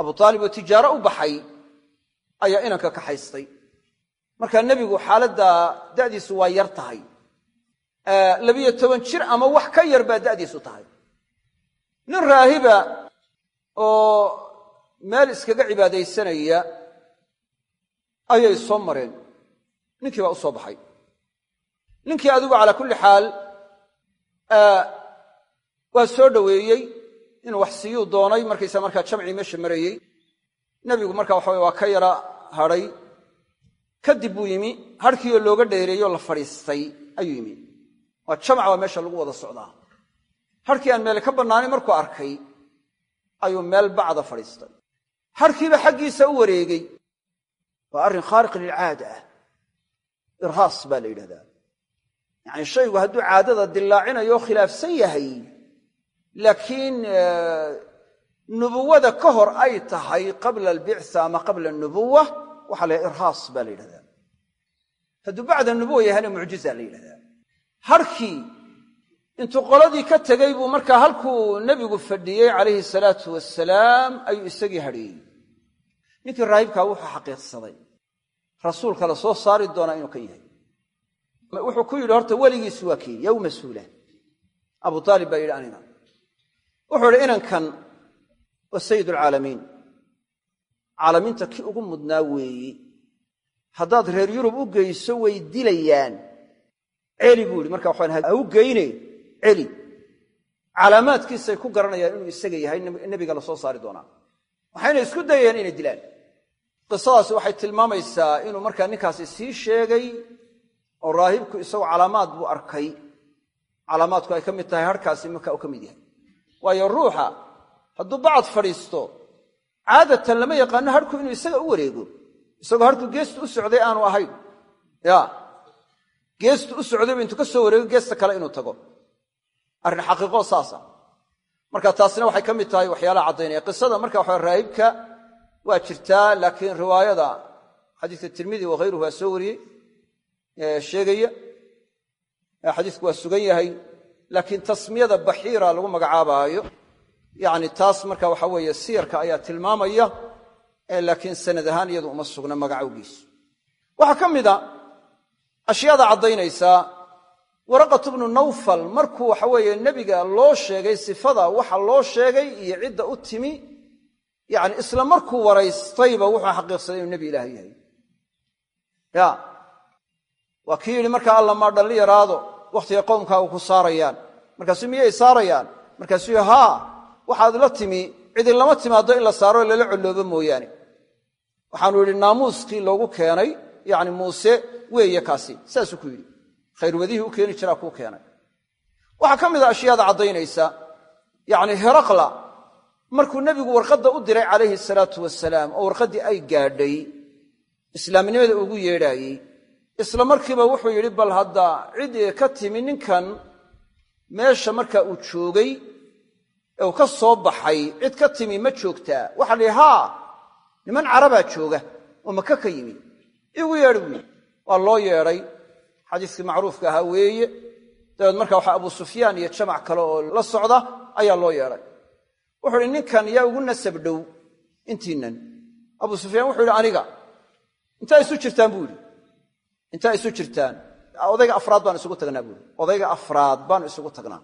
Abu aalib oo tijaaro u baxay ayaa inanka kaxaystay. Markaa nebigu xaaladda da'diisu waa yar tahay. Labiyo toban jir ama wax ka yar baa da'diisu tahay. Nin raahiba oo meel iskaga cibaadaysanaya ayay soo mareen. Ninkii baa u soo baxay. Ninkii adigu calaa kulli xaal waa soo dhoweeyey inuu wax siiyuu doonay markaysa markaa jamcii meesha marayey. Nebigu marka waxa waa ka yara hadhay. Kadib buu yimi hadhkiioo looga dheereeyoo la fadhiistay ayuu yimi. Waa jamca waa meesha lagu wada socdaa. Hadhkii aan meele ka bannaanay markuu arkay ayuu meel bacda fadhiistay. Hadhkiiba xaggiisa u wareegey waa arrin khaariq lilcaada ah. Irhaas baa la yidhahdaa. Yacani shaygu hadduu caadada dillaacinayo khilaafsan yahay laakiin nubuwada ka hor ay tahay qabla albicsa ama qabla anubuwa waxaa la irhaas baa la yidhahdaa. Hadduu bacda nubuwa yahayna mucjiza la yidhahdaa. Harkii intuu qoladii ka tegey buu markaa halkuu nebigu fadhiyey calayhi salaatu wasalaam ayuu isagii hadheeyey ninkii raahibkaa wuxuu xaqiiqsaday. Rasuulka la soo saari doonaa inuu kan yahay. Wuxuu ku yidhi horta weligiisu waa kii yow mas'uula abu aalib baa yidhi aniga wuxuu idhi inankan waa sayid alcaalamiin caalamiinta kii ugu mudnaa weeyi. Haddaad reer yurub u geyso way dilayaan. Celi buu yidhi marka waxaan ha u geyne celi. Calaamaadkiisay ku garanayaan inuu isaga yahay nebiga la soo saari doonaa. Waxayna isku dayayaan inay dilaan qisadaasi waxay tilmaamaysaa inuu markaa ninkaasi sii sheegay oo raahibku isagu calaamaad buu arkay. Calaamaadku ay ka mid tahay harkaasi marka uu ka mid yahay. Waayo ruuxa hadduu bacad fadhiisto caadatan lama yaqaano harku inuu isaga u wareego. Isagoo harku geestu u socday aanu ahayn. Ya geestu u socdayba intuu ka soo wareego geesta kale inuu tago. Arrin xaqiiqoo saasa. Marka taasina waxay ka mid tahay waxyaalaha caddaynaya. Qisada marka waxa raahibka waa jirtaa laakiin riwaayada xadiiska tirmidi wakhayruhu waa soo wariyey sheegaya xadiisku waa sugan yahay laakiin tasmiyada baxiira lagu magacaabaayo yani taas marka waxa weeye siyarka ayaa tilmaamaya laakiin sanad ahaan iyadu uma sugna magacowgiisu waxaa ka mida ashyaada caddaynaysaa waraqatu bnu nawfal markuu waxa weeye nebiga loo sheegay sifada waxa loo sheegay iyo cidda u timi yani isla markuu waraystayba wuxuu xaqiiqsaday inuu nebi ilaah yahay. Ya. Waa kii yidhi markaa alla maa dhalli yaraado wakhtiga qowmkaaga ku saarayaan. Markaasuu miyay saarayaan? Markaasuu yii haa waxaad la timi cidin lama timaado in la saaro lala colloobo mooyaane. Waxaanu yidhi naamuuskii loogu keenay yani muuse weeye kaasi. Saasuu ku yidhi. Khayrwadihii u keeni jiraa kuu keenay. Waxaa ka mid a ashyaada caddaynaysa yani heraqla markuu nebigu warqadda u diray calayhi salaatu wasalaam oo warqaddii ay gaadhay islaamnimada ugu yeedhaayey isla markiiba wuxuu yidhi bal hadda cid ka timi ninkan meesha markaa uu joogay ee uu ka soo baxay cid ka timi ma joogtaa waxaa la yidhi haa niman carabaa jooga oo maka ka yimi. Igu yeedhi buu yidhi. Waa loo yeedhay. Xadiiskii macruufka ahaa weeye. Dabeed marka waxaa abu sufyaan iyo jamac kale oo la socda ayaa loo yeedhay wuxuu idhi ninkan yaa ugu nasab dhow intiinnan abu sufyaan wuxuu yidhi aniga intaa isu jirtaan? Buu yidhi intaa isu jirtaan. Odayga afraad baan isugu tagnaa buui odayga afraad baan isugu tagnaa.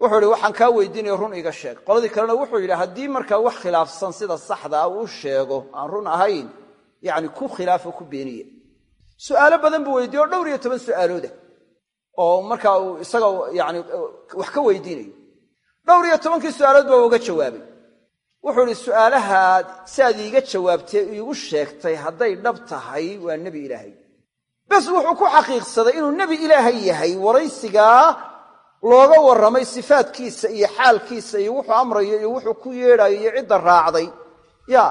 Wuxuu ihi waxaan kaa weydiinaya run iga sheeg. Qoladii kalena wuxuu yidhi haddii markaa wax khilaafsan sida saxdaa uu sheego aan run ahayn yani ku khilaafo ku beeniye su'aalo badan buu weydiiye oo dhowr iyo toban su'aalooda oo markaa isaga yani wax ka weydiinayo dhowr iyo tobankii su'aalood baa uga jawaabay. Wuxuu idhi su'aalahaad siaad iiga jawaabtee iigu sheegtay hadday dhab tahay waa nebi ilaahay. Bes wuxuu ku xaqiiqsaday inuu nebi ilaahay yahay waraysigaa looga warramay sifaadkiisa iyo xaalkiisa iyo wuxuu amrayo iyo wuxuu ku yeedhayo iyo cidda raacday. Ya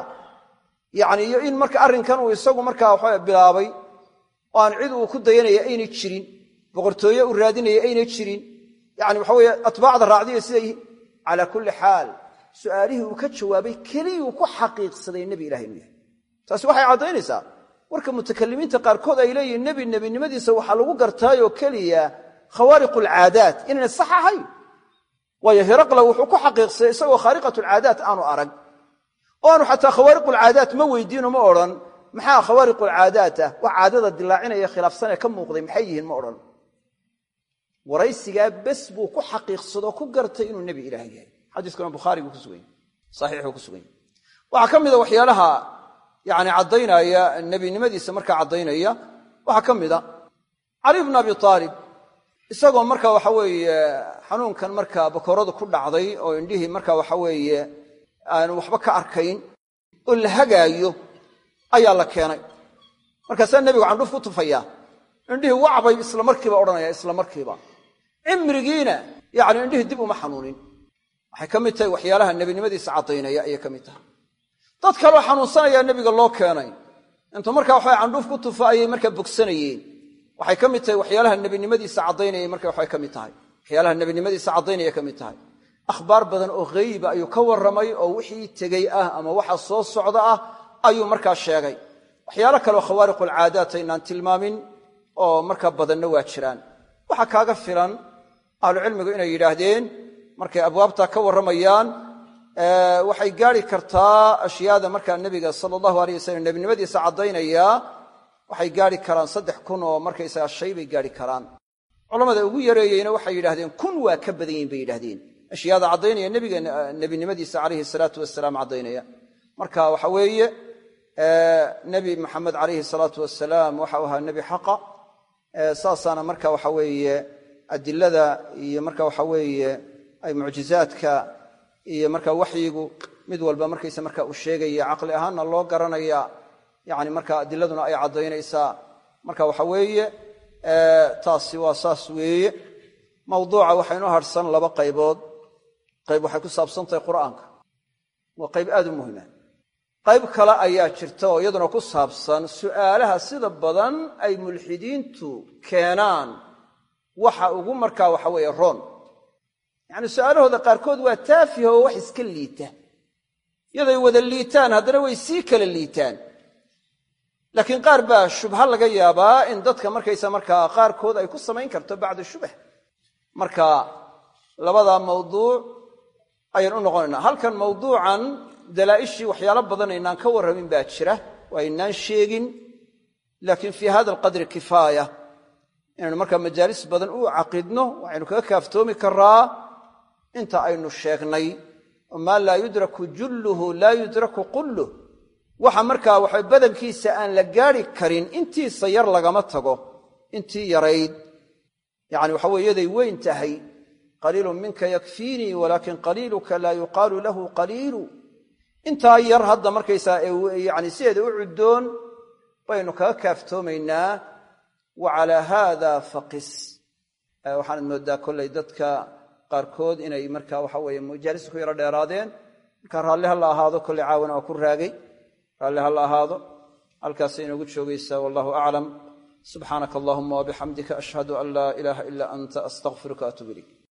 yacni iyo in marka arrinkan uu isagu markaa waxa bilaabay aan cid uu ku dayanaya aynay jirin boqortooye uu raadinaya aynay jirin yani waxa weeye atbaacda raacdiyo siday calaa kulli xaal su'aalihii uu ka jawaabay keliyuu ku xaqiiqsaday nebi ilahay inuu yahay. Taasi waxay caddaynaysaa. Warka mutakalimiinta qaarkood ay leeyihiin nebi nebinimadiisa waxaa lagu gartaayoo keliya khawaariqu alcaadaat inaynay sax ahayn. Waayo hiraqla wuxuu ku xaqiiqsaday isagoo khaariqatu alcaadaat aanu arag. Oo aanu xataa khawaariqulcaadaat ma weydiino ma odhan. Maxaa khawaariqulcaadaat ah wax caadada dilaacinaya khilaafsanee ka muuqday maxay yihiin ma odhan waraysigaa bes buu ku xaqiiqsadoo ku gartay inuu nebi ilaah yahay. Xadiiskuna bukhaari buu ku suganya saxiixuu ku suganya waxaa ka mida waxyaalaha yani caddaynaya nebinimadiisa markaa caddaynaya waxaa ka mida cali bnu abi aalib isagoo marka waxa weeye xanuunkan markaa bakooradu ku dhacday oo indhihii marka waxa weeye aanu waxba ka arkayn oo la hagaayo ayaa la keenay. Markaasaa nebigu candhuuf ku tufayaa indhihii wacbay isla markiiba odhanaya isla markiiba cimrigiina yani indhihii dib uma xanuunin. Waxay ka mid tahay waxyaalaha nebinimadiisa caddaynaya ayay ka mid tahay. Dad kaloo xanuunsanayaa nebiga loo keenay. Intuu markaa waxaa candhuuf ku tufa ayay markaa bogsanayeen. Waxay ka mid tahay waxyaalaha nebinimadiisa caddaynaya marka waxay ka mid tahay. Waxyaalaha nebinimadiisa caddaynaya ka mid tahay. Akhbaar badan oo hayba ayuu ka warramay oo wixii tegey ah ama waxa soo socda ah ayuu markaa sheegay. Waxyaalo kaleoo khawaariqulcaadaat aynaan tilmaamin oo markaa badanna waa jiraan. Waxaa kaaga filan ahlucilmigu inay yidhaahdeen markay abwaabta ka warramayaan waxay gaari kartaa ashyaada markaa nebiga sala allahu aleyh wasalam nebinimadiisa caddaynaya waxay gaari karaan saddex kun oo markaysaga shay bay gaari karaan. Culamada ugu yareeyeyna waxay yidhahdeen kun waa ka badan yihiin bay yidhahdeen ashyaada caddaynaya nebiga nebinimadiisa calayhi salaatu wasalaam caddaynaya. Marka waxa weeye nebi maxamed calayhi salaatu wasalaam waxau ahaa nebi xaqa saasaana marka waxa weeye adilada iyo marka waxa weeye ay mucjizaadka iyo marka waxyigu mid walba markaysa marka uu sheegaya caqli ahaanna loo garanaya yani marka adiladuna ay caddaynaysaa marka waxa weeye taasi waa saas weeye. Mawduuca waxaynu harsan laba qaybood. Qayb waxay ku saabsantahay qur'aanka. Waa qayb aad u muhima qayb kale ayaa jirta oo iyaduna ku saabsan su'aalaha sida badan ay mulxidiintu keenaan waxa ugu markaa waxa weeye roon. Yacni su'aalahooda qaarkood waa taafiha oo wax iska liita. Yaday wada liitaan haddana way sii kala liitaan. Laakiin qaar baa shubha laga yaabaa in dadka markaysa markaa qaarkood ay ku samayn karto bacda shubah. Marka labadaa mawduuc ayaan u noqonaynaa halkan mawduucan dalaa'ishii waxyaalo badan aynaan ka warramin baa jira oo aynaan sheegin. Laakiin fii hada alqadri kifaaya inaynu markaa majaalis badan u caqidno waxaynu kaga kaaftoomi karaa inta aynu sheegnay maa laa yudraku julluhu laa yudraku qulluh. Waxa markaa waxa badankiisa aan la gaari karin intiisa yar lagama tago intii yarayd. Yani waxa weye yaday weyn tahay. Qaliilun minka yakfiinii walaakin qaliiluka laa yuqaalu lahu qaliilu. Intaa yar hadda markaysaa yani sideeda u cuddoon baynu kaga kaaftoomaynaa wa calaa haada faqis. Waxaanad moodaa kollay dadka qaarkood inay marka waxa weye majaalis ku yaro dheeraadeen. Marka raalli ha ahaado kollay caawana waa ku raagay. Raalli ha la ahaado halkaasay inoogu joogaysaa wallahu aclam subxaanaka allahuma wabixamdika ashhadu an laa ilaaha ila anta astaqfiruka atuub ilayk